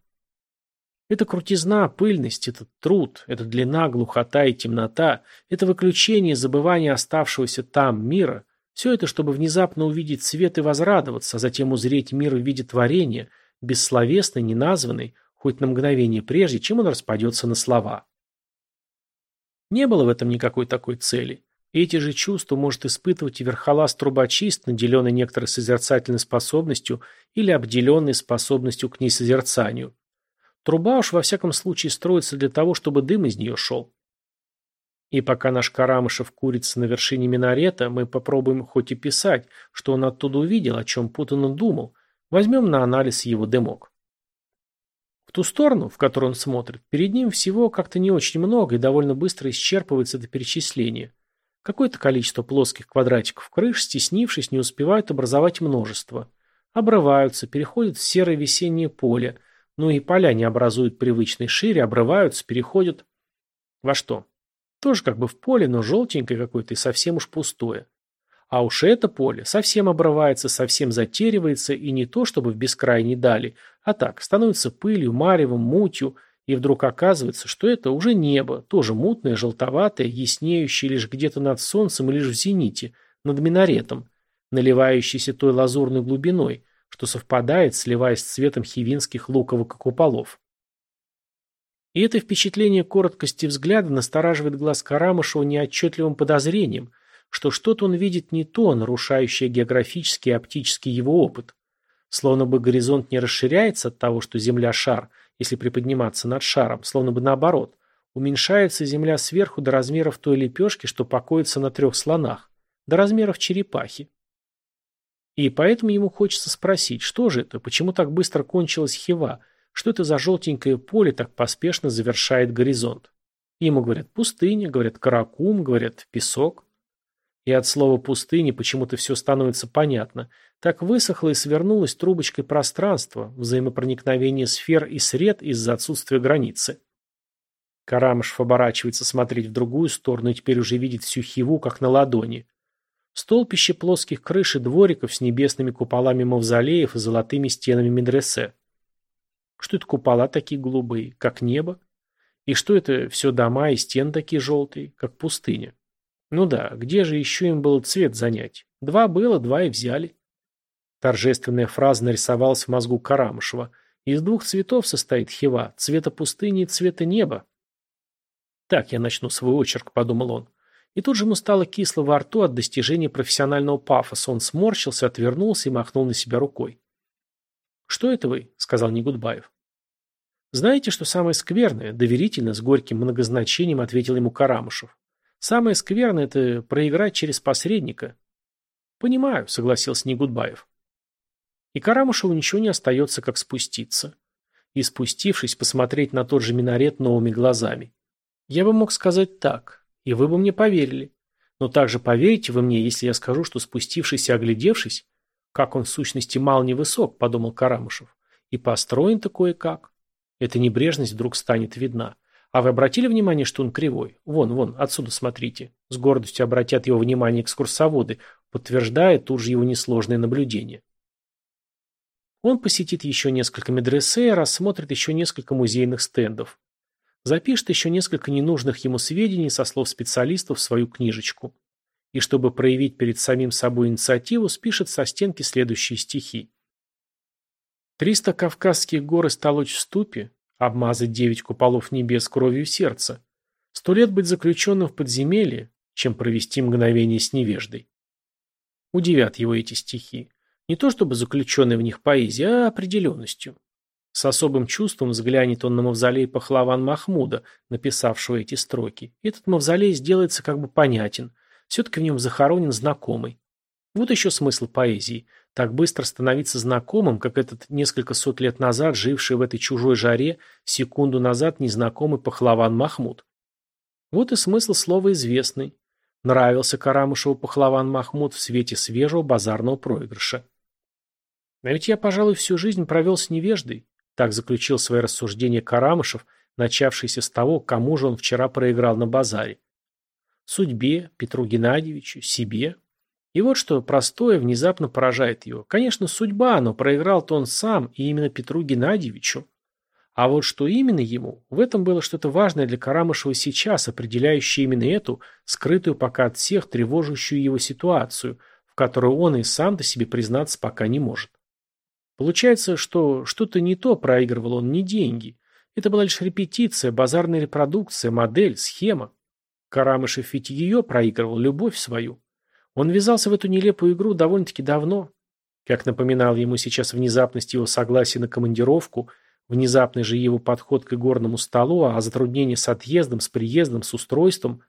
Это крутизна, пыльность, этот труд, эта длина, глухота и темнота, это выключение, забывание оставшегося там мира, все это, чтобы внезапно увидеть свет и возрадоваться, а затем узреть мир в виде творения, бессловесный, неназванный, хоть на мгновение прежде, чем он распадется на слова. Не было в этом никакой такой цели. Эти же чувства может испытывать и верхолаз трубочист, наделенный некоторой созерцательной способностью или обделенный способностью к несозерцанию. Труба уж во всяком случае строится для того, чтобы дым из нее шел. И пока наш Карамышев курится на вершине минарета, мы попробуем хоть и писать, что он оттуда увидел, о чем путанно думал, возьмем на анализ его дымок. В ту сторону, в которую он смотрит, перед ним всего как-то не очень много и довольно быстро исчерпывается это перечисление. Какое-то количество плоских квадратиков крыш, стеснившись, не успевают образовать множество. Обрываются, переходят в серое весеннее поле, ну и поля не образуют привычной шире, обрываются, переходят... Во что? Тоже как бы в поле, но желтенькое какое-то и совсем уж пустое. А уж это поле совсем обрывается, совсем затеривается, и не то, чтобы в бескрайней дали, а так, становится пылью, маревом, мутью, и вдруг оказывается, что это уже небо, тоже мутное, желтоватое, яснеющее лишь где-то над солнцем и лишь в зените, над минаретом, наливающееся той лазурной глубиной, что совпадает, сливаясь с цветом хивинских луковых куполов. И это впечатление короткости взгляда настораживает глаз Карамышева неотчетливым подозрением, что что-то он видит не то, нарушающее географический и оптический его опыт. Словно бы горизонт не расширяется от того, что Земля – шар, если приподниматься над шаром, словно бы наоборот. Уменьшается Земля сверху до размеров той лепешки, что покоится на трех слонах, до размеров черепахи. И поэтому ему хочется спросить, что же это, почему так быстро кончилась хива, что это за желтенькое поле так поспешно завершает горизонт. Ему говорят пустыня, говорят каракум, говорят песок. И от слова «пустыни» почему-то все становится понятно. Так высохло и свернулось трубочкой пространство, взаимопроникновение сфер и сред из-за отсутствия границы. Карамышев оборачивается смотреть в другую сторону и теперь уже видит всю хиву, как на ладони. Столпище плоских крыш и двориков с небесными куполами мавзолеев и золотыми стенами медресе. Что это купола такие голубые, как небо? И что это все дома и стен такие желтые, как пустыня? Ну да, где же еще им было цвет занять? Два было, два и взяли. Торжественная фраза нарисовалась в мозгу Карамышева. Из двух цветов состоит хива, цвета пустыни и цвета неба. Так я начну свой очерк, подумал он. И тут же ему стало кисло во рту от достижения профессионального пафоса. Он сморщился, отвернулся и махнул на себя рукой. «Что это вы?» – сказал Негудбаев. «Знаете, что самое скверное?» – доверительно, с горьким многозначением ответил ему Карамышев. Самое скверное – это проиграть через посредника. Понимаю, согласился Негудбаев. И Карамышеву ничего не остается, как спуститься. И спустившись, посмотреть на тот же минарет новыми глазами. Я бы мог сказать так, и вы бы мне поверили. Но также поверите вы мне, если я скажу, что спустившись и оглядевшись, как он в сущности мал невысок, подумал Карамышев, и построен-то кое-как. Эта небрежность вдруг станет видна. А вы обратили внимание, что он кривой? Вон, вон, отсюда смотрите. С гордостью обратят его внимание экскурсоводы, подтверждая тут же его несложное наблюдение. Он посетит еще несколько медресе, рассмотрит еще несколько музейных стендов. Запишет еще несколько ненужных ему сведений со слов специалистов в свою книжечку. И чтобы проявить перед самим собой инициативу, спишет со стенки следующие стихи. «Триста Кавказских гор и столочь в ступе, Обмазать девять куполов небес кровью сердца. Сто лет быть заключенным в подземелье, чем провести мгновение с невеждой. Удивят его эти стихи. Не то чтобы заключенный в них поэзия, а определенностью. С особым чувством взглянет он на мавзолей Пахлаван Махмуда, написавшего эти строки. Этот мавзолей сделается как бы понятен. Все-таки в нем захоронен знакомый. Вот еще смысл поэзии. Так быстро становиться знакомым, как этот несколько сот лет назад живший в этой чужой жаре, секунду назад незнакомый пахлаван Махмуд. Вот и смысл слова известный. Нравился Карамышеву пахлаван Махмуд в свете свежего базарного проигрыша. А ведь я, пожалуй, всю жизнь провел с невеждой, так заключил свои рассуждения Карамышев, начавшийся с того, кому же он вчера проиграл на базаре. Судьбе, Петру Геннадьевичу, себе. И вот что простое внезапно поражает его. Конечно, судьба, но проиграл-то он сам, и именно Петру Геннадьевичу. А вот что именно ему, в этом было что-то важное для Карамышева сейчас, определяющее именно эту, скрытую пока от всех, тревожащую его ситуацию, в которую он и сам-то себе признаться пока не может. Получается, что что-то не то проигрывал он, не деньги. Это была лишь репетиция, базарная репродукция, модель, схема. Карамышев ведь ее проигрывал, любовь свою. Он ввязался в эту нелепую игру довольно-таки давно. Как напоминал ему сейчас внезапность его согласия на командировку, внезапный же его подход к игорному столу, а затруднение с отъездом, с приездом, с устройством,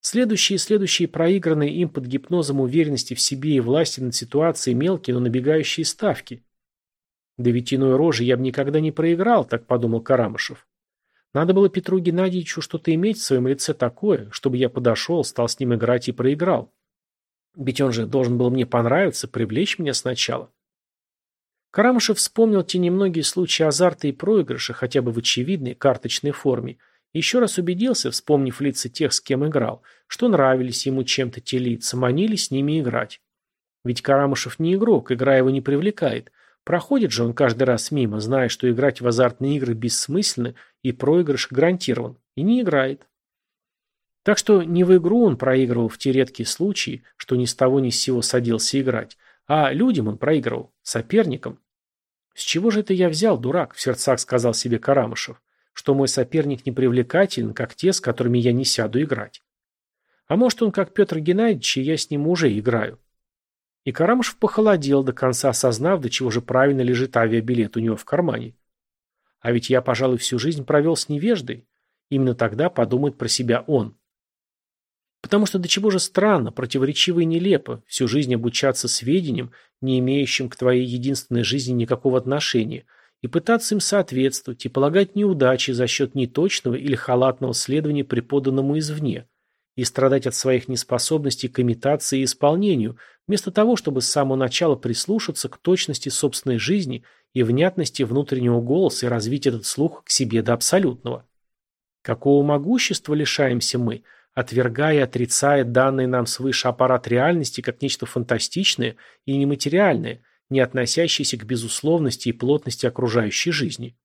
следующие и следующие проигранные им под гипнозом уверенности в себе и власти над ситуацией мелкие, но набегающие ставки. Да ведь рожи я бы никогда не проиграл, так подумал Карамышев. Надо было Петру Геннадьевичу что-то иметь в своем лице такое, чтобы я подошел, стал с ним играть и проиграл. Ведь он же должен был мне понравиться, привлечь меня сначала. Карамышев вспомнил те немногие случаи азарта и проигрыша, хотя бы в очевидной карточной форме, и еще раз убедился, вспомнив лица тех, с кем играл, что нравились ему чем-то те лица, манили с ними играть. Ведь Карамышев не игрок, игра его не привлекает, Проходит же он каждый раз мимо, зная, что играть в азартные игры бессмысленно и проигрыш гарантирован, и не играет. Так что не в игру он проигрывал в те редкие случаи, что ни с того ни с сего садился играть, а людям он проигрывал, соперникам. «С чего же это я взял, дурак?» – в сердцах сказал себе Карамышев, что мой соперник не привлекателен, как те, с которыми я не сяду играть. А может, он как Петр Геннадьевич, и я с ним уже играю. И Карамышев похолодел, до конца осознав, до чего же правильно лежит авиабилет у него в кармане. А ведь я, пожалуй, всю жизнь провел с невеждой. Именно тогда подумает про себя он. Потому что до чего же странно, противоречиво и нелепо всю жизнь обучаться сведениям, не имеющим к твоей единственной жизни никакого отношения, и пытаться им соответствовать, и полагать неудачи за счет неточного или халатного следования преподанному извне – и страдать от своих неспособностей к имитации и исполнению, вместо того, чтобы с самого начала прислушаться к точности собственной жизни и внятности внутреннего голоса и развить этот слух к себе до абсолютного. Какого могущества лишаемся мы, отвергая и отрицая данный нам свыше аппарат реальности как нечто фантастичное и нематериальное, не относящееся к безусловности и плотности окружающей жизни?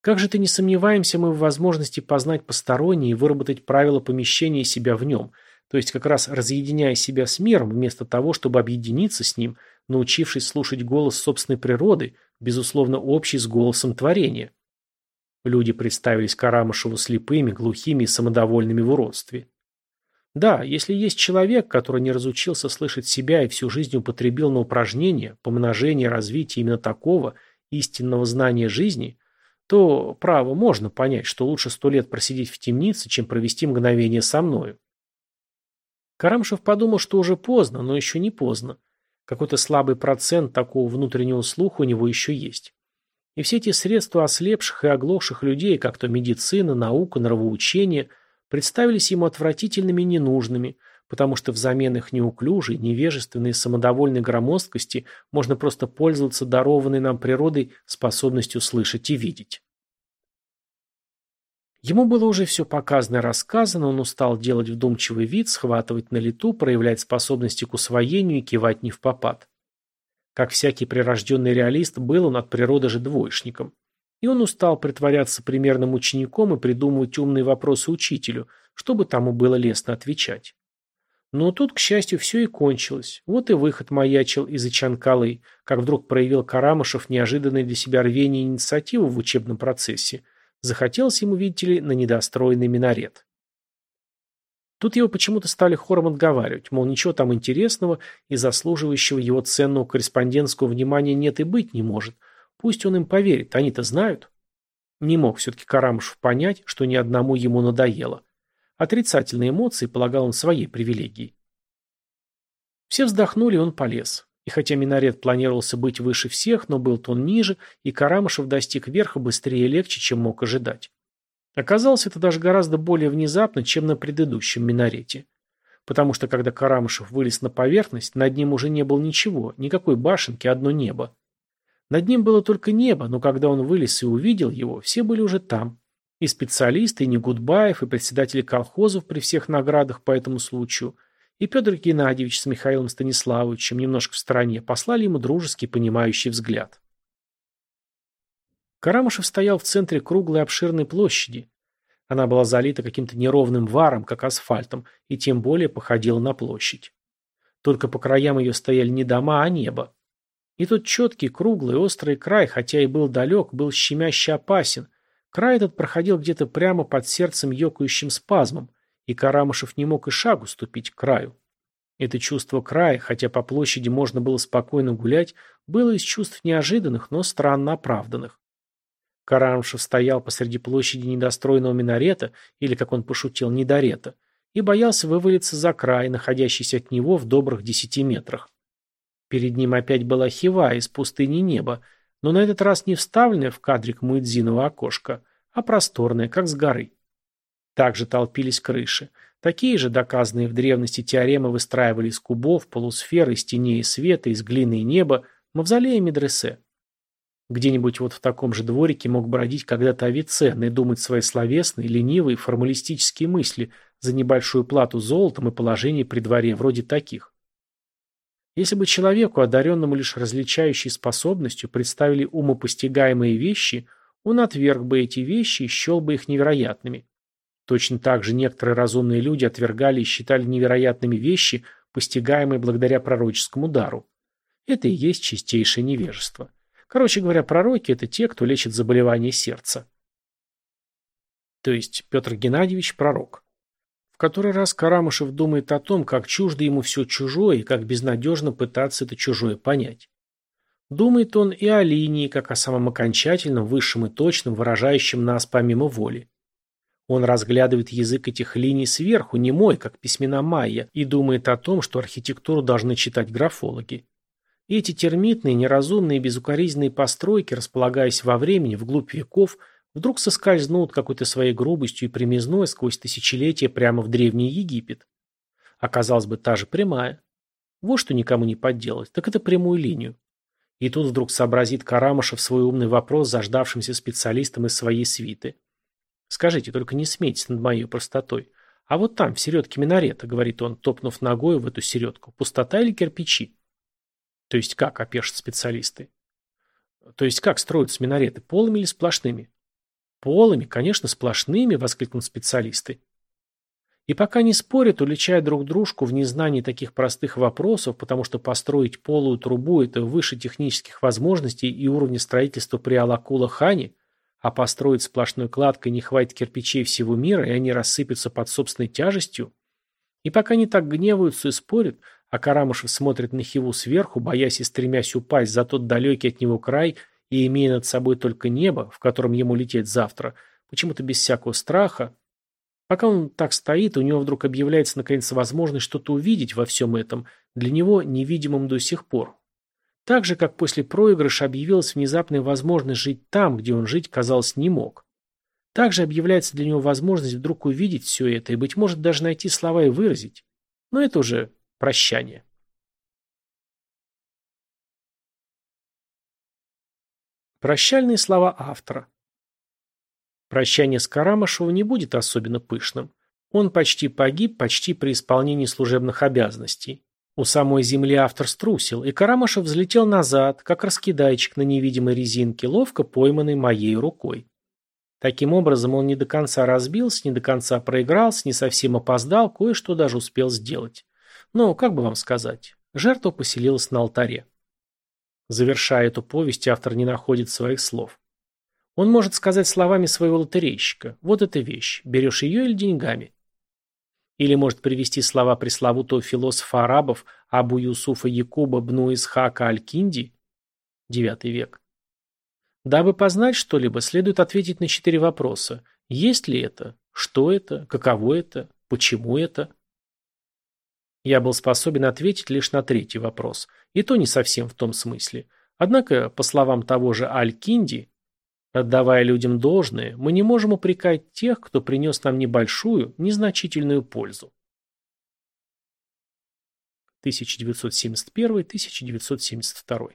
Как же ты не сомневаемся мы в возможности познать постороннее и выработать правила помещения себя в нем, то есть как раз разъединяя себя с миром, вместо того, чтобы объединиться с ним, научившись слушать голос собственной природы, безусловно общий с голосом творения. Люди представились Карамышеву слепыми, глухими и самодовольными в уродстве. Да, если есть человек, который не разучился слышать себя и всю жизнь употребил на упражнение, помножение, развитие именно такого истинного знания жизни – то, право, можно понять, что лучше сто лет просидеть в темнице, чем провести мгновение со мною. Карамшев подумал, что уже поздно, но еще не поздно. Какой-то слабый процент такого внутреннего слуха у него еще есть. И все эти средства ослепших и оглохших людей, как то медицина, наука, нравоучение, представились ему отвратительными и ненужными, потому что взамен их неуклюжей, невежественной и самодовольной громоздкости можно просто пользоваться дарованной нам природой способностью слышать и видеть. Ему было уже все показано и рассказано, он устал делать вдумчивый вид, схватывать на лету, проявлять способности к усвоению и кивать не в попад. Как всякий прирожденный реалист, был он от природы же двоечником. И он устал притворяться примерным учеником и придумывать умные вопросы учителю, чтобы тому было лестно отвечать. Но тут, к счастью, все и кончилось. Вот и выход маячил из Ичанкалы, как вдруг проявил Карамышев неожиданное для себя рвение инициативу в учебном процессе. Захотелось ему, видите ли, на недостроенный минарет. Тут его почему-то стали хором отговаривать, мол, ничего там интересного и заслуживающего его ценного корреспондентского внимания нет и быть не может. Пусть он им поверит, они-то знают. Не мог все-таки Карамышев понять, что ни одному ему надоело. Отрицательные эмоции полагал он своей привилегией. Все вздохнули, и он полез. И хотя минарет планировался быть выше всех, но был-то он ниже, и Карамышев достиг верха быстрее и легче, чем мог ожидать. Оказалось, это даже гораздо более внезапно, чем на предыдущем минарете. Потому что, когда Карамышев вылез на поверхность, над ним уже не было ничего, никакой башенки, одно небо. Над ним было только небо, но когда он вылез и увидел его, все были уже там. И специалисты, и Негудбаев, и председатели колхозов при всех наградах по этому случаю, и Петр Геннадьевич с Михаилом Станиславовичем немножко в стороне послали ему дружеский понимающий взгляд. Карамышев стоял в центре круглой обширной площади. Она была залита каким-то неровным варом, как асфальтом, и тем более походила на площадь. Только по краям ее стояли не дома, а небо. И тот четкий, круглый, острый край, хотя и был далек, был щемяще опасен. Край этот проходил где-то прямо под сердцем ёкающим спазмом, и Карамышев не мог и шагу ступить к краю. Это чувство края, хотя по площади можно было спокойно гулять, было из чувств неожиданных, но странно оправданных. Карамышев стоял посреди площади недостроенного минарета, или, как он пошутил, недорета, и боялся вывалиться за край, находящийся от него в добрых десяти метрах. Перед ним опять была хива из пустыни неба, но на этот раз не вставленная в кадрик Муэдзинова окошко, а просторная, как с горы. Также толпились крыши. Такие же, доказанные в древности теоремы, выстраивали из кубов, полусфер, из и света, из глины и неба, мавзолеи медресе. Где-нибудь вот в таком же дворике мог бродить когда-то Авиценна и думать свои словесные, ленивые, формалистические мысли за небольшую плату золотом и положение при дворе вроде таких. Если бы человеку, одаренному лишь различающей способностью, представили умопостигаемые вещи, он отверг бы эти вещи и счел бы их невероятными. Точно так же некоторые разумные люди отвергали и считали невероятными вещи, постигаемые благодаря пророческому дару. Это и есть чистейшее невежество. Короче говоря, пророки – это те, кто лечит заболевания сердца. То есть Петр Геннадьевич – пророк. В который раз Карамышев думает о том, как чуждо ему все чужое и как безнадежно пытаться это чужое понять. Думает он и о линии, как о самом окончательном, высшем и точном, выражающем нас помимо воли. Он разглядывает язык этих линий сверху, не мой, как письмена майя, и думает о том, что архитектуру должны читать графологи. Эти термитные, неразумные, безукоризненные постройки, располагаясь во времени, вглубь веков, вдруг соскользнут какой-то своей грубостью и примизной сквозь тысячелетия прямо в Древний Египет. Оказалось бы, та же прямая. Вот что никому не подделать, так это прямую линию. И тут вдруг сообразит Карамышев свой умный вопрос заждавшимся специалистам из своей свиты. Скажите, только не смейтесь над моей простотой. А вот там, в середке минарета, говорит он, топнув ногой в эту середку, пустота или кирпичи? То есть как, опешат специалисты? То есть как строятся минареты, полыми или сплошными? Полыми, конечно, сплошными, воскликнут специалисты. И пока не спорят, уличая друг дружку в незнании таких простых вопросов, потому что построить полую трубу – это выше технических возможностей и уровня строительства при Алакула-хане – а построить сплошной кладкой не хватит кирпичей всего мира, и они рассыпятся под собственной тяжестью? И пока не так гневаются и спорят, а Карамышев смотрит на Хиву сверху, боясь и стремясь упасть за тот далекий от него край и имея над собой только небо, в котором ему лететь завтра, почему-то без всякого страха, Пока он так стоит, у него вдруг объявляется наконец возможность что-то увидеть во всем этом, для него невидимым до сих пор. Так же, как после проигрыша объявилась внезапная возможность жить там, где он жить, казалось, не мог. Также объявляется для него возможность вдруг увидеть все это и, быть может, даже найти слова и выразить. Но это уже прощание. Прощальные слова автора. Прощание с Карамышевым не будет особенно пышным. Он почти погиб, почти при исполнении служебных обязанностей. У самой земли автор струсил, и Карамышев взлетел назад, как раскидайчик на невидимой резинке, ловко пойманный моей рукой. Таким образом, он не до конца разбился, не до конца проигрался, не совсем опоздал, кое-что даже успел сделать. Но, как бы вам сказать, жертва поселилась на алтаре. Завершая эту повесть, автор не находит своих слов. Он может сказать словами своего лотерейщика «Вот эта вещь, берешь ее или деньгами?» Или может привести слова пресловутого философа арабов Абу Юсуфа Якуба бну Исхака Аль-Кинди, IX век. Дабы познать что-либо, следует ответить на четыре вопроса. Есть ли это? Что это? Каково это? Почему это? Я был способен ответить лишь на третий вопрос, и то не совсем в том смысле. Однако, по словам того же Аль-Кинди, отдавая людям должное, мы не можем упрекать тех, кто принес нам небольшую, незначительную пользу. 1971-1972